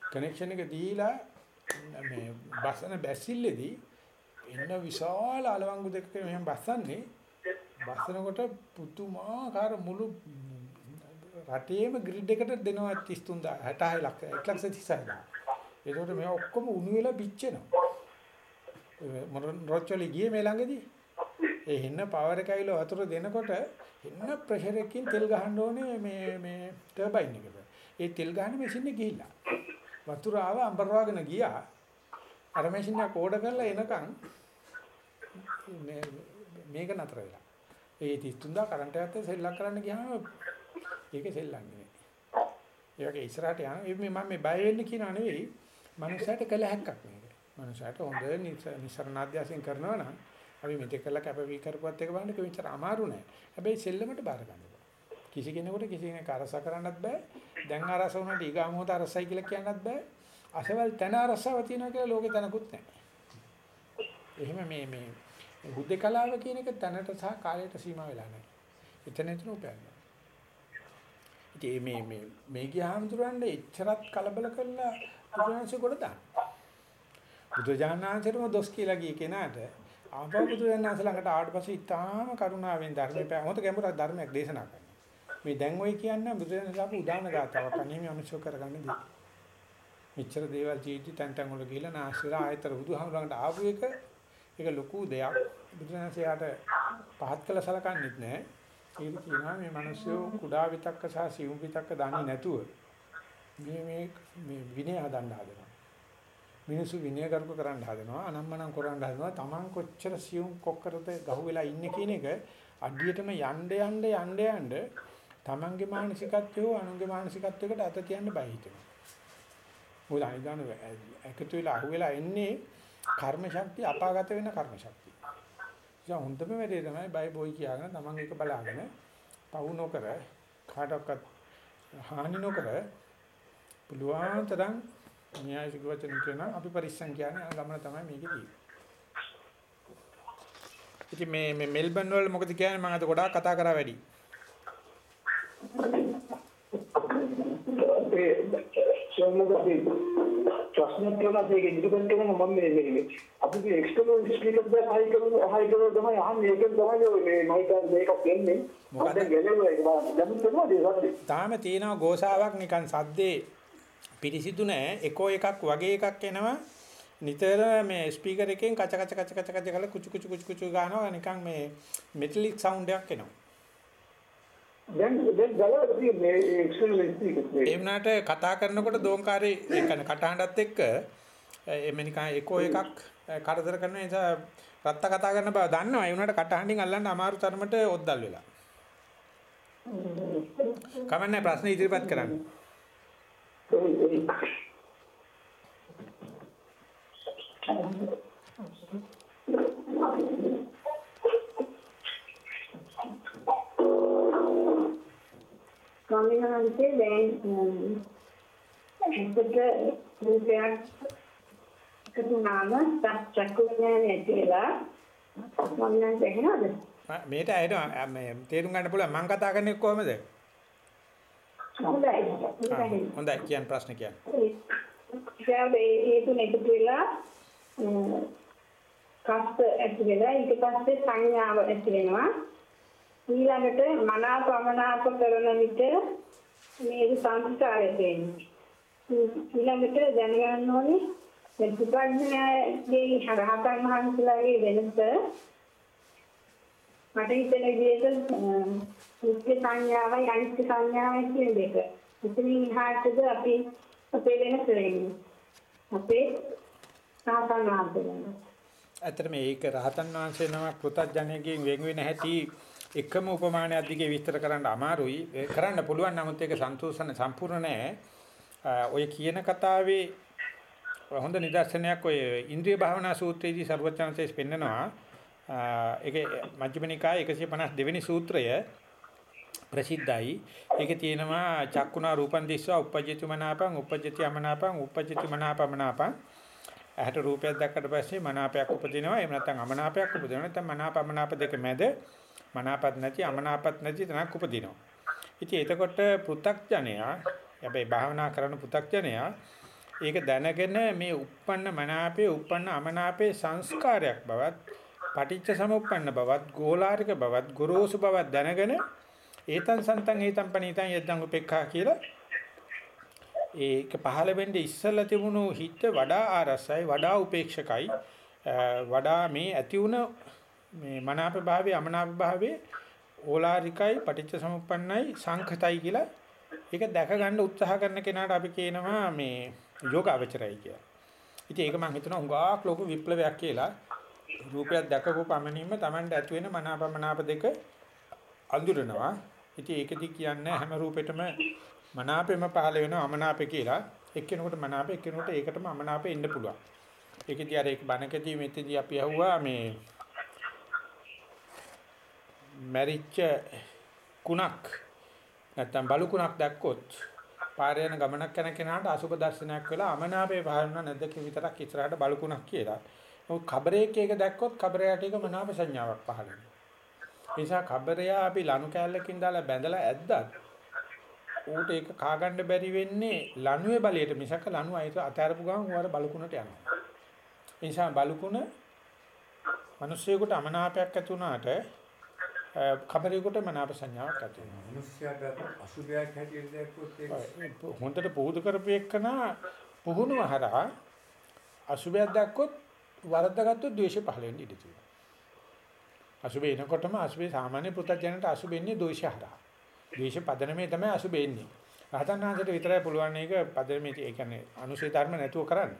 කනෙක්ෂන් එක දීලා මේ බස්සන බැසිල්ලේදී එන්න විශාල අලවංගු දෙකක මෙහෙම බස්සන්නේ බස්සනකොට පුතුමාකාර මුළු රටේම ග්‍රිඩ් එකට දෙනවා 33000 66 ලක්ෂ 136000. ඒකට මේ ඔක්කොම උණු වෙලා පිච්චෙනවා. මොරන් රොච්චලි ගියේ මේ ළඟදී. ඒ හින්න පවර් එක ඇවිල්ලා වතුර දෙනකොට හින්න ප්‍රෙෂර් එකකින් තෙල් ගහන්න ඕනේ මේ මේ ටර්බයින් එකට. ඒ තෙල් ගහන මැෂින් එක ගිහිල්ලා. වතුර ආව අඹරවාගෙන ගියා. අර මැෂින් එක කෝඩ කරලා එනකන් මේක නතර වෙලා. ඒ 33000 කරන්ට් එකත් සෙල්ලම් කරන්න ගියාම ඒක සෙල්ලම් නෙවෙයි. ඒ වගේ ඉස්සරහට යන මේ මම මේ බය වෙන්න කියනවා නෙවෙයි. මනුස්සයට කළ හැක්කක් මේක. මනුස්සයට හොඳ නිසරණාධ්‍යාසයෙන් කරනවා නම් අපි මෙතෙක් කළා කැපවී කරපුවත් එක බලන්න කොච්චර අමාරු නෑ. හැබැයි සෙල්ලමට බාර ගන්න කිසි කෙනෙකුට කිසි කෙනෙක් අරස කරන්නත් බෑ. දැන් අරස වුණාට ඊගා මොහොත අරසයි කියලා කියන්නත් බෑ. අසවල් තන අරසව තියෙනවා කියලා ලෝකේ තනකුත් නැහැ. එහෙම මේ මේ හුදේකලාව කියන එක තැනට සහ කාලයට සීමා වෙලා නැහැ. එතන එතන උපයන්නේ. ඉතින් මේ මේ මේ ගියාමතුරන්නේ එච්චරත් කලබල කරලා බුදුරජාණන්සේ කොට දාන්න. බුදුජානනාංශෙම දොස් කියලා ගිය කෙනාට ආපහු බුදුරජාණන්සේ ළඟට ආවට පස්සේ ඉතාම කරුණාවෙන් ධර්මයේ පැහැමත ගැඹුරක් ධර්මයක් දේශනා කරනවා. මේ දැන් ඔය කියන්නේ බුදුරජාණන් ලාපු උදාන ගාතාවක් අනේ මේ අනුශෝ කරගන්න දී. මෙච්චර දේවල් ජීවිතය තැන් තැන් වල ගිහිලා නාස්තිලා ආයතර බුදුහාමුදුරන්ට ආපු එක ඒක ලොකු දෙයක්. බුදුරජාණන්සේට පහත් කළ සලකන්නේත් නැහැ. ඒක කියනවා මේ මිනිස්සු කුඩා විතක්ක සහ සිවුම් විතක්ක දන්නේ නැතුව මේ මේ මේ විනය හදන්න හදනවා. මිනිස්සු විනය කරුක කරන්න හදනවා අනම්මනම් කරන්න හදනවා Taman කොච්චර සියුම් කොක්කරද ගහුවෙලා ඉන්නේ කියන එක අඩියටම යන්න යන්න යන්න යන්න Tamanගේ මානසිකත්වය අනුන්ගේ මානසිකත්වයකට අත තියන්න බය හිතෙනවා. මොකද අනිදාන එකතු වෙලා අහුවෙලා එන්නේ කර්ම ශක්තිය අපාගත වෙන කර්ම ශක්තිය. ඒ හොඳම වැඩේ තමයි බය බොයි කියාගෙන Taman එක බලාගෙන පවු නොකර කාටවත් හානි නොකර පුළුවන් තරම් න්‍යායික වචන කියන අපි පරිස්සම් කියන්නේ ගමන තමයි මේකේ තියෙන්නේ. ඉතින් මේ මේ මෙල්බන් වල මොකද කියන්නේ මම අද ගොඩාක් කතා කරා වැඩි. සෝමගතේ ප්‍රශ්න කරලා ඒක ඉදිරිපත් කරන මම මේ මේ අපි එක්ස්ටර්නල් ස්පීකර් දැන් හයි කරන හයි කරන තමයි අහන්නේ. ඒකෙන් තමයි මේ මයික් මේක දෙන්නේ මොකද? ගැලෙන්නේ ඒක දැන් දෙනවා තාම තියෙනවා ගෝසාවක් නිකන් සද්දේ පිරිසිදු නැහැ එකෝ එකක් වගේ එකක් එනවා. නිතර මේ ස්පීකර් එකෙන් කච කච කච කච කච කරලා කුචු කුචු කුචු කුචු ගන්නවා. නිකන් මේ මෙටලික් සවුන්ඩ් එකක් එනවා. දැන් දැන් ගලවලා තියෙන මේ එක්ස්ටර්නල් ස්පීකර් ඒ වුණාට කතා කරනකොට දෝංකාරේ කියන්නේ කටහඬත් එක්ක එමෙ නිකන් එකෝ එකක් කරදර කරන නිසා රත්ත කතා කරන බව දන්නවා. ඒ වුණාට කටහඬින් අල්ලන්න අමාරු තරමට ඔද්දල් වෙලා. කමන්නේ ප්‍රශ්න ඉදිරිපත් කරන්න ස්වාමීන් වහන්සේ දැන් එකට රූපයක් එකතු නාම චක්කු විඥානය කියලා මම නම් තේරෙනවද? මේට ඇයිද මේ තේරුම් ගන්න පුළුවන් මම කතා කරන්නේ කොහමද? හොඳයි. හොඳයි කියන්න ප්‍රශ්න කියන්න. ඒ තුන එකතු වෙලා කස්ත ඇති වෙලා ඊට පස්සේ සංඥාව ඇති වෙනවා. ඊළඟට මනාපමනාප කරන විට මේ සංස්කාරය දෙන්නේ. ඊළඟට දැනගන්න ඕනේ දැන් පුතග්ජනයේ හරහතන් වහන්සේලාගේ වෙනස මට හිතෙන විදිහට නිත්‍ය සංඥාවයි අනිත්‍ය සංඥාවයි කියන දෙක. ඉතින් ඉහාටද අපි අපේ වෙනස වෙන්නේ. අපේ සාතන් වහන්සේලා. ඇත්තට මේක රහතන් වහන්සේ නම පෘථග්ජනයෙක්ගෙන් වෙන් වෙන හැටි එකම උපමානයක් දිගේ විස්තර කරන්න අමාරුයි. කරන්න පුළුවන් නමුත් ඒක සන්තෝෂන සම්පූර්ණ නැහැ. ඔය කියන කතාවේ හොඳ නිදර්ශනයක් ඔය ඉන්ද්‍රිය භාවනා සූත්‍රයේදී සර්වඥාන්සේ පෙන්නනවා. ඒකේ මජ්ක්‍ධිම නිකාය 152 වෙනි සූත්‍රය ප්‍රසිද්ධයි. ඒකේ තියෙනවා චක්කුණා රූපං දිස්වා uppajjati මනාපං uppajjati අමනාපං uppajjati මනාපමනාපං ඇහැට රූපයක් දැක්කට පස්සේ මනාපයක් උපදිනවා. එහෙම නැත්නම් අමනාපයක් උපදිනවා. නැත්නම් මනාප අමනාප දෙක මැද මනාපත් නැති අමනාපත් නැති තැනක් උපදිනවා. ඉතින් එතකොට පෘ탁ජනයා හැබැයි භාවනා කරන පෘ탁ජනයා ඒක දැනගෙන මේ uppන්න මනාපේ uppන්න අමනාපේ සංස්කාරයක් බවත් පටිච්ච සමුප්පන්න බවත් ගෝලාරික බවත් ගොරෝසු බවත් දැනගෙන ඒතං සන්තං ඒතං පනීතං යද්දං උපේක්ඛා කියලා ඒක පහළ වෙන්නේ ඉස්සලා තිබුණු හිත වඩා ආරසයි වඩා උපේක්ෂකයි වඩා මේ ඇති වුණ මේ මනාප භාවයේ අමනාප භාවයේ ඕලාරිකයි පටිච්ච සමුප්පන්නයි සංඛතයි කියලා ඒක දැක ගන්න උත්සාහ කරන කෙනාට අපි කියනවා මේ යෝගාවචරයි කියලා. ඉතින් ඒක මම හිතනවා හුඟක් ලොකු විප්ලවයක් කියලා. රූපයක් දැකපු පමණින්ම Tamanට ඇති වෙන මනාපමනාප දෙක අඳුරනවා. ඉතින් ඒකෙදි කියන්නේ හැම රූපෙටම මනාපෙම පහළ වෙනවා අමනාපේ කියලා. එක්කෙනෙකුට මනාප එක්කෙනෙකුට ඒකටම අමනාපෙ එන්න පුළුවන්. ඒකෙදි අර ඒක බණකදී මෙතෙදි අපි අහුවා මේ මැරිච්ච කුණක් නැත්තම් බලු කුණක් දැක්කොත් පාර යන ගමනක් යන කෙනාට අසුබ දර්ශනයක් වෙලා අමනාපේ පහළ නැද්ද කිය විතරක් ඉස්සරහට බලු කුණක් කියලා. නමුත් කබරේක එක දැක්කොත් කබරයට එක මනාප සංඥාවක් පහළ වෙනවා. ඒ නිසා කබරයා අපි ලනු කෑල්ලකින් දාලා බැඳලා ඇද්දත් ඌට ඒක කා ගන්න බැරි වෙන්නේ ලණුවේ බලයට මිසක ලණුව අයිත අතාරපු ගමන් ඌ අර බලුකුණට යනවා. ඒ නිසා බලුකුණ මිනිස්සුයෙකුට අමනාපයක් ඇති වුණාට කබරේකට මනාප සංඥාවක් ඇති වෙනවා. මිනිස්යාට අසුභයක් හැටියට දැක්කොත් ඒක හොඳට පුහුණු කරපේකන පුහුණුව හරහා අසුභයක් දැක්කොත් වරද්දාගත්තොත් ද්වේෂය පහළ වෙන්න ඉඩ තියෙනවා. අසුභ එනකොටම අසුභේ සාමාන්‍ය පුතඥයන්ට අසුභ එන්නේ ද්වේෂය හරහා. ද්වේෂ පදනමේ තමයි අසුභ එන්නේ. රහතන් වහන්සේට විතරයි පුළුවන් මේක පදනමේ ඒ කියන්නේ අනුසේ ධර්ම නැතුව කරන්න.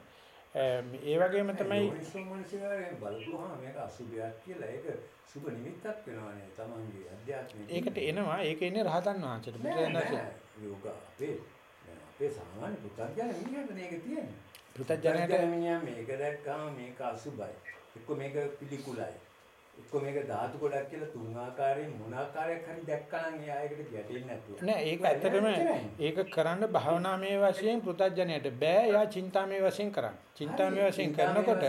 ඒ වගේම තමයි යෝනිසෝමනසිකාරයෙන් බලපුවාම මේක අසුභයක් කියලා ඒක සුබ නිමිත්තක් වෙනවානේ තමන්ගේ අධ්‍යාත්මික ඒකට එනවා ඒක එන්නේ රහතන් වහන්සේට. බුදුරජාණන්සේ යෝග අපේ අපේ සාමාන්‍ය පුතඥය මිනිහට මේක තියෙන්නේ. පුතඥයට මිනිහා මේක දැක්කම මේක අසුභයි. එක්ක මේක පිළිකුලයි. එක්ක මේක ධාතු ගොඩක් කියලා තුන් ආකාරයෙන් මොන ආකාරයක් හරි දැක්කනම් එයා ඒකට ගැටෙන්නේ නැතුව. නෑ ඒක ඇත්තටම ඒක කරන්න භාවනාමය වශයෙන් පුතඥයට බෑ එයා චින්තාමය වශයෙන් කරන්න. චින්තාමය වශයෙන් කරනකොට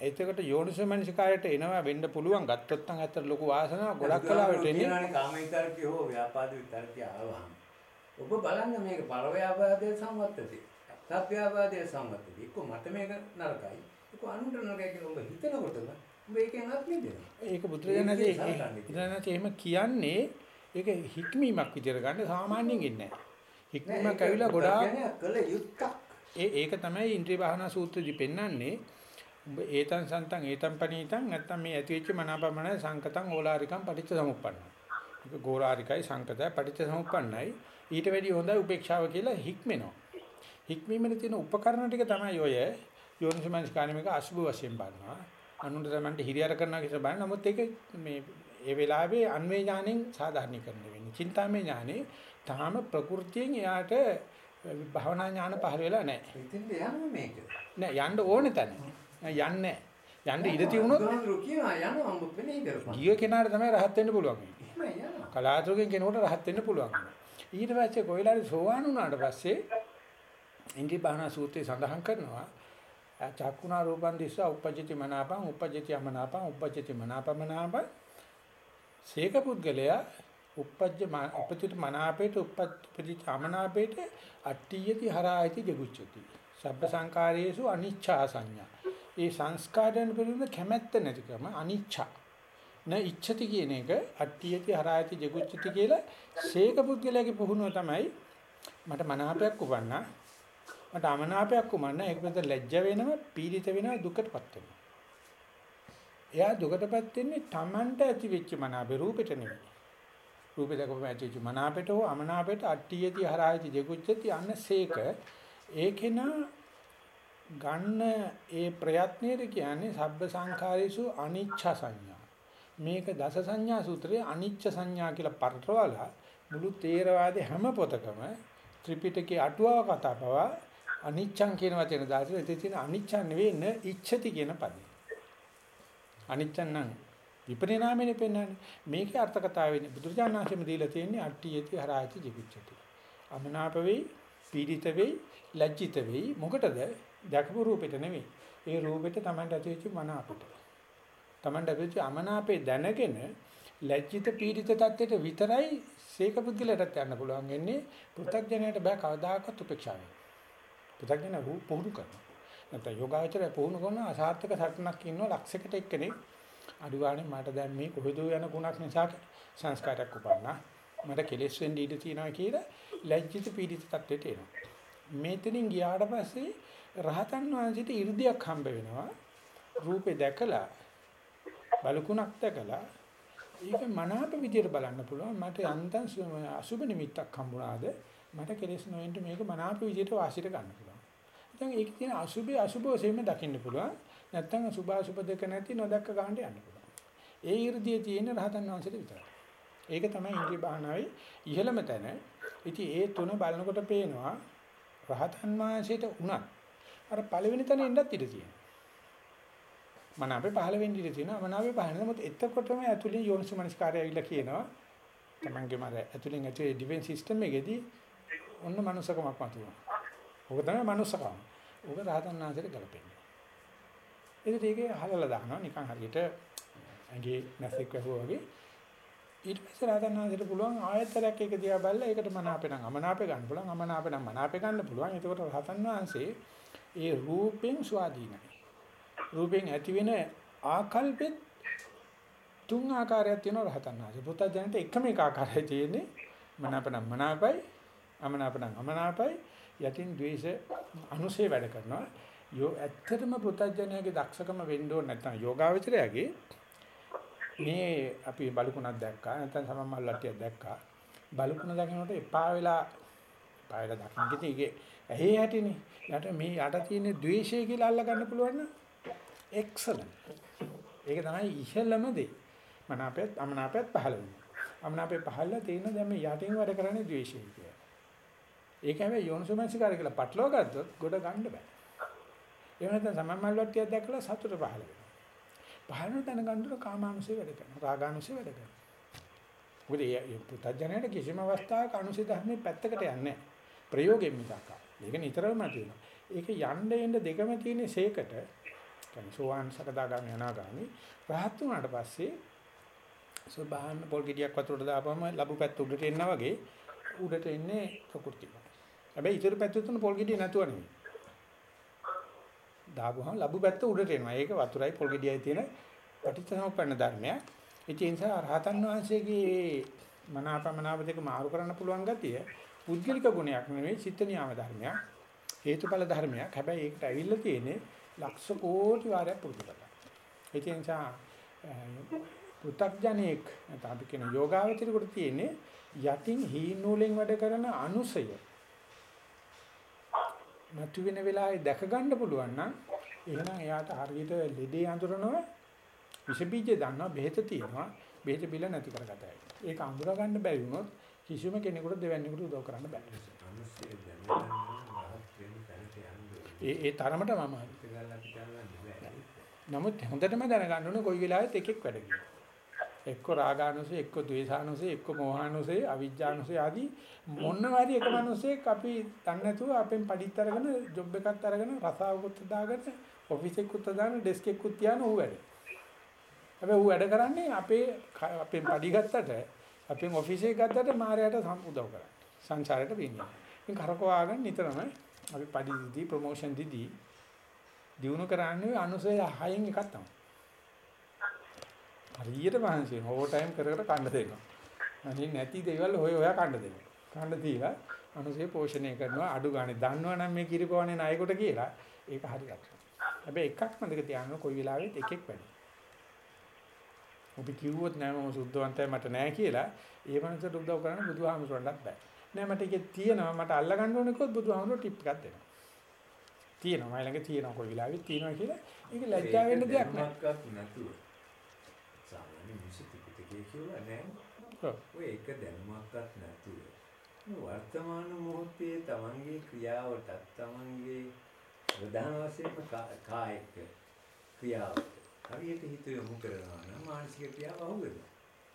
එතකොට යෝනිසෝමනසිකාරයට එනවා වෙන්න පුළුවන් ගත්තොත් නම් ඇත්තට ලොකු වාසනාවක් ගොඩක් කලාවට එන්නේ. කියනවානේ කාම විතරකේ හෝ ව්‍යාපාද විතරකේ ආවහම. ඔබ බලන්න මේක පරව්‍යාපාදයේ සංවත්තති. සත්‍යාපාදයේ සංවත්තති. එක්ක මට මේක නරකයි. එක්ක අනුන්ට නරකයි කියලා ඔබ හිතනකොටම ඔබ අත් මිදෙනවා. ඒක බුදුරජාණන්සේ බුදුරජාණන්සේ එහෙම කියන්නේ ඒක හික්මීමක් විදියට ගන්න සාමාන්‍යයෙන් ඉන්නේ නැහැ. හික්මීමක් ඇවිල්ලා ගොඩාක් කළ යුත්තක්. ඒ ඒක තමයි ඉන්ද්‍රිය භාවනා සූත්‍රෙදි පෙන්වන්නේ. උඹ ඒතං සන්තං ඒතං පනීතං නැත්තම් මේ ඇතිවෙච්ච මනාපමන සංකතං ඕලාරිකං පටිච්ච සමුප්පන්නයි. ඒක ගෝලාරිකයි සංකතයි පටිච්ච සමුප්පන්නයි. ඊට වැඩි හොඳයි උපේක්ෂාව කියලා හික්මෙනවා. හික්මීමේ තියෙන උපකරණ ටික තමයි ඔය යෝනිසමනස් කාණිමික අසුභ වශයෙන් බලනවා. අනුන්ට තමන්ට හිරියර කරනවා කියලා බලන නමුත් ඒක මේ ඒ වෙලාවේ අන්වේ ඥාණයෙන් සාධාරණීකරණය වෙන්නේ. චින්තාමය ඥානේ තාම ප්‍රകൃතියෙන් එයාට භවනා ඥාන පහළ වෙලා නැහැ. ඉතින් යනවා මේක. නෑ යන්න ඕනේ තැන. යන්නේ යන්න ඉඩ තියුණොත්. ගිය කෙනාට තමයි රහත් වෙන්න පුළුවන්. කලාතුරකින් කෙනෙකුට රහත් වෙන්න පුළුවන්. ඊට පස්සේ කොයිලාරි සෝවාන් වුණාට පස්සේ ඉන්ද්‍රිය බාහනා සූත්‍රයේ සඳහන් කරනවා චක්කුණා රූපං දිස්සා uppajjati මනාපං uppajjati අමනාපං uppajjati මනාපමනාපං. සීක පුද්ගලයා uppajja uppajjati මනාපේට uppajjati අමනාපේට අට්ඨියති හරායති දෙගුච්චති සබ්බ සංකාරයේසු අනිච්ඡා සංඥා. ඒ සංස්කාරයන් පිළිබඳ කැමැත්ත නැතිකම අනිච්ඡා. න ඉච්ඡති කියන එක අට්ඨියති හරායති දෙගුච්චති කියලා සීක පුද්ගලයාගේ පුහුණුව තමයි මට මනාපයක් උපන්නා. මට අමනාපයක් උමන්න ඒක පිට ලැජ්ජ වෙනවා පීඩිත වෙනවා දුකටපත් වෙනවා. එයා දුකටපත් වෙන්නේ Tamanට ඇති වෙච්ච මනාපේ රූපෙට නෙවෙයි. රූපේ දක්වපු ඇතිවෙච්ච මනාපෙට හෝ අමනාපෙට අට්ටියති හරායති දෙකුච්චති අන්න සේක ඒකේන ගන්න ඒ ප්‍රයත්නයේ කියන්නේ සබ්බ සංඛාරේසු අනිච්ච සංඥා. මේක දස සංඥා සූත්‍රයේ අනිච්ච සංඥා කියලා පරතරවලා මුළු තේරවාදී හැම පොතකම ත්‍රිපිටකයේ අටුවාව කතා පවා අනිච්ඡං කියන වචන දාලා ඒකේ තියෙන අනිච්ඡං නෙවෙයි න ඉච්ඡති කියන පදේ. අනිච්ඡං නම් විපරිණාමයෙන් පෙන්වන්නේ. මේකේ අර්ථ කතාවෙන්නේ බුදුරජාණන්සේම දීලා තියෙන්නේ අට්ටි යති හරායති ජිවිච්ඡති. අමනාප වෙයි, පීඩිත වෙයි, ලැජ්ජිත වෙයි. මොකටද? දැකපු රූපෙට නෙවෙයි. ඒ රූපෙට Tamanට ඇතිවෙච්ච මන අපිට. Tamanට ඇතිවෙච්ච අමනාපේ දැනගෙන ලැජ්ජිත පීඩිත තත්ත්වයට විතරයි සීක පුද්ගලයටත් යන්න පුළුවන් වෙන්නේ. පෘථග්ජනයට බෑ කවදාකවත් උපේක්ෂා වෙන්න. පෘථග්ජන රූප පුහුණු කරනවා. නැත්නම් යෝගාචරය පුහුණු කරන අසාර්ථක සටනක් ඉන්නවා ලක්ෂයකට එක්කෙනෙක්. අඩුවානේ මට දැන් මේ කොහෙද යන ගුණක් නිසා සංස්කාරයක් උපන්නා. මට කෙලෙස් වෙන්න ඉඩ තියෙනවා කියලා ලැජ්ජිත පීඩිත තත්ත්වයට එනවා. මෙතනින් ගියාට පස්සේ රහතන් වහන්සේට 이르දියක් හම්බ වෙනවා. රූපේ දැකලා බලකුණක් දැකලා ඒක මනාප විදියට බලන්න පුළුවන්. මට යන්තම් අසුබ නිමිත්තක් හම්බුණාද? මට කෙලෙස් නොවෙන්න මේක මනාප විදියට වාසියට ගන්න පුළුවන්. දැන් ඒක තියෙන අසුබේ අසුබෝසෙම දකින්න පුළුවන්. නැත්තම් අසුභ අසුබ දෙක නැති නොදක්ක ගන්න යන්න පුළුවන්. ඒ 이르දියේ තියෙන රහතන් වහන්සේට විතරයි. ඒක තමයි ඉන්ද්‍රිය භාවනාවේ ඉහළම තැන. ඉතින් ඒ තුන බලනකොට පේනවා රහතන් වහන්සේට උනත් අර පළවෙනි තැන එන්නත් ඉඩ තියෙනවා. මන අපේ පහළ වෙන්න ඉඩ තියෙනවා. මන අපේ පහළ නමුත් එතකොටම ඇතුලින් යෝනිසමනස්කාරය ඇවිල්ලා කියනවා. තමන්ගේ මර ඇතුලින් ඇතුලේ ඩිෆෙන්ස් සිස්ටම් එකේදී ඔන්න මනුස්සකමක් මතුවෙනවා. ඕක තමයි මනුස්සකම. ඕක රහතන් වහන්සේට ගලපෙන්නේ. ඒකට ඒකේ හලලා දානවා නිකන් හරියට ඇඟේ නැසෙක් වැහුවා වගේ. ඊට පස්සේ රහතන් වහන්සේට පුළුවන් ආයතරයක් එක දිහා බලලා ඒකට මනාපේ නම් අමනාපේ ගන්න පුළුවන් අමනාපේ නම් මනාපේ ගන්න පුළුවන්. එතකොට රහතන් වහන්සේ ඒ රූපෙන් ස්වාධීනයි. රූපෙන් ඇති වෙන ආකල්පෙත් තුන් ආකාරයක් තියෙනවා රහතන් වහන්සේ. පුතජනට එකම එක ආකාරයයි තියෙන්නේ මනාපනම් මනාපයි අමනාපනම් අමනාපයි යටින් ද්වේෂ අනුසේ වැඩ කරනවා. යෝ ඇත්තටම පුතජනයාගේ දක්ෂකම වෙන්න ඕන නැත්නම් යෝගාවචරයාගේ මේ අපි බලුකුණක් දැක්කා නැත්නම් සමමල් ලට්ටියක් දැක්කා බලුකුණ දකින්නට එපා වෙලා එපා වෙලා දකින්න කිව්වේ ඇහි හැටිනේ යට මේ යට තියෙන ද්වේෂය කියලා අල්ල ගන්න පුළුවන් නම් එක්සලන්ට්. ඒක තමයි ඉහළම දේ. මනාපයත් අමනාපයත් පහළ වෙනවා. අමනාපේ පහළලා තියෙන දැන් මේ යටින් වැඩ කරන්නේ ද්වේෂය කියලා. ඒක හැබැයි යෝනිසෝමනසිකාරය කියලා පටලවා ගත්තොත් ගොඩ ගන්න බෑ. ඒ වෙනතන සමමල් වට්ටියක් දැකලා සතුට පහළ වෙනවා. පහළ වෙන තැන ගන්නකොට කාමානුසය වැඩ කරනවා. රාගානුසය වැඩ කරනවා. මොකද මේ පුතඥයට කිසිම අවස්ථාවක අනුසය ධර්මයේ පැත්තකට යන්නේ නැහැ. ප්‍රයෝගෙන් මිසක්. ඒක නිතරම තියෙනවා. ඒක යන්න එන්න දෙකම තියෙන සේකට කියන්නේ සෝවාන් සකදාගාමී අනාගාමී රහත් වුණාට පස්සේ සබහාන පොල් ගෙඩියක් වතුරට දාපුවම ලැබු පැත්ත උඩට එනවා වගේ උඩට එන්නේ ප්‍රകൃතිය. හැබැයි ඉතුරු පැත්ත තුන පොල් ගෙඩිය නැතුව නෙමෙයි. දාපුවම ලැබු පැත්ත උඩට එනවා. ඒක වතුරයි පොල් ගෙඩියයි තියෙන පටිච්චසමුප්පන්න ධර්මයක්. ඒ නිසා රහතන් වහන්සේගේ මනාපමනාප දෙක මාරු කරන්න පුළුවන් ගතිය පුද්ගලික ගුණයක් නෙවෙයි චිත්ත නියාම ධර්මයක්. හේතුඵල ධර්මයක්. හැබැයි ඒකට ඇවිල්ලා තියෙන්නේ ලක්ෂ කෝටි වාරයක් පුරුදු කරලා. ඒ නිසා පු탁ජනෙක් නැත්නම් අපි කියන යෝගාවචරයට තියෙන්නේ යටින් හීන නූලෙන් වැඩ කරන අනුසය. මතු වෙන වෙලාවේ දැක ගන්න පුළුවන් නම් එහෙනම් එයාට හරියට ලෙඩේ අඳුරනවා විෂ බීජ දන්නවා බෙහෙත තියෙනවා බෙහෙත බිල නැති කරගතයි. ඒක අඳුර ගන්න බැරි වුණොත් කිසිම කෙනෙකුට දෙවන්නේකට උදව් කරන්න බෑ. ඒ ඒ තරමට මම නමුත් හොඳටම දැනගන්න ඕනේ කොයි වෙලාවෙත් එකෙක් වැඩ කරනවා. එක්ක රාගානුසය, එක්ක ද්වේෂානුසය, එක්ක මෝහානුසය, අවිජ්ජානුසය ආදී මොනවාරි එක මිනිස්සෙක් අපි දන්නේ නැතුව අපෙන් පඩිත් අරගෙන ජොබ් එකක් අරගෙන රසාවකුත් දාගෙන ඔෆිස් එකකුත් දාගෙන ඩෙස්ක් එකකුත් තියාන ඌ වැඩ. හැබැයි ඌ වැඩ කරන්නේ අපේ අපෙන් පඩි ගත්තට අපෙන් ඔෆිස් එක ගත්තට මායයට උදව් කරන්නේ. සංසාරයට වෙන්නේ. ඉතින් කරකවාගෙන නිතරම අපි පඩි දීදී ප්‍රොමෝෂන් දීදී දිනු කරන්නේ අනුසය 6න් එකක් තමයි. හරියට මහන්සි ඕවර් ටයිම් කර කර කන්න දෙනවා. අනිත් නැති දේවල් හොය හොයා කන්න දෙනවා. කන්න දීලා අනුසය පෝෂණය කරනවා අඩු ගානේ දන්නවනම් මේ කිරිපවන්නේ ණයකට කියලා ඒක හරි ලක්ෂණ. හැබැයි එකක් මතක තියාගන්න කොයි වෙලාවෙත් එකෙක් වැඩි. ඔබ කිව්වොත් නෑ මම සුද්ධවන්තයි මට නෑ කියලා ඒ මනසට උදව් කරන්න බුදුහාමුදුරන්වත් බෑ. නෑ මට ඒකේ තියෙනවා මට අල්ල ගන්න ඕනේ කොත් බුදුහාමුදුරුවෝ ටිප් එකක් දෙනවා. තියෙනවා මයි ළඟ තියෙනවා කොයි වෙලාවෙත් තියෙනවා කියලා ඒක ලැජ්ජා වෙන්න දෙයක් නෑ. නැතුව. සාමාන්‍ය මිනිස්සු ටිකේ කියලා නෑ. ඔව්. ඔය එක දැනුමක්වත් නැතුව. වර්තමාන මොහොතේ තමන්ගේ ක්‍රියාවට තමන්ගේ ප්‍රධාන වශයෙන්ම කායික ක්‍රියාවට හරියට හිත යොමු කරනවා නම් මානසික ක්‍රියාව අහු වෙනවා.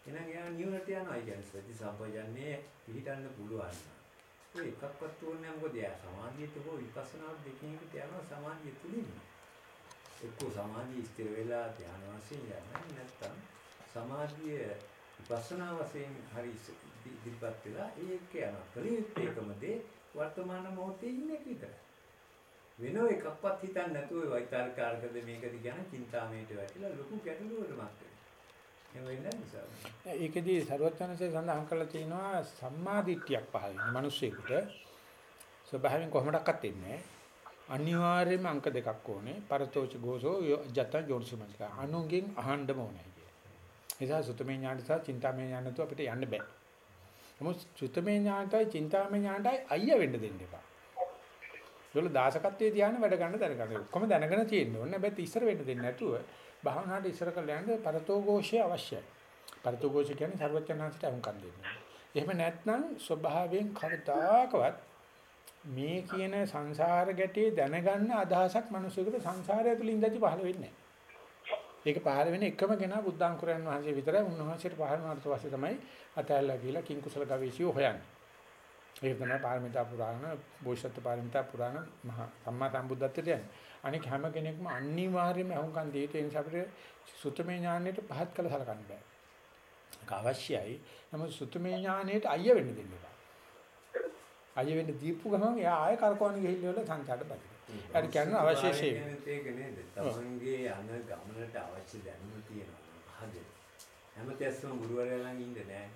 එහෙනම් එයා නිවනට යනවා. ඒ කියන්නේ සති සම්පජන්නේ පිළිටන්න පුළුවන්. ඒ එකක්වත් ඕනේ නැහැ මොකද එයා සමාධියට හෝ විපස්සනාට දෙකකින් එකට යනවා සමාධිය තුලින්ම. එක්කෝ සමාධිය ස්ථිර වෙලා ධ්‍යාන වශයෙන් යනවා නැත්නම් සමාධිය විපස්සනා වශයෙන් හරි ඉදිරිපත් වෙලා ඒක යනවා. කලියුත් ඒකම දේ වර්තමාන මොහොතේ ඉන්නේ විතරයි. වෙනව එකක්වත් හිතන්නේ නැතුව වෛතාලකාරකද මේකද කියන චින්තාමයට වැටිලා ලොකු ගැටලුවකටමත් වෙනවා. එහෙම වෙන්නේ නිසා. ඒකෙදී ਸਰවඥාන්සේ සඳහන් කරලා තියෙනවා සම්මාදිට්ඨියක් පහළ වෙන මිනිස්සෙකුට ස්වභාවයෙන් කොහොමඩක්වත් එන්නේ අනිවාර්යයෙන්ම අංක දෙකක් ඕනේ පරතෝච ගෝසෝ ජත ජෝනිසමස්ක අනුගෙන් අහන්නම ඕනේ කිය. නිසා සුතමේ ඥානට සහ චින්තාමේ ඥානට අපිට යන්න බෑ. නමුත් සුතමේ ඥානටයි චින්තාමේ ඥානටයි අයිය වෙන්න දෙන්න එපා. ඒවල දාසකත්වයේ ධානය වැඩ ගන්න දරගන්න. ඔක්කොම දැනගෙන තියෙන්න ඕනේ. හැබැයි ඉස්සර වෙන්න දෙන්නේ නැතුව භාවනාවට ඉස්සර කරලා යන්න පරතෝഘോഷය අවශ්‍යයි. පරතෝഘോഷ කියන්නේ සර්වචනාංශයට අහුම්කම් දෙන්නේ. එහෙම නැත්නම් ස්වභාවයෙන් කවදාකවත් මේ කියන සංසාර ගැටේ දැනගන්න අදහසක් මිනිසෙකුට සංසාරය තුළ ඉඳි පහළ වෙන්නේ නැහැ. ඒක පහළ වෙන්නේ එකම කෙනා බුද්ධාංකුරයන් වහන්සේ විතරයි. උන්වහන්සේට පහළ වුණාට පස්සේ තමයි අතැල්ලා කියලා කිං කුසල ගවේෂියෝ හොයන්නේ. ඒක තමයි පාරමිතා පුරාණ, බෝසත් පාරමිතා පුරාණ මහා සම්මා සම්බුද්ධත්වයට යන්නේ. අනික හැම කෙනෙක්ම අනිවාර්යයෙන්ම අහුම්කම් දෙයට ඒ නිසා අපිට සුතමේ ඥාණයට පහත් කළ සලකන්න බෑ. ඒක අවශ්‍යයි. නමුත් සුතමේ ඥාණයට අයිය වෙන්න දෙන්න එපා. අයිය වෙන්න දීපු ගමන් එයා ආයෙ කරකවන ගිහිල්ල වල සංචාරට බදිනවා. හරි කියන්නේ අවශ්‍ය ෂේ. ඒක නේද? තමන්ගේ යන ගමනට අවශ්‍ය දැනුම තියෙනවා. හද. හැමතිස්සම ගුරුවරයා ළඟ ඉන්න නෑ.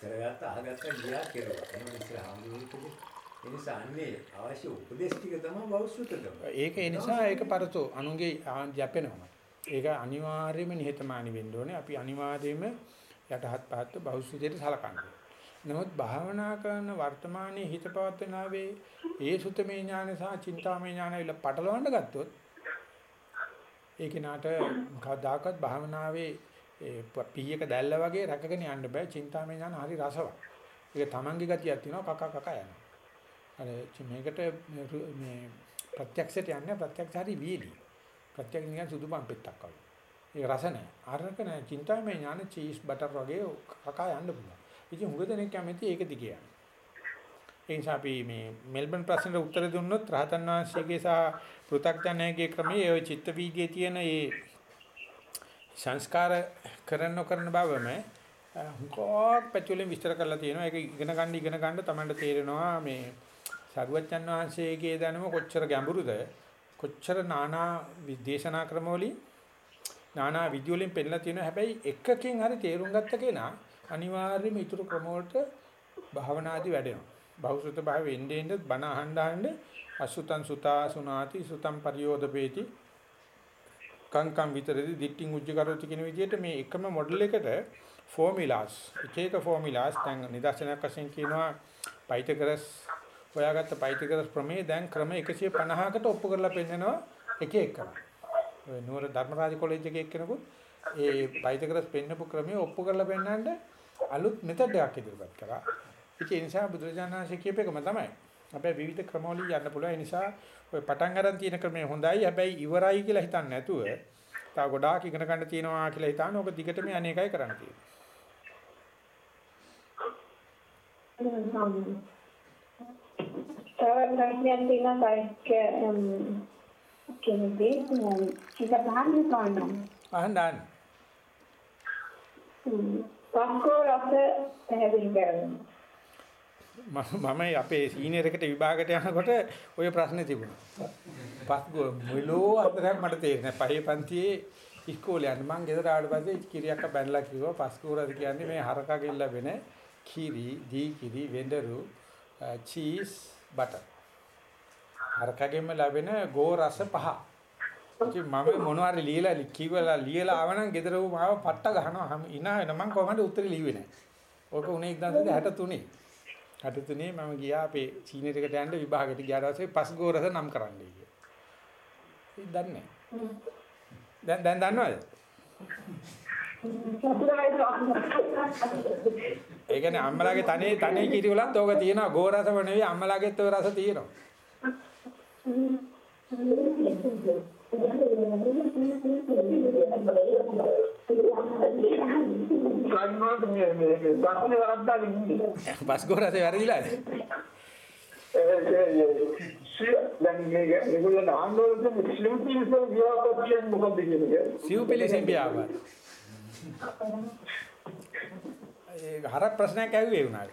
කරගත්ත අහගත්ත ගියා කෙරුවා. එහෙම ඉස්සර හාමුදුරුවෝ ඒ නිසා අන්නේ අවශ්‍ය උපදේශ ටික තමයි බෞද්ධකම. ඒක ඒ නිසා ඒක පරතෝ අනුගේ යැපෙනවා. ඒක අනිවාර්යයෙන්ම නිහතමානී වෙන්න ඕනේ. අපි අනිවාර්යයෙන්ම යටහත් පහත් බෞද්ධයට සලකන්න. නමුත් භාවනා කරන වර්තමානයේ හිත පවත්වනාවේ ඒ සුතමේ ඥාන සහ චින්තාමේ ඥාන විල පටලවන්න ගත්තොත් ඒ කෙනාට කවදාකවත් භාවනාවේ පීයක දැල්ල වගේ රැකගෙන යන්න බෑ චින්තාමේ ඥාන හරි රසවත්. ඒක තමන්ගේ ගතියක් තියෙනවා කක කක යනවා. අර මේකට මේ ප්‍රත්‍යක්ෂයට යන්නේ ප්‍රත්‍යක්ෂ හරි වීලි. ප්‍රත්‍යක්ෂ නිකන් සුදු පම්පෙත්තක් වගේ. ඒක රස නැහැ. අරක නැහැ. චින්තාමේ ඥාන චීස් බටර් වගේ කකා යන්න පුළුවන්. ඉතින් හුඟ දෙනෙක් කැමති ඒක දිගේ යන්න. ඒ නිසා අපි මේ මෙල්බන් ප්‍රශ්නෙට උත්තර දුන්නොත් රහතන් වහන්සේගේ සහ පෘථග්ජනයේ ක්‍රමයේ ওই චිත්ත වීදියේ තියෙන ඒ සංස්කාර කරන නොකරන බවම හුඟක් පැතුලෙන් විස්තර කරලා තියෙනවා. ඒක ඉගෙන ගන්න ඉගෙන ගන්න තමයි තේරෙනවා මේ සරුවච්චන් වහන්සේගේ දැනුම කොච්චර ගැඹුරුද කොච්චර නානා විදේශනා ක්‍රමවලින් නානා විදි වලින් පෙන්නලා තියෙනවා. හැබැයි එකකින් හරි තේරුම් ගත්ත කෙනා අනිවාර්යයෙන්ම ඊටු ක්‍රම වලට භාවනාදී වැඩෙනවා. බහුසුත භාවයේ එන්නේ එන්නේ බණ අහන්න අහන්න අසුතං සුතා සුනාති සුතං පරියෝදපේති කංකම් විතරදී දික්ටිං උජ්ජ කරොති කියන විදිහට මේ එකම මොඩල් එකට ෆෝමියුලාස් එක එක ෆෝමියුලාස් දැන් නිදර්ශනයක් වශයෙන් කියනවා පයිතගරස් හොයාගත්ත පයිතගරස් ප්‍රමේය දැන් ක්‍රම 150කට ඔප්පු කරලා පෙන්නනවා එක එක කරා. ඔය නුවර ධර්මරාජ කොලෙජ් එකේ එක්කෙනෙකුත් ඒ පයිතගරස් පෙන්නපු ක්‍රමය ඔප්පු කරලා පෙන්නන්න අලුත් මෙතඩ් එකක් ඉදිරිපත් කරා. ඒ නිසා බුදුරජාණන් වහන්සේ කියපේකම තමයි. හැබැයි විවිධ ක්‍රමවලින් යන්න පුළුවන්. ඒ නිසා ඔය පටන් ගන්න තියෙන ක්‍රමය හොඳයි. හැබැයි ඉවරයි කියලා හිතන්නේ නැතුව තව ගොඩාක් ඉගෙන ගන්න තියෙනවා කියලා හිතාන ඕක දිගටම අනේකයි කරන්න තියෙන්නේ. තවර්ණයක් තියෙනවා ඒක කෙනෙක්ගේ බහන්න ගන්නවා. අහන්න අහන්න. පස්කෝ රස පැහැදිලි කරනවා. මම අපේ සීනියර් එකට විභාගයට යනකොට ওই ප්‍රශ්නේ තිබුණා. පස් මුලෝ අතරක් මට තේරෙන්නේ පහේ පන්තියේ ඉස්කෝලේ යන්න මං ගෙදර ආවට පස්සේ කිරියක් බැනලා කිව්වා පස්කෝරද කියන්නේ මේ හරකගෙන් ලැබෙන කිරි, දී කිරි, වෙඬරු, චීස්, බටර්. හරකගෙන්ම ලැබෙන ගෝ රස පහ. ඉතින් මම මොනවාරි ලියලා කිව්වලා ලියලා ආවනම් ගෙදර ඌ මාව පට්ට ගහනවා. ඉනා වෙන මං කොහමද උත්තරේ ලිව්වේ නැහැ. ඕක උනේ 1963. 63 මම ගියා අපේ සීනියර් එකට යන්න විභාගෙට ගියාට පස්සේ පස්ගෝ රස නම් කරන්න කියලා. ඒක දන්නේ දැන් දැන් දන්නවද? ඒ කියන්නේ අම්මලාගේ තනේ තනේ කිරි වලත් ඕක තියෙනවා ගෝ රසම නෙවෙයි අම්මලාගෙත් ඔය රස තියෙනවා. Pasgora se värilad? සිව්පිලිසින් ව්‍යාපාර. ඒ හරක් ප්‍රශ්නයක් ඇහුවේ උනාට.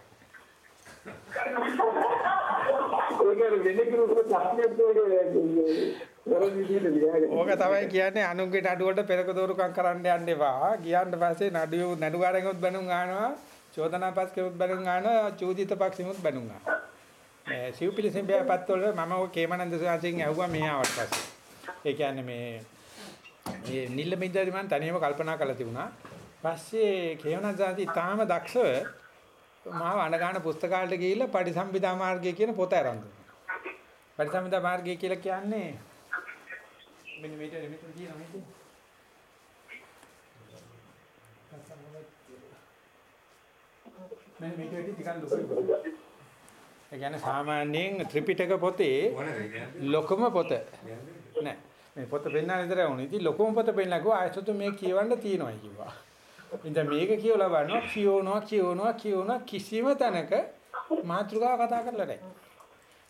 ඒක වෙන කෙනෙකුට ප්‍රශ්නයක් දෙන්නේ ඕක තමයි කියන්නේ අනුන්ගේ නඩුවට පෙරක දෝරුකම් කරන්න යන්න එපා. ගියාට පස්සේ නඩුව නඩුකාරයෙකුත් බැනුම් ගන්නවා, චෝදනා පක්ෂෙකුත් බැනුම් ගන්නවා, චෝදිත පක්ෂෙකුත් බැනුම් ගන්නවා. මේ සිව්පිලි සෙම්බියාපත් වල මම ඔය කේමනන්ද සාංශයෙන් ඇහුවා මේ ආවට පස්සේ. ඒ කියන්නේ මේ මේ නිල්ල මිද්දාදී මම තනියම කල්පනා කරලා තිබුණා. පස්සේ කේමනන්ද සාංශي තාම දක්ෂව මාව අනගාන පුස්තකාලයට ගිහිල්ලා පටිසම්භිදා මාර්ගය කියන පොත අරන් දුන්නා. පටිසම්භිදා මාර්ගය කියලා කියන්නේ මෙන්න මේක මෙතන තියෙනවා මේක. මෙන්න මේක වැඩි ටිකක් ලොකුයි. ඒ කියන්නේ සාමාන්‍යයෙන් ත්‍රිපිටක පොතේ ලොකම පොත නෑ. මේ පොත පෙන්වන්න විතරයි වුනේ. ඉතින් ලොකම පොත පෙන්ලා කිව්වා ආයතතු මේ කියවන්න තියෙනවා කිව්වා. ඉතින් මේක කියවලා බලනවා කියවනවා කියවනවා කියවනවා කිසිම තැනක මාතෘකාව කතා කරලා නැහැ.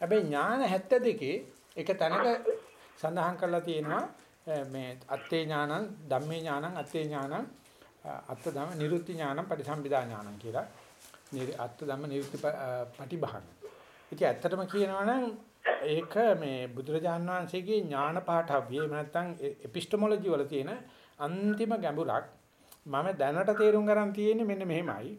හැබැයි ඥාන 72 එක තැනක සඳහන් කරලා තියෙනවා මේ අත්තේ ඥානං ධම්මේ ඥානං අත්තේ ඥානං අත්ත ධම්ම නිරුත්ති ඥානං පටිසම්භිදා ඥානං කියලා. අත්ත ධම්ම නිරුත්ති පටිභාන. ඉතින් ඇත්තටම කියනවනම් ඒක මේ බුදුරජාන් වහන්සේගේ ඥාන පාඨව්‍ය එහෙම නැත්නම් එපිස්ටමොලොජි වල තියෙන අන්තිම ගැඹුරක් මම දැනට තේරුම් ගන්න තියෙන්නේ මෙන්න මෙහෙමයි.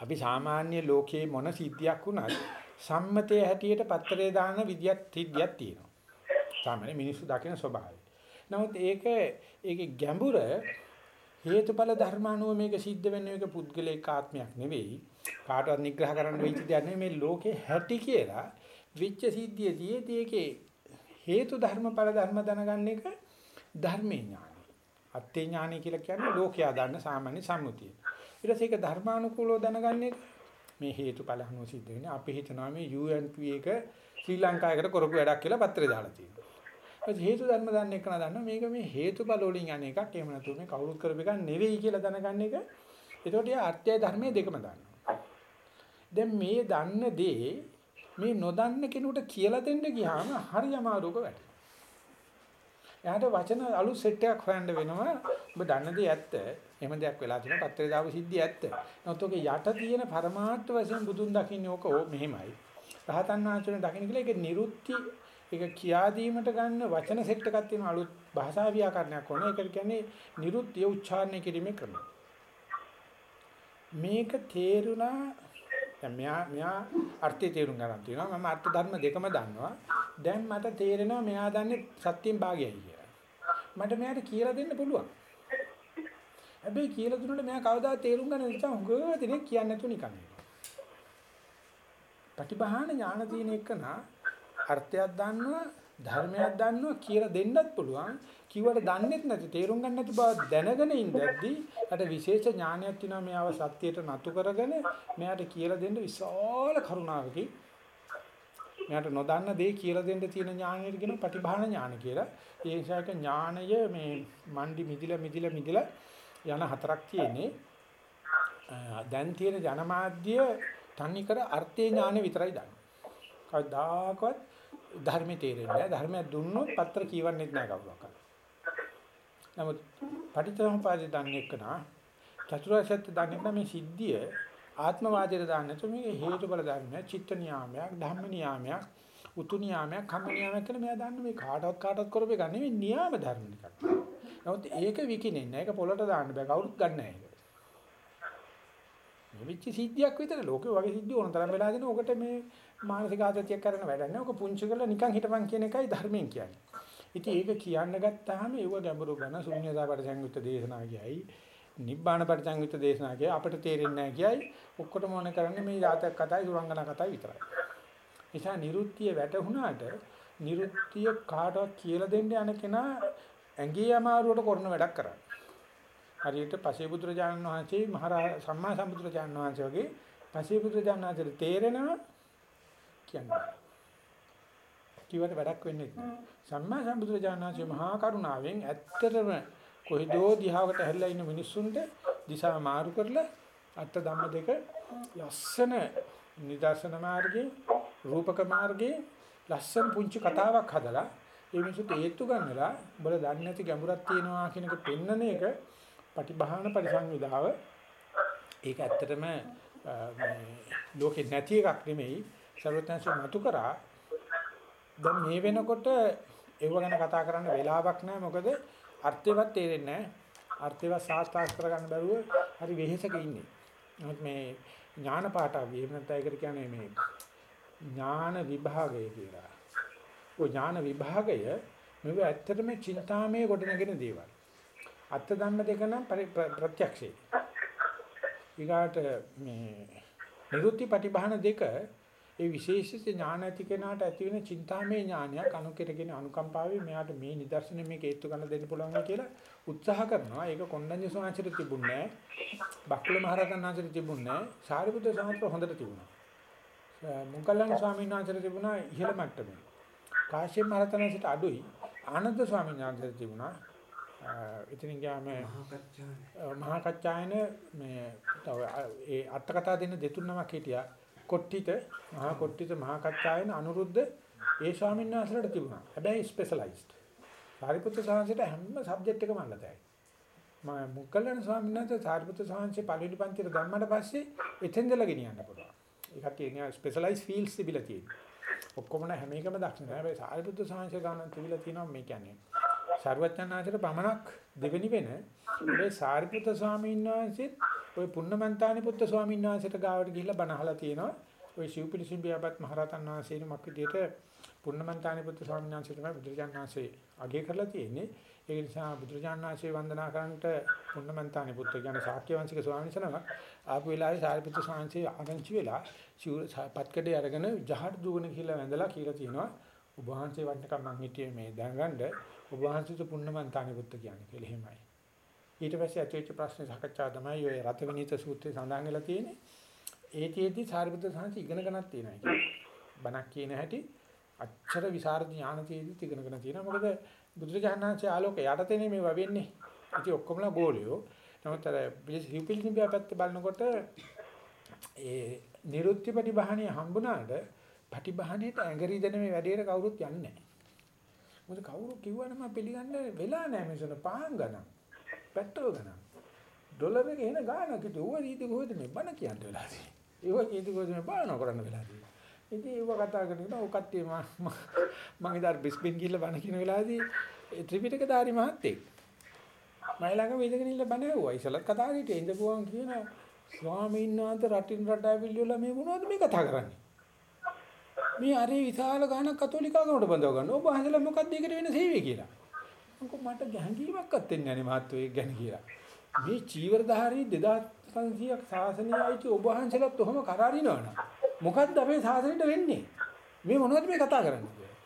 අපි සාමාන්‍ය ලෝකයේ මොන සිද්ධියක් වුණත් සම්මතයේ හැටියට පත්‍රේ දාන විදියක් සිද්ධියක් තියෙනවා. සාමාන්‍ය මිනිස්සු දකින ස්වභාවය. නමුත් ඒක ඒකේ ගැඹුර හේතුඵල ධර්මානුව මේක සිද්ධ වෙන්නේ මේක පුද්ගලික ආත්මයක් නෙවෙයි. කාටවත් නිග්‍රහ කරන්න වෙච්ච දෙයක් නෙවෙයි මේ ලෝකේ හැටි කියලා විච්ච සිද්ධියදී ඒකේ හේතු ධර්මඵල ධර්ම දැනගන්න එක ධර්මේ ඥානයි. අත්ත්‍ය ඥානයි කියලා කියන්නේ ලෝකයා දන්න සාමාන්‍ය සම්මුතිය. ඊට පස්සේ ඒක ධර්මානුකූලව දැනගන්න එක මේ හේතුඵල අනුව සිද්ධ වෙන්නේ. අපි හිතනවා මේ UNP එක ශ්‍රී ලංකාවකට කරපු වැඩක් කියලා පත්‍රේ දාලා තියෙනවා. ඒ හේතු ධර්ම දන්න එක නදන්න මේක මේ හේතුඵල වලින් යන එකක්. එහෙම නැතුව මේ කවුරුත් කරපු එකක් නෙවෙයි කියලා දැනගන්න එක. ඒකට යා අර්ථය ධර්මයේ දෙකම දන්නවා. දැන් මේ දන්න දේ මේ නොදන්න කෙනෙකුට කියලා දෙන්න ගියාම හරි අමාරුක වැඩ. එයාට වචන අලුත් සෙට් එකක් හොයන්න වෙනවා. ඔබ දන්න දේ ඇත්ත. එහෙම දෙයක් වෙලා තියෙනවා. පත්‍රේ දාපු සිද්ධිය ඇත්ත. නමුත් ඔගේ යට තියෙන පරමාර්ථ වශයෙන් බුදුන් දකින්නේ ඕක මෙහෙමයි. රහතන් වහන්සේනේ දකින්න කියලා ඒක නිරුත්ති ඒක කියා දීමට ගන්න වචන සෙට් එකක් තියෙන අලුත් භාෂා ව්‍යාකරණයක් ඕනේ. ඒකට කියන්නේ නිරුත්තිය උච්චාරණය කිරීමේ ක්‍රමය. මේක තේරුණා දැන් මෙයා මෙයා අර්ථය තේරුම් ගන්න තියෙනවා. මම අර්ථ ධර්ම දෙකම දන්නවා. දැන් මට තේරෙනවා මෙයා දන්නේ සත්‍යයෙන් භාගයයි කියලා. මට මෙයාට කියලා දෙන්න පුළුවන්. හැබැයි කියලා දුන්නොත් මෙයා කවදා තේරුම් ගන්න නිසා හුඟ දෙනෙක් කියන්නේ නැතුව නිකන් ඉන්නවා. ප්‍රතිබහාන ඥාන තියෙන එකන අර්ථයක් දන්නවා ධර්මයක් දන්නවා කියලා දෙන්නත් පුළුවන්. කිව්වට දන්නේත් නැති තේරුම් ගන්න නැති බව දැනගෙන ඉඳද්දී අට විශේෂ ඥානයක් තියෙනවා මෙයාව සත්‍යයට නතු කරගෙන මෙයාට කියලා දෙන්න විශාල කරුණාවකින් මෙයාට නොදන්න දේ කියලා දෙන්න තියෙන ඥානයට කියන ප්‍රතිභාන ඥාන කියලා. ඒ නිසා ඥානය මේ මණ්ඩි මිදිලා මිදිලා මිදිලා යන හතරක් තියෙන්නේ. දැන් තියෙන ජනමාධ්‍ය තනි කර අර්ථේ ඥානෙ විතරයි දන්නේ. කවදාකවත් ධර්මයේ තේරෙන්නේ නැහැ. ධර්මයක් දුන්නොත් පත්‍ර කියවන්නෙත් නැහැ කවුරක්වත්. නමුත් පටිච්චසමුපාදය දන්නේ කනා චතුරාර්ය සත්‍ය දන්නේ මේ සිද්ධිය ආත්මවාදයට දාන්න තු මේක හේතුඵල ධර්මයක්, චිත්ත නියාමයක්, ධම්ම නියාමයක්, උතු නියාමයක්, කම්ම නියාමයක් කියලා මෙයා දන්නේ මේ කාටවත් කාටවත් කරපේ ගන්න නෙවෙයි නියාම ධර්ම ටිකක්. නමුත් ඒක විකිනෙන්නේ නැහැ. ඒක පොළට දාන්න බෑ. කවුරුත් ගන්න නැහැ ඒක. මේ වෙච්ච සිද්ධියක් විතර ලෝකේ වගේ සිද්ධි ඕන තරම් වෙලා දෙන ඔකට මේ මානසික ආතතියක් කරන වැඩක් නෑ. ඔක පුංචි කරලා නිකන් හිටපන් කියන එකයි ධර්මයෙන් කියන්නේ. ඉතින් ඒක කියන්න ගත්තාම ඒව ගැඹුරු ගන්න ශුන්‍යතා පරිසංයුක්ත දේශනා කියයි. නිබ්බාන පරිසංයුක්ත දේශනා කියයි. අපිට තේරෙන්නේ නැහැ කියයි. ඔක්කොටම ඕන කරන්නේ මේ ජාතක කතායි සුරංගනා කතායි විතරයි. නිසා නිරුත්තිය වැටුණාට නිරුත්තිය කාටවත් කියලා දෙන්න යන කෙනා ඇඟේ අමාරුවට කරන වැඩක් කරන්නේ. හරියට පසේබුදුරජාණන් වහන්සේ මහා සම්මා සම්බුදුරජාණන් වහන්සේ වගේ පසේබුදුරජාණන් වහන්සේට තේරෙනවා කියන්නේ. කිව්වට වැඩක් වෙන්නේ නැහැ. සම්මා සම්බුදුරජාණන් වහන්සේ මහා කරුණාවෙන් ඇත්තටම කොහෙදෝ දිහාවට හැරිලා ඉන්න මිනිස්සුන්ට දිශා මාරු කරලා අට ධම්ම දෙක ලස්සන නිදර්ශන මාර්ගයේ රූපක මාර්ගයේ ලස්සන පුංචි කතාවක් හදලා ඒ මිනිසුත් හේතු ගන්නලා උඹලා දන්නේ නැති ගැඹුරක් තියෙනවා කියන එක පෙන්නන එක පටිභාන පරිසංවිදාව ඒක ඇත්තටම මේ ලෝකේ නැති එකක් නෙමෙයි. සර්වඥාන්සේ මතු කරා. දැන් මේ වෙනකොට ඒව ගැන කතා කරන්න වෙලාවක් නැහැ. මොකද අර්ථයවත් තේරෙන්නේ නැහැ. අර්ථයවත් සාස්ත්‍රාස් කරගන්න බැරුව හරි වෙහෙසක ඉන්නේ. නමුත් මේ ඥාන පාඨාව එහෙම නැත්නම් ඒකට කියන්නේ මේ ඥාන විභාගය කියලා. ඔය ඥාන විභාගය මෙව ඇත්තටම චින්තාමය ගොඩනගෙන දේවල්. අත්ත ධම්ම දෙක නම් ප්‍රත්‍යක්ෂේ. ඊගාට මේ නිරුත්ති ප්‍රතිභාන දෙක ඒ විශේෂිත ඥාන ඇති කෙනාට ඇති වෙන චින්තාමය ඥානයක් අනුකරගෙන අනුකම්පාවෙන් මෙයාට මේ නිදර්ශන මේක හේතු ගන්න දෙන්න පුළුවන් කියලා උත්සාහ කරනවා. ඒක කොණ්ඩඤ්ඤ සෝවාචරිත තිබුණේ නැහැ. බක්කුල මහරහතන් වහන්සේට තිබුණේ නැහැ. සාරිපුත්‍ර සාමණේර හොඳට තිබුණා. මුගලන් ස්වාමීන් වහන්සේට තිබුණා ඉහළ මට්ටමේ. කාශ්‍යප මහරහතන් වහන්සේට අඩුයි. ආනන්ද ස්වාමීන් වහන්සේට තිබුණා. ඉතින් ගියාම මහා කච්චායන මේ ඒ අට කතා දෙන්න දෙතුන් නමක් හිටියා. කොට්ටිත මහා කොට්ටිත මහා කච්චායන අනුරුද්ධ ඒ ස්වාමීන් වහන්සේලාට තිබුණා. හැබැයි ස්පෙෂලායිස්ඩ්. සාරිපුත්‍ර සාංශයට හැම සබ්ජෙක්ට් එකම අල්ලතයි. මම මුගලන් ස්වාමීන් වහන්සේ සාරිපුත්‍ර සාංශේ පළවෙනි පන්තියට ගම්මඩ පස්සේ එතෙන්දලා ගෙනියන්න පුළුවන්. ඒකට කියන්නේ ස්පෙෂලායිස් ෆීල්ඩ්ස් තිබිලා තියෙනවා. ඔක්කොම හැම එකම දක්ෂ නෑ. හැබැයි සාරිපුත්‍ර සාංශ ගන්න තිබිලා තියෙනවා මේ කියන්නේ. සර්වඥාන්සේට පමණක් දෙවෙනි වෙන මේ සාරිපුත්‍ර ස්වාමීන් වහන්සේත් ওই පුන්නමන්තානි පුත්‍ර ස්වාමීන් වහන්සේට ගාවට ගිහිල්ලා බණ අහලා තියෙනවා. ওই ශිව්පිලිසිම් බියාපත් මහරහතන් වහන්සේ නමක් විදියට පුන්නමන්තානි පුත්‍ර ස්වාමීන් වහන්සේ තමයි බුදුරජාණන් වහන්සේ අගය කරලා තියෙන්නේ. ඒ නිසා බුදුරජාණන් වහන්සේ වන්දනා කරන්නට පුන්නමන්තානි පුත්‍ර කියන ශාක්‍ය වංශික ස්වාමීන් වහන්සේ ආපු වෙලාවේ සාරිපුත්‍ර ස්වාමීන් වහන්සේ ආරංචි වෙලා පත්කඩේ අරගෙන ජහට දුවන කියලා වැඳලා කියලා තියෙනවා. ඔබ වහන්සේ වන්නකම් මං හිටියේ මේ දැනගන්න ඔබ වහන්සේට පුන්නමන්තානි පුත්‍ර කියන්නේ කියලා එහෙමයි. ඊට පස්සේ ඇතුල්ච්ච ප්‍රශ්න සාකච්ඡා තමයි ඔය රතවිනීත සූත්‍රයේ සඳහන් වෙලා තියෙන්නේ. ඒතිෙදි සාරිපුත්‍ර සාංශ ඉගෙන ගන්නත් තියෙනවා කියන්නේ. බණක් කියන හැටි අච්චර විසරද ඥානතියෙදි ඉගෙනගෙන තියෙනවා. මොකද බුදුරජාණන්සේ ආලෝක යටතේනේ මේ වෙන්නේ. ඉතින් ඔක්කොමලා ගෝලියෝ. නමුත් අර හිපිලිසිම්බියා පැත්තේ බලනකොට ඒ නිරුත්ති ප්‍රතිබහණිය හම්බුණාට ප්‍රතිබහණයට ඇඟරි දෙන මේ වැඩේට කවුරුත් යන්නේ නැහැ. මොකද කවුරු කිව්වනම පිළිගන්න වෙලා නැහැ මිසන පාන් ගණන්. පෙට්‍රල් ගණන්. ඩොලර් එක එන ගානක් කිව්ව ඌව දීති කොහෙද මේ බණ කියන්න වෙලා තියෙන්නේ. ඒව කීති කොහෙද මේ බණ කරන්න වෙලා තියෙන්නේ. ඉතින් ඒව කතා කරගෙන ඔය කට්ටිය මම මම ඉදාර බිස්බින් ගිහලා බණ කියන වෙලාවේදී ඒ ත්‍රිපිටක ධාරි මහත්තයෙක් මම ළඟ ඉඳගෙන ඉන්න බණ ඇහුවා. ඉතලත් කතා කරේ ඉඳපුවාන් කියන ස්වාමීන් වහන්සේ රටින් රට ඇවිල්ලා මේ මොනවද මේ කතා කරන්නේ? මේ අර විශාල ගානක් කතෝලිකාගමට බඳව ගන්න. ඔබ අහලා මොකක්ද ඒකට වෙන සේවය කියලා. මොකද මට ගැඹීමක්වත් දෙන්නේ නැහැ මහත්තයෝ ඒක ගැන කියලා. මේ චීවරධාරී 2500ක් ශාසනයයිති ඔබ වහන්සේලාත් ඔහොම කරාරිනවනම් මොකද්ද අපේ ශාසනයට වෙන්නේ? මේ මොනවද මේ කතා කරන්නේ කියලා.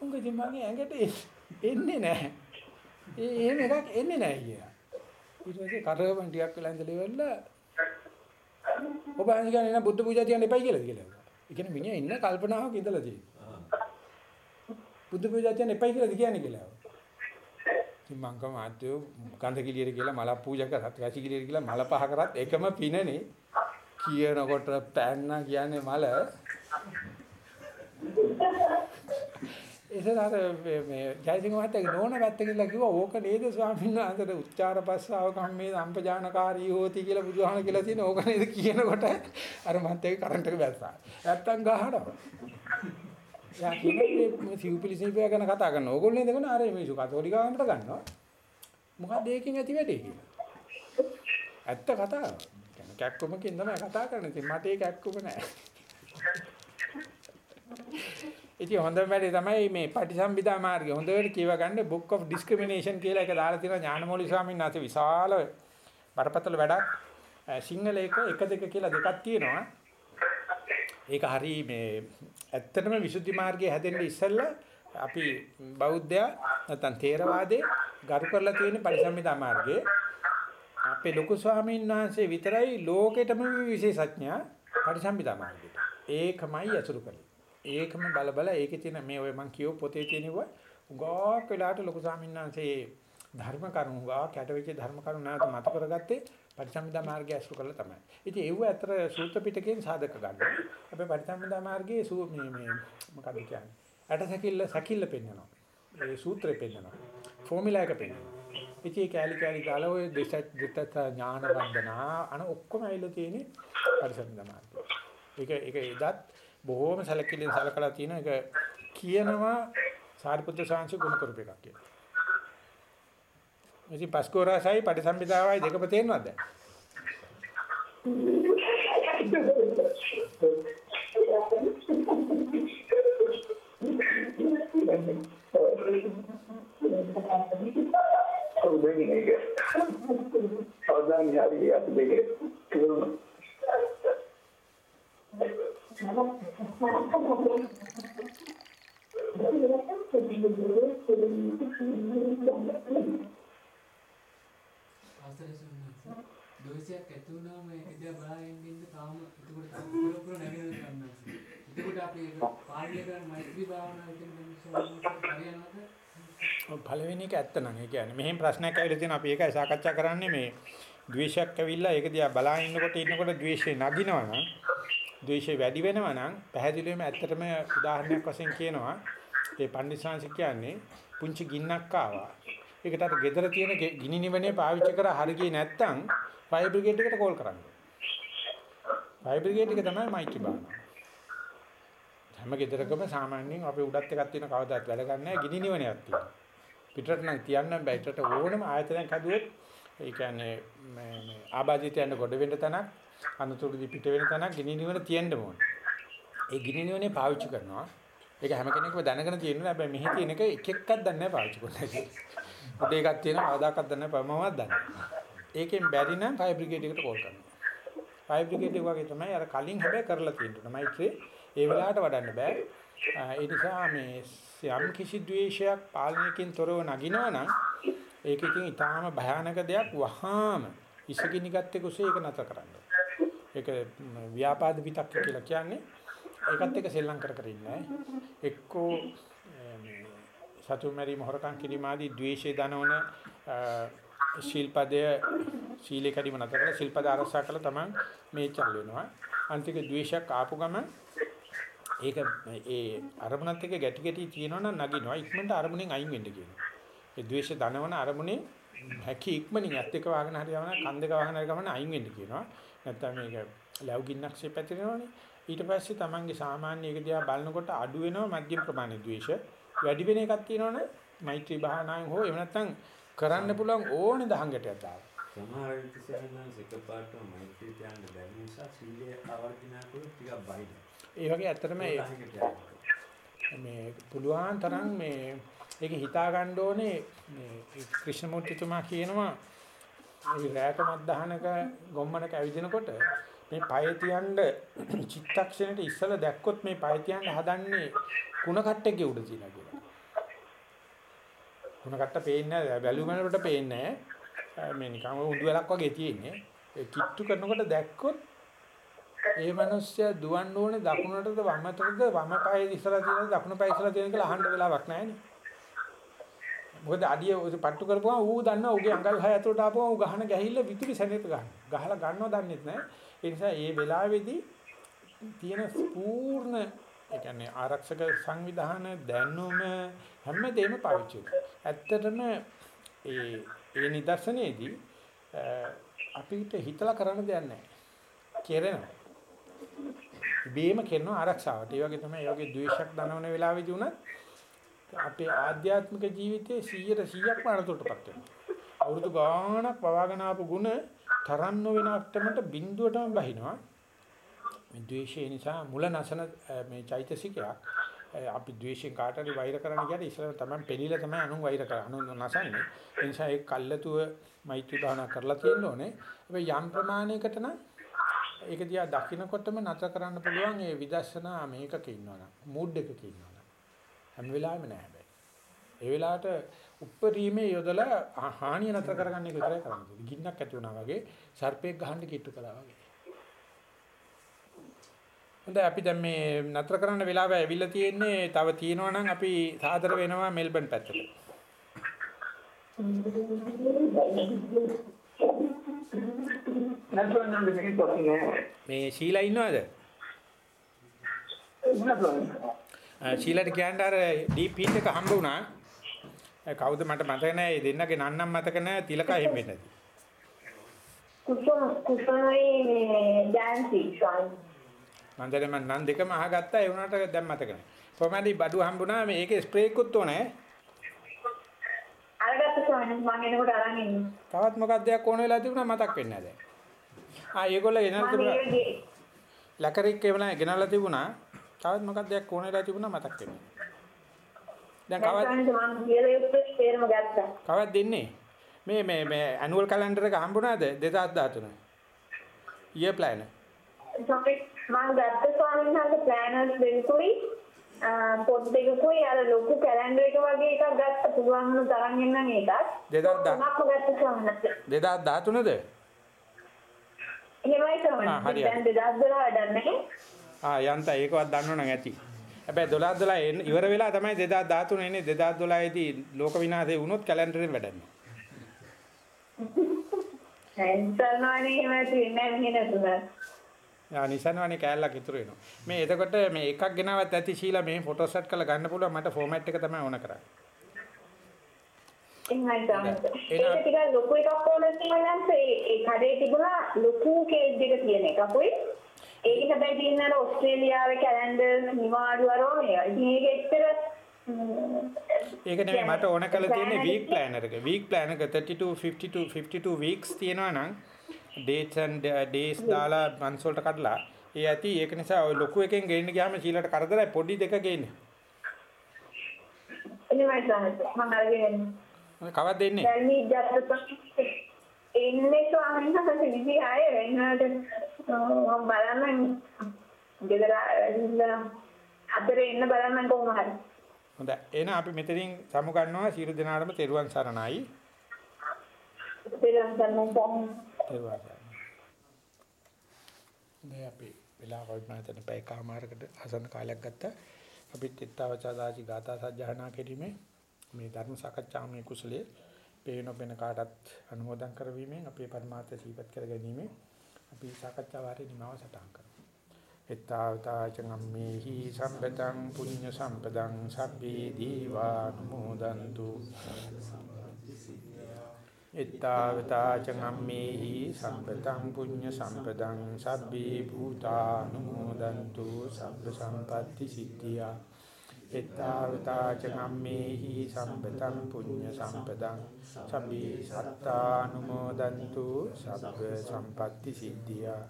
උංග ඉතින් මගේ ඇඟට එන්නේ නැහැ. ඒ එහෙම එකක් එන්නේ නැහැ කියලා. ඊට පස්සේ කරවන් ටිකක් වෙලා ඉඳලා ඉවරලා ඔබ වහන්සේ කියන්නේ නේ බුද්ධ පූජා තියන්න එපයි කියලාද කියලා. ඒ කියන්නේ මිනිහා ඉන්න කල්පනාවක ඉඳලා තියෙනවා. බුද්ධ පූජා තියන්න එපයි කියලාද කියන්නේ කියලා. ඉතින් මං කම ආත්‍යෝ ගන්ධ කිලියට කියලා මල පූජා කරත් රැසි කිලියට කියලා මල පහ කරත් එකම පිනනේ කියනකොට පෑන්න කියන්නේ මල ඒසාර මේ ජයසිංහ මහත්තයා නෝන පැත්ත කියලා කිව්වා ඕක නේද ස්වාමීන් වහන්සේට උච්චාර පස්සාව කම්මේ සම්පජානකාරී හෝති කියලා බුදුහාම කියලා තියෙන ඕක නේද කියනකොට අර මහත්තයාගේ කරන්ට් එක බැස්සා. නැත්තම් ගහනවා. යා කියන්නේ සිව්පිලිසිපිය ගැන කතා කරනවා. ඕගොල්ලෝ ඉඳගෙන අර මේසු කතෝලිකාවන්ට ගන්නවා. මොකක්ද ඒකෙන් ඇති වැඩේ කියලා. ඇත්ත කතාව. කියන්නේ කැක්කමකින් තමයි කතා කරන්නේ. ඉතින් මට ඒක කැක්කම නෑ. ඉතින් හොඳම වැඩේ තමයි මේ පටිසම්භිදා මාර්ගය. හොඳට කියව ගන්න book of discrimination කියලා එක දාලා තියෙනවා ඥානමෝලි ස්වාමීන් වහන්සේ විශාල බරපතල වැඩක්. සිංහල එක එක දෙක කියලා දෙකක් තියෙනවා. ඒක හරි මේ ඇත්තටම විසුද්ධි මාර්ගයේ හැදෙන්න ඉස්සෙල්ලා අපි බෞද්ධයා නැත්නම් තේරවාදේ ගරු කරලා තියෙන පරිසම්මිතා මාර්ගයේ අපේ ලොකු ස්වාමීන් වහන්සේ විතරයි ලෝකෙටම විශේෂඥා පරිසම්මිතා මාර්ගයට. ඒකමයි අසුරු කරන්නේ. ඒකම බල බල ඒකේ තියෙන මේ ඔය මං කියව පොතේ තියෙනවා උගාක් වෙලාට ලොකු ස්වාමීන් වහන්සේ ධර්ම කරුණු ගා කැටවෙච්ච ධර්ම කරුණු නැවත මත කරගත්තේ පරිසම්පදා මාර්ගය අසු කරලා තමයි. ඉතින් ඒව ඇතර සූත්‍ර පිටකයෙන් සාධක ගන්නවා. අපි පරිසම්පදා මාර්ගයේ සූ මේ මේ මොකක්ද කියන්නේ? ඇට සැකිල්ල සැකිල්ල පෙන්නනවා. ඒ සූත්‍රය පෙන්නනවා. ෆෝමියුලා එක පෙන්නනවා. ඉතින් ඒ කැලි කැලි දාලා ඔය දෙසත් දෙතත් ඥාන වන්දනා අන ඔක්කොම ඇවිල්ලා තියෙන්නේ පරිසම්පදා මාර්ගය. ඒක ඒක එදත් බොහෝම සැලකිලිෙන් සලකලා තියෙන එක කියනවා සාරිපුත්‍ර සාංශ ගුණ කරපු එකක් කියලා. ඉතින් පස්කෝරාසයි පටිසම්භිදාවයි දෙකම තේරෙනවද දැන්? ඔව් දෙන්නේ ඒක. අවදානිය හරි අපි දෙකේ කියනවා. අවසරයි සුන්නස්. දෝෂයක් ඇති වුණාම ඒක දිහා බලාගෙන ඉන්න තාම එතකොට පුර පුර නැගෙනවා සුන්නස්. එතකොට අපි ඒක පාලනය කරන මෛත්‍රී භාවනාව කියන සුන්නස් හරියනවද? පළවෙනි එක ඇත්ත නම් ඒ කියන්නේ මෙහෙම ප්‍රශ්නයක් ඇවිල්ලා තියෙනවා අපි ඒකයි සාකච්ඡා කරන්නේ මේ ද්වේෂයක් ඇවිල්ලා ඒක දිහා බලා ඉන්නකොට ඉන්නකොට ද්වේෂය නගිනවා නම් ද්වේෂය වැඩි වෙනවා නම් පැහැදිලිවම ඇත්තටම උදාහරණයක් වශයෙන් කියනවා. ඒ පණ්ඩිතසංශ කියන්නේ පුංචි ගින්නක් ආවා. ඒකට අර ගෙදර තියෙන ගෙ- ගිනි නිවනේ පාවිච්චි කරා හරියන්නේ නැත්තම් ෆයර් බ්‍රිගේඩ් එකට කෝල් කරන්න. ෆයර් බ්‍රිගේඩ් එක තමයි මයිකි බානවා හැම ගෙදරකම සාමාන්‍යයෙන් අපේ උඩත් එකක් තියෙන කවදාවත් වැඩ ගන්න නැහැ. ගිනි නිවනයක් තියෙනවා. පිටරට නම් තියන්න බෑ. පිටරට ඕනම ආයතනයක් හදුවොත් ඒ කියන්නේ මේ මේ ආබාධිතයන්ට ගොඩ වෙන්න තැනක් අනුතුරුදි පිට වෙන තැනක් ගිනි නිවන තියෙන්න ඕනේ. ඒ ගිනි නිවනේ පාවිච්චි කරනවා. ඒක හැම කෙනෙක්ම දැනගෙන තියෙනවා. හැබැයි මෙහි තියෙන එක එක එකක් දන්නේ නැහැ පාවිච්චි කරන්න. උඩ එකක් තියෙනවා අවදාකක් දන්නේ නැහැ පමමවත් දන්නේ. ඒකෙන් බැරි නම් ෆයර් බ්‍රිගේඩ් එකට කෝල් කරනවා. ෆයර් බ්‍රිගේඩ් එක වගේ තමයි අර කලින් හැබැයි කරලා තියෙනවා. මෛත්‍රී ඒ වෙලාවට වඩන්න බෑ. ඒ නිසා මේ යම් කිසි ද්වේෂයක් පාලනයකින් තොරව නගිනවා නම් ඒක ඉතින් ඊටාම භයානක දෙයක් වහාම ඉසගිනි ගත්තේ කුසේ ඒක නතර කරන්න. ඒක ම, ව්‍යාපාද විතක්ක කියලා කියන්නේ ඒකත් එක්ක සෙල්ලම් කර කර ඉන්නේ. එක්කෝ අ, මේ සතුන් මැරීම හොරකම් කිරීම ආදී ද්වේෂය දනවන අ, ශීල්පදය සීලේ කැඩීම නතර කරලා ශිල්පද ආරක්ෂා කළා තමයි මේ චල් වෙනවා. අන්තික ද්වේෂයක් ආපු ගමන් ඒක ඒ අරමුණත් එක්ක ගැටි ගැටි තියෙනවා නම් නගිනවා ඉක්මනට අරමුණෙන් අයින් වෙන්න කියනවා. ඒ ද්වේෂ දනවන අරමුණේ හැකි ඉක්මනින් ඇත් එක වහගෙන හරි යවන කන් දෙක වහගෙන හරි ගමන අයින් වෙන්න කියනවා. නැත්තම් මේක ලැබ් ගින්නක්සේ පැතිරෙනවනේ. ඊට පස්සේ Tamange සාමාන්‍ය එක දිහා බලනකොට අඩු වෙනවා මධ්‍යම ප්‍රමාණය ද්වේෂ. වැඩි වෙන එකක් තියෙනවනේ මෛත්‍රී භාවනාවෙන් හෝ එහෙම නැත්තම් කරන්න පුළුවන් ඕනේ දහංගටයක් දාලා. සමහර විට සෙන්නස් එකපාරටම මෛත්‍රී ධ්‍යාන බැරි නිසා සීලය ආවර්ජනා කරලා ටිකක් බහිනවා. ඒ වගේ ඇත්තටම. මේ පුළුවන් තරම් මේ ඒක හිතා ගන්න ඕනේ මේ ක්‍රිෂ්ණමූර්තිතුමා කියනවා මේ රැක මද්දහනක ගොම්මනක ඇවිදිනකොට මේ පය තියන්න චිත්තක්ෂණයට ඉස්සලා දැක්කොත් මේ පය තියන්න හදන්නේ කුණ කට්ටකේ උඩ තියෙනවා කියලා. කුණ කට්ට පේන්නේ නැහැ බැලුමකට පේන්නේ නැහැ. මේ නිකන් උඳු වැලක් වගේ තියෙන්නේ. ඒ කිට්ටු කරනකොට දැක්කොත් ඒ මිනිස්සයා දුවන්න ඕනේ දකුණටද වමටද වම පායේ ඉස්සලා තියෙනද දකුණු පායේ ඉස්සලා තියෙනද කියලා අහන්න වෙලාවක් නැහැනේ. මොකද අඩිය ඔය පට්ටු කරපුවම ඌ දන්නවා ඌගේ අඟල් හය ඇතුලට ආපුවම ඌ ගහන ගැහිල්ල විදුලි සැනෙත ගන්න. ගහලා ගන්නව දන්නෙත් නැහැ. ඒ නිසා මේ වෙලාවේදී තියෙන පූර්ණ ඒ කියන්නේ ආරක්ෂක සංවිධාන දැනුම හැමදේම පාවිච්චි කරනවා. ඇත්තටම ඒ ඒ නිදර්ශනයේදී අ, අපිට හිතලා කරන්න දෙයක් නැහැ. කෙරෙනවා. ඉබේම කරන ආරක්ෂාවට. ඒ වගේ තමයි ඒ වගේ ද්වේෂයක් දනවන වෙලාවෙදී උනත් අපේ ආධ්‍යාත්මික ජීවිතයේ 100%ක් අනතුරටපත් වෙනවා. අවුරුදු ගාණක් පවාගෙන ආපු ಗುಣ තරම් නොවන අට්ටමට බිඳුවටම බහිනවා. මේ ද්වේෂය නිසා මුල නැසන මේ චෛතසිකයක් අපි ද්වේෂයෙන් කාට හරි වෛර කරන්න ගියාට ඉස්සෙල්ලා තමයි පෙළිලා තමයි අනුන් වෛර කරන්නේ. අනුන් නැසන්නේ. ඒ නිසා ඒ කල්ැතුව මෛත්‍රී භාවනා කරලා තියෙන්න ඕනේ. හැබැයි යම් ප්‍රමාණයකට නම් ඒක දිහා දකින්නකොටම නැතර කරන්න පුළුවන් ඒ විදර්ශනා මේකක ඉන්නවනම් මූඩ් එකක ඉන්නවනම් හැම වෙලාවෙම නෑ හැබැයි. ඒ වෙලාවට උප්පරීමේ යොදලා හානිය නැතර කරගන්න එක විතරයි කරන්න. ගින්නක් ඇති වුණා වගේ සර්පෙක් ගහන්න කිට්ටු කළා වගේ. හොඳයි අපි දැන් මේ නතර කරන්න වෙලාව ඇවිල්ලා තියෙන්නේ තව තියෙනවා නම් අපි සාදර වෙනවා මෙල්බන් පැත්තට. මේ ශීලා ඉන්නවද? ශීලාට කියන්න අර ඩීප් හීට් එක හම්බ වුණා. කවුද මට මතක නෑ. ඒ දෙන්නගේ නන්නම් මතක නෑ. තිලකා එහෙම වෙන්නේ නැති. කුසුම කුසුමයි මේ ජාන්සි ස්වාමී. මම දැන් මම නන් දෙකම අහගත්තා. ඒ වුණාට දැන් මතක නෑ. කොහමද බඩු හම්බුණා. මේකේ ස්ප්‍රේ එකකුත් ඕනේ. අරගත්ත ස්වාමී මම එනකොට අරන් ඉන්නේ. තවත් මොකක්ද දෙයක් ඕන වෙලා තිබුණා මතක් වෙන්නේ නැහැ දැන්. ආ ඒගොල්ලෝ. ඒ ලකරික් එවලා ගෙනල්ලා තිබුණා. තවත් මොකක්ද දෙයක් ඕන වෙලා තිබුණා මතක් වෙන්නේ. දැන් ගත්තා. කවද දෙන්නේ? මේ මේ මේ ඇනුවල් කැලෙන්ඩර් එක හම්බුණාද 2013? ඊය ප්ලෑන්. සමේ මම ගත්ත ස්වාමීන් වහන්සේ ප්ලෑනර්ස් දෙකකුයි පොත් දෙකකුයි අර ලොකු කැලෙන්ඩර් එක වගේ එකක් ගත්ත පුළුවන් වුණ තරම් එන්නම් ඒකත්. 2010 තුනක්ම ගත්ත ස්වාමීන් වහන්සේ. 2013ද? එහෙමයි වහන්සේ. දැන් 2012 වැඩක් නැහැ. ආ යන්ත ඒකවත් දන්නවනම් ඇති. හැබැයි 12 12 එන්න- ඉවර වෙලා තමයි 2013 එන්නේ 2012 දී ලෝක විනාශය වුණොත් කැලෙන්ඩරෙන් වැඩන්නේ. නිසනවනේ කෑල්ලක් ඉතුරු වෙනවා. මේ එතකොට මේ එකක් ගෙනවත් ඇති ශීලා මේ ෆොටෝ සෙට් කරලා ගන්න පුළුවන් මට ෆෝමැට් එක තමයි ඕන කරන්නේ. එහෙනම්- ඒක ටිකක් ලොකු එකක් ඕන තියෙනවා නම් ඒ කඩේ තිබුණා ලොකු කේජ් එක තියෙන එකකුයි. ඒක හැබැයි තියෙන අර ඕස්ට්‍රේලියාවේ කැලෙන්ඩර් නිවාඩු අරෝනේ. ඉතින් ඒක එච්චර ඒක නෙමෙයි මට ඕන කරලා තියෙන්නේ වීක් ප්ලෑනර් එක. වීක් ප්ලෑන් එක 32 52 52 weeks තියෙනවා නම් dates and uh, days දාලා months වලට කඩලා ඒ ඇති ඒක නිසා ඔය ලොකු එකෙන් ගේන්න ගියාම ශීලට කරදරයි පොඩි දෙක ගේන්නේ. එහෙමයි ස්වාමීන් වහන්සේ. මම අරගෙන මොකද කවද දෙන්නේ? දැන් මේ එන්නේ ස්වාමීන් වහන්සේ විදි ආයේ වෙනවාද මම බලන්න ගෙදර අතරේ ඉන්න බලන්න කොහොම හරි හොඳයි. එහෙනම් අපි මෙතනින් සමු ගන්නවා සියලු දෙනාටම තෙරුවන් සරණයි. තෙරුවන් සරණයි. දැන් අපි වෙලාව වුණාතන පැය කමාරකට ආසන්න කාලයක් ගත්තා. අපිත් ඊත්තාවචාදාසි ගාථා සජ්ජහනා කිරීමේ මේ ධර්ම සාකච්ඡාමේ කුසලයේ පේන පේන කාටත් අනුමෝදන් කරවීමෙන් අපේ පරමාර්ථ සීපත් කර ගැනීම අපි සාකච්ඡා වාරේ නිමාව සටහන් කරමු. එත්තාවතාචනම්මේහි සම්පතං පුඤ්ඤ සම්පදං සබ්බේ දීවානුමෝදන්තු. එත්තාවතාචනම්මේහි සම්පතං පුඤ්ඤ සම්පදං සබ්බේ භූතානුමෝදන්තු. සබ්බ සම්පatti සිද්ධියා. එත්තාවතා චම්මේහි සම්පතං පුඤ්ඤ සම්පතං සම්බී සත්තානුමෝදන්තු සබ්බ සම්පatti සිද්ධියා.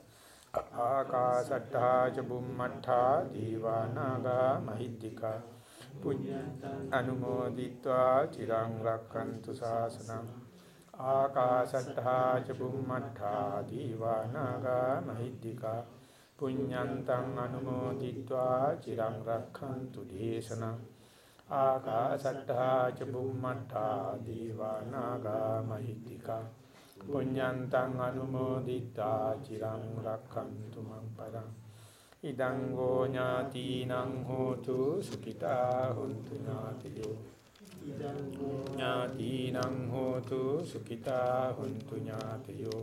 ආකාසට්ඨා ච බුම්මට්ඨා දීවානාගා මහිද්దికා. පුඤ්ඤන්තං අනුමෝදිත්වා චිරං රක්ඛන්තු ශාසනං ආකාසට්ඨා ච බුම්මට්ඨා දීවානාගා මහිද්దికා. පුඤ්ඤන්තං අනුමෝදිत्वा චිරං රක්ඛන්තු දේශනං. ආකාශට්ඨා ච බුම්මට්ඨා දීවානාගා මහිත්‍තිකා. පුඤ්ඤන්තං අනුමෝදිत्वा චිරං රක්ඛන්තු මං පරං. ඉදං ගෝ ඥාතිනං හෝතු සුඛිතා හොන්තු ඥාතියෝ ඉදං ගෝ ඥාතිනං හෝතු සුඛිතා හොන්තු ඥාතියෝ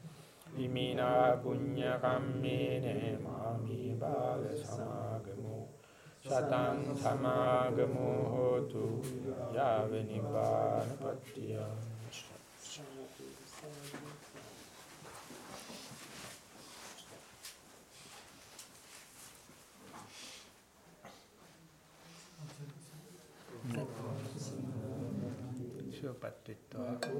ඉමිනා පුඤ්ඤ කම්මේන මාමි බාල සමාගමෝ සතං සමාගමෝ හෝතු යාව නිබ්බානපත්තිය සුවපත්ත්වා කම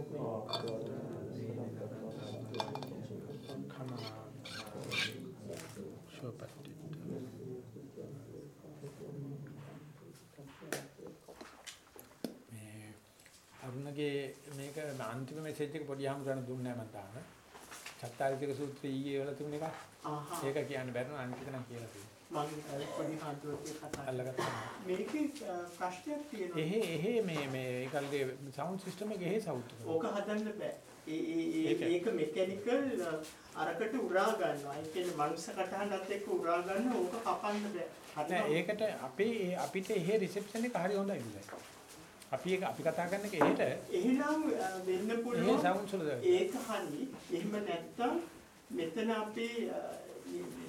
මේ අරුණගේ මේක අන්තිම මෙසේජ් එක පොඩි ආමසන දුන්නේ මම තාම. සත්තාරිතික සූත්‍රයේ ඊයේ වල තිබුණ එක. ආහා ඒක කියන්න බැරි නම් අනිත් එක නම් කියලා තියෙනවා. මම පොඩි හාන්තුවක් කතා අල්ලගත්තා. මේකේ ප්‍රශ්නයක් තියෙනවා එහෙ එහෙ මේ මේ ඒකල්ගේ සවුන්ඩ් සිස්ටම් එක එහෙ සවුත් එක. ඕක හදන්න බෑ ඒ ඒ ඒක- මෙකැනිකල් අරකට උරා ගන්නවා ඒ කියන්නේ මනුස්ස කටහඬත් එක්ක උරා ගන්න ඕක කපන්න බෑ නෑ හරිද ඒකට අපේ අපිට එහෙ රිසෙප්ෂන් එක හරි හොඳයි නේද? අපි ඒක අපි කතා කරන එක එහෙට එහෙනම් වෙන්න පුළුවන් සවුන්ඩ් වල. ඒක හරි එහෙම නැත්තම් මෙතන අපේ අ,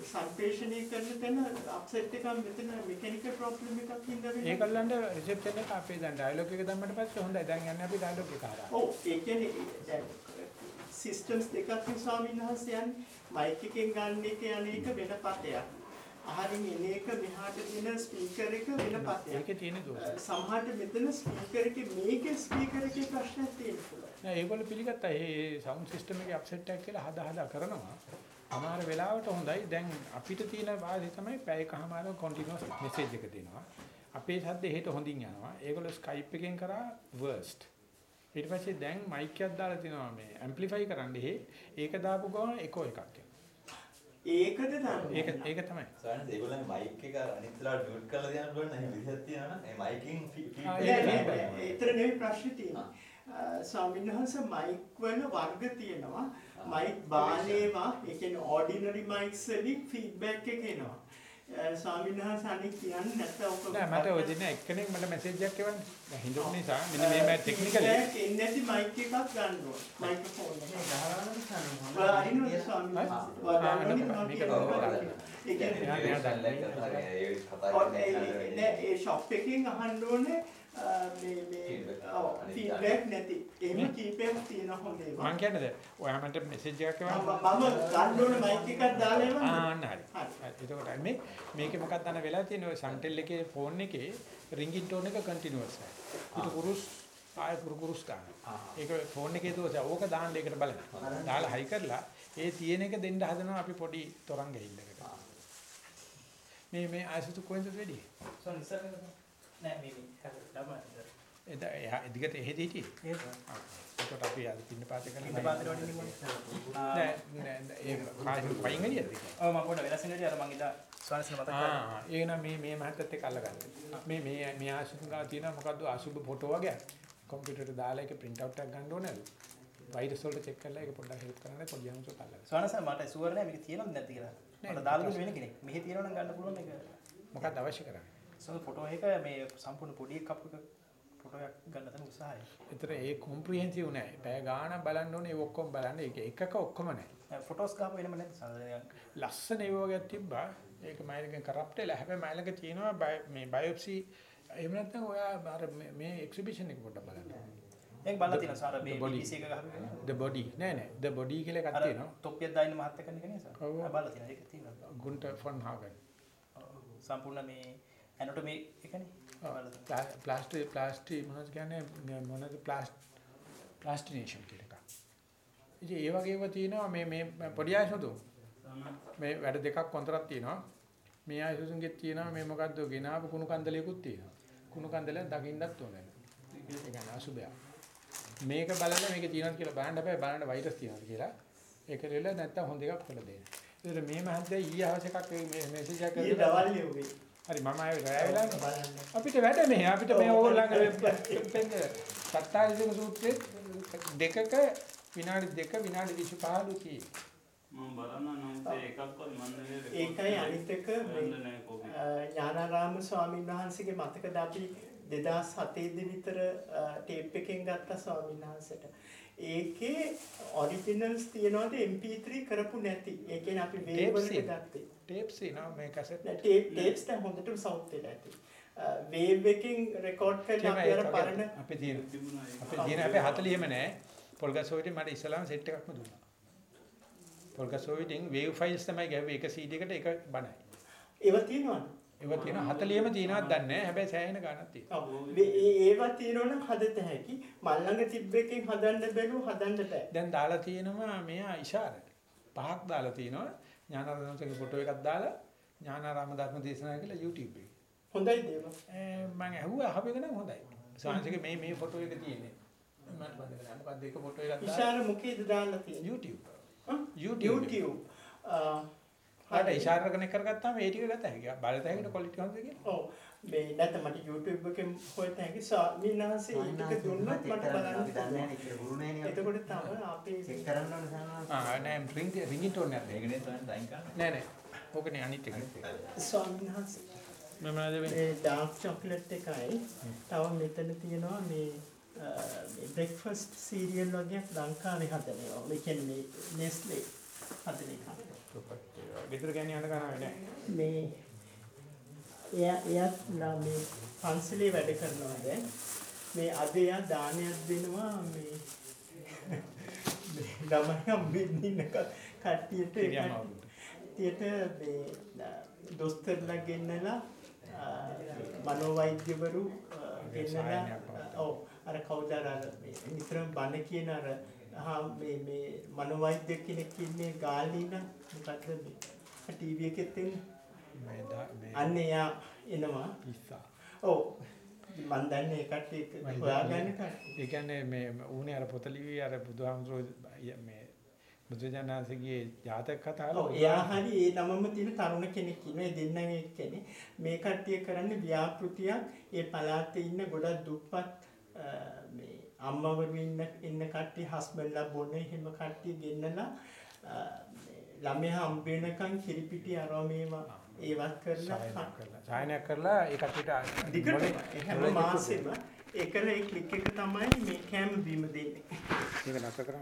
සංප්‍රේෂණය කරන තැන අප්සෙට් එකක් මෙතන මෙකැනිකල් ප්‍රොබ්ලම් එකක් හින්දා වෙනවා. ඒකල්ලන්ට රිසෙප්ෂන් එක අපේ දැන් ඩයලොග් එක දැම්මට පස්සේ හොඳයි. දැන් යන්නේ අපි ඩයලොග් එක හරහා. ඔව් ඒ කියන්නේ දැන් සිස්ටම්ස් දෙකක් ස්වාමීන් වහන්සේ යන්නේ මයික් එකෙන් ගන්න එක යන එක වෙන පතයක්. අහරින් එන එක මෙහාට දෙන ස්පීකර් එක වෙන පතයක්. ඒකේ තියෙන දෝෂ. සමහරට මෙතන ස්පීකර් එකේ මේකේ ස්පීකර් එකේ ප්‍රශ්නයක් තියෙන්න පුළුවන්. නෑ ඒගොල්ලෝ පිළිගත්තා. මේ සවුන්ඩ් සිස්ටම් එකේ අප්සෙට් එකක් කියලා හදා හදා කරනවා. අමාර වෙලාවට හොඳයි. දැන් අපිට තියෙන වාසිය තමයි පැයකමාර කන්ටිනියස් මෙසේජ් එක දෙනවා. අපේ ශබ්ද එහෙට හොඳින් යනවා. ඒගොල්ලෝ Skype එකෙන් කරා worst. ඊට පස්සේ දැන් මයික් එකක් දාලා තිනවා මේ ඇම්ප්ලිෆයි කරන්න එහෙ. ඒක දාපු ගමන් එකෝ එකක්. ඒකද දන්නේ. ඒක ඒක තමයි. සාරණ ඒගොල්ලන්ගේ මයික් එක අනිත් වෙලාවට මියුට් කරලා තියන්න නම් එහෙම විදිහක් තියෙනවා නම් ඒ මයිකින් ෆීඩ් නෙවෙයි ප්‍රශ්නේ තියෙන්නේ. ස්වාමීන් වහන්සේ මයික් වල වර්ග තියෙනවා. මයික් බාලේවා ඒ කියන්නේ ඕඩිනරි මයික්ස් වලින් ෆීඩ්බැක් එක එනවා. ස්වාමීන් වහන්සේ අනිත් කියන්නේ නැත්නම් ඔක නෑ මට ඔය දින එක්කෙනෙක් මට මැසේජ් එකක් එවන්නේ. දැන් හිතුව නිසා. මෙන්න මේ මම ටෙක්නිකලි එන්නේ නැති මයික් එකක් ගන්න ඕන. මයික්‍රොෆෝන් එක. වරිනුද ස්වාමීන් වහන්සේ? මම මේක මේ මේ ෆීඩ්බැක් නැති. එහෙම කීපයක් තියෙන හොඳ ඒවා. මම කියන්නේ ඔයා මට මැසේජ් එකක් එවන්නේ. මම ගන්න ඕනේ මයික් එකක් දාලා එවන්න. ආන්න හරි. හරි. හරි. එතකොට මේ මේකේ මොකක්ද අන්න වෙලා තියෙන්නේ ඔය සන්ටෙල් එකේ ෆෝන් එකේ රින්ගින් ටෝන් එක කන්ටිනියුවස් එකයි. ඊට කුරුස් ආය කුරු කුරුස් ගන්න. ඒක ෆෝන් එකේ දෝෂය. ඕක දාන්න ඒකට බලන්න. දාලා හයි කරලා ඒ තියෙන එක දෙන්න හදනවා අපි පොඩි තරංග ගෙයිල්ලකට. මේ මේ ආයසතු කොහෙන්ද වෙඩි? සොන් ඉස්සර නෑ මේ මේ ළමයි එද දිගට එහෙදි හිටියේ. ඒක එතකොට අපි අද පින්න පාත කරන ඉන්න පාතේ වඩින්න ඕනේ නෑ නෑ ඒ කායින් පයින් එළියද? ඔව් මම පොඩ්ඩක් වෙනස් වෙනවා අර මං ඉදා ස්වාමීන් මතක් කරා. ආ ඒ නම් මේ මේ මහත්තයත් එක්ක අල්ලගන්න. මේ මේ මේ ආශුභංගා තියෙන මොකද්ද? අසුභ ෆොටෝ වගේ. කම්පියුටරේට දාලා ඒක print out එකක් ගන්න ඕනේලු. වෛරස් වලට check කරලා ඒක පොඩ්ඩක් help කරන්න. පොඩි අංශයක් අල්ලගන්න. ස්වාමීන් මට ෂුවර් නෑ. මේක තියෙනවද නැද්ද කියලා. මට දාලා දුන්න වෙන කෙනෙක්. මෙහි තියෙනවා නම් ගන්න පුළුවන් එක මොකක්ද අවශ්‍ය කරන්නේ? සෝ ෆොටෝ එක මේ සම්පූර්ණ පොඩි එකක් අපක ෆොටෝ එකක් ගන්න තමයි උත්සාහය ඒතර ඒ comprehensive නෑ. පැය ගාණක් බලන්න ඕනේ ඒ ඔක්කොම බලන්න. ඒක එකක ඔක්කොම නෑ. ෆොටෝස් ගාපු වෙනම සාමාන්‍යයෙන් ලස්සන ඒ වගේ තිබ්බා. ඒක මයිලක කරප්ට් වෙලා හැබැයි මයිලක තියෙනවා මේ බයොප්සි එහෙම නැත්නම් ඔයා අර මේ- එක්සිබිෂන් එක පොඩ්ඩක් බලන්න. ඒක බලලා තියෙනවා සාර මේ. BBC එක ගහපු the body නෑ නෑ the body කියලා එකක් තියෙනවා. තොප්පියක් දාන්න මහත් එක නේ සාර. බලලා තියෙනවා ඒක තියෙනවා ගුන්ටර් ෆොන් හාගන්. සම්පූර්ණ මේ ඇනටොමි එකනේ බලලා තියෙනවා. ප්ලාස්ටි ප්ලාස්ටි මොනවද කියන්නේ මොනවද ප්ලාස්ට් ප්ලාස්ටිනේෂන් කියලා එකක්. ඉතින් ඒ වගේ ඒවා තියෙනවා මේ මේ පොඩි ආයසුතු. මේ වැඩ දෙකක් කොන්තරක් තියෙනවා. මේ ආයසුතුන්ගේ තියෙනවා මේ මොකද්ද ගෙනාවු කුණු කන්දලයකුත් තියෙනවා. කුණු කන්දලෙන් දකින්නත් ඕනේ. ඒ කියන්නේ අසුබය. මේක බලලා මේක තියෙනවද කියලා බලන්න හැබැයි බලන්න වෛරස් තියෙනවද කියලා. ඒක දෙල නැත්තම් හොඳ එකක් කරලා දෙන්න. ඒතර මේ මහත්තයා ඊයේ හවස එකක් මේ මෙසේජ් එකක් ඊයේ කරලා දවල් ලියුවේ. හරි මම ආයෙ රැය වෙලා බලන්න. අපිට වැඩ මෙහෙ අපිට මේ ඕගොල්ලන්ගේ සත්තාරිසක සූත්‍රයේ දෙකක විනාඩි දෙක විනාඩි 25 කී මම බලන්න නම් ඒ එකක්වත් මන් නෙවෙයි ඒකයි අනිත් එක ඥානාරාම ස්වාමීන් වහන්සේගේ මතකද අපි 2007 දී විතර ටේප් එකෙන් ගත්ත ස්වාමීන් වහන්සේට. ඒකේ ඔරිජිනල්ස් තියනවාද MP3 කරපු නැති. ඒ කියන්නේ අපි වේව් වලට. ගත්තේ. ටේප්ස් එනවා මේ කැසට් නෑ ටේප් ටේප්ස් දැන් හොඳටම සවුත් වෙලා ඇති. වේව් එකකින් රෙකෝඩ් කරලා අපි අර පරණ අපේ තියෙන. අපේ තියෙන අපේ 40ෙම නෑ පොල්ගසෝවිටි මට ඉස්සලාම සෙට් එකක්ම දුන්නා පොල්ගසෝවිටින් වේව් ෆයිල්ස් තමයි ගැව්වේ එක CD එකට එක බණයි ඒවා තියෙනවද? ඒවා තියෙන 40ෙම තියෙනවද දන්නේ නෑ හැබැයි සෑහෙන ගාණක් තියෙනවා. මේ- ඒවා තියෙනවනම් හදත හැකි. මල් ළඟ තිබ්බ එකෙන් හදන්න බැලුව හදන්න බෑ. දැන් දාලා තියෙනවා මෙයා ඉෂාර පහක් දාලා තියෙනවා ඥානාරාමසගේ ෆොටෝ එකක් දාලා ඥානාරාම ධර්ම දේශනා කියලා YouTube එකේ හොඳයි දේව. මම ඇහුවා අහපෙක නම් හොඳයි. සාංශික මේ මේ ෆොටෝ එක තියෙන්නේ. මම බලන්න මොකද්ද ඒක ෆොටෝ එකක් දාලා ඉෂාර මුකේද දාලා තියෙන්නේ? YouTube. YouTube. YouTube. ආට ඉෂාර කරන කරගත්තාම ඒ ටික ගත හැකියි. බලත හැකියි ක්වොලිටි හොඳද කියලා. ඔව් මේ නැත්නම් මට YouTube එකෙන් හොයත හැකි ස්වාමීනාසේ ඒක දුන්නොත් මට බලන්න පුළුවන්. එතකොට තමයි අපේ චෙක් කරන්න ඕන ආ නෑ රින්ග් රින්ගින් ටෝන් එකක්. ඒකනේ තමයි ටයිම් ගන්න. නෑ නෑ. ඕකනේ අනිත් එක. ස්වාමීනාසේ මම? මේ ඩාර්ක් චොක්ලට් එකයි තව මෙතන තියෙනවා මේ බ්‍රෙක්ෆාස්ට් සීරියල් වගේ ලංකාවේ හදන ඒවා. ඒ කියන්නේ Nestle හදන එක. ගෙදර ගෑණි හඳ ගන්නව නෑ. මේ එයා එයාත් නා මේ පන්සලේ වැඩ කරනවා දැන්. මේ අද එයා දානයක් දෙනවා මේ ළමයි හම්බෙන්න ඉන්න කට්ටියට කට්ටියට මේ දොස්තරලා ගෙන්නලා මනෝවෛද්‍යවරු ගෙන්නලා ඔව් අර කවුද අර නිතරම බණ කියන අර හා මේ මේ මනෝවෛද්‍ය කෙනෙක් ඉන්නේ ගාලින මොකද්ද මේ ටීවී එකෙත් එන්නේ අන්න එයා එනවා. පිස්සා. ඔව්. මන් දන්නේ ඒ කට්ටිය හොයාගන්න කට්ටිය. ඒ කියන්නේ මේ ඌනේ අර පොත ලිවි අර බුදුහාමුදුරුවෝ මේ බුදුජානනාථගේ ජාතක කතා ඔව් එයා හරි ඒ නමම තියෙන තරුණ කෙනෙක් ඉන්නවා. ඒ දෙන්නම එක්කනේ. මේ කට්ටිය කරන්නේ ව්‍යාපෘතියක් ඒ පළාතේ ඉන්න ගොඩක් දුප්පත් මේ අම්මවරු ඉන්න ඉන්න කට්ටිය හස්බන්ඩ්ලා බොන එහෙම කට්ටිය ගෙන්නලා ළමයා හම්බ වෙනකන් කිරිපිටි අරව මේවා ඒවත් කරලා සායනයක් කරලා. ඒ කට්ටියට දිගටම ඒ හැම මාසෙම ඒකල ඒ ක්ලික් එක තමයි මේ කැම් බීම දෙන්නේ. මේක නැතර කරන්නේ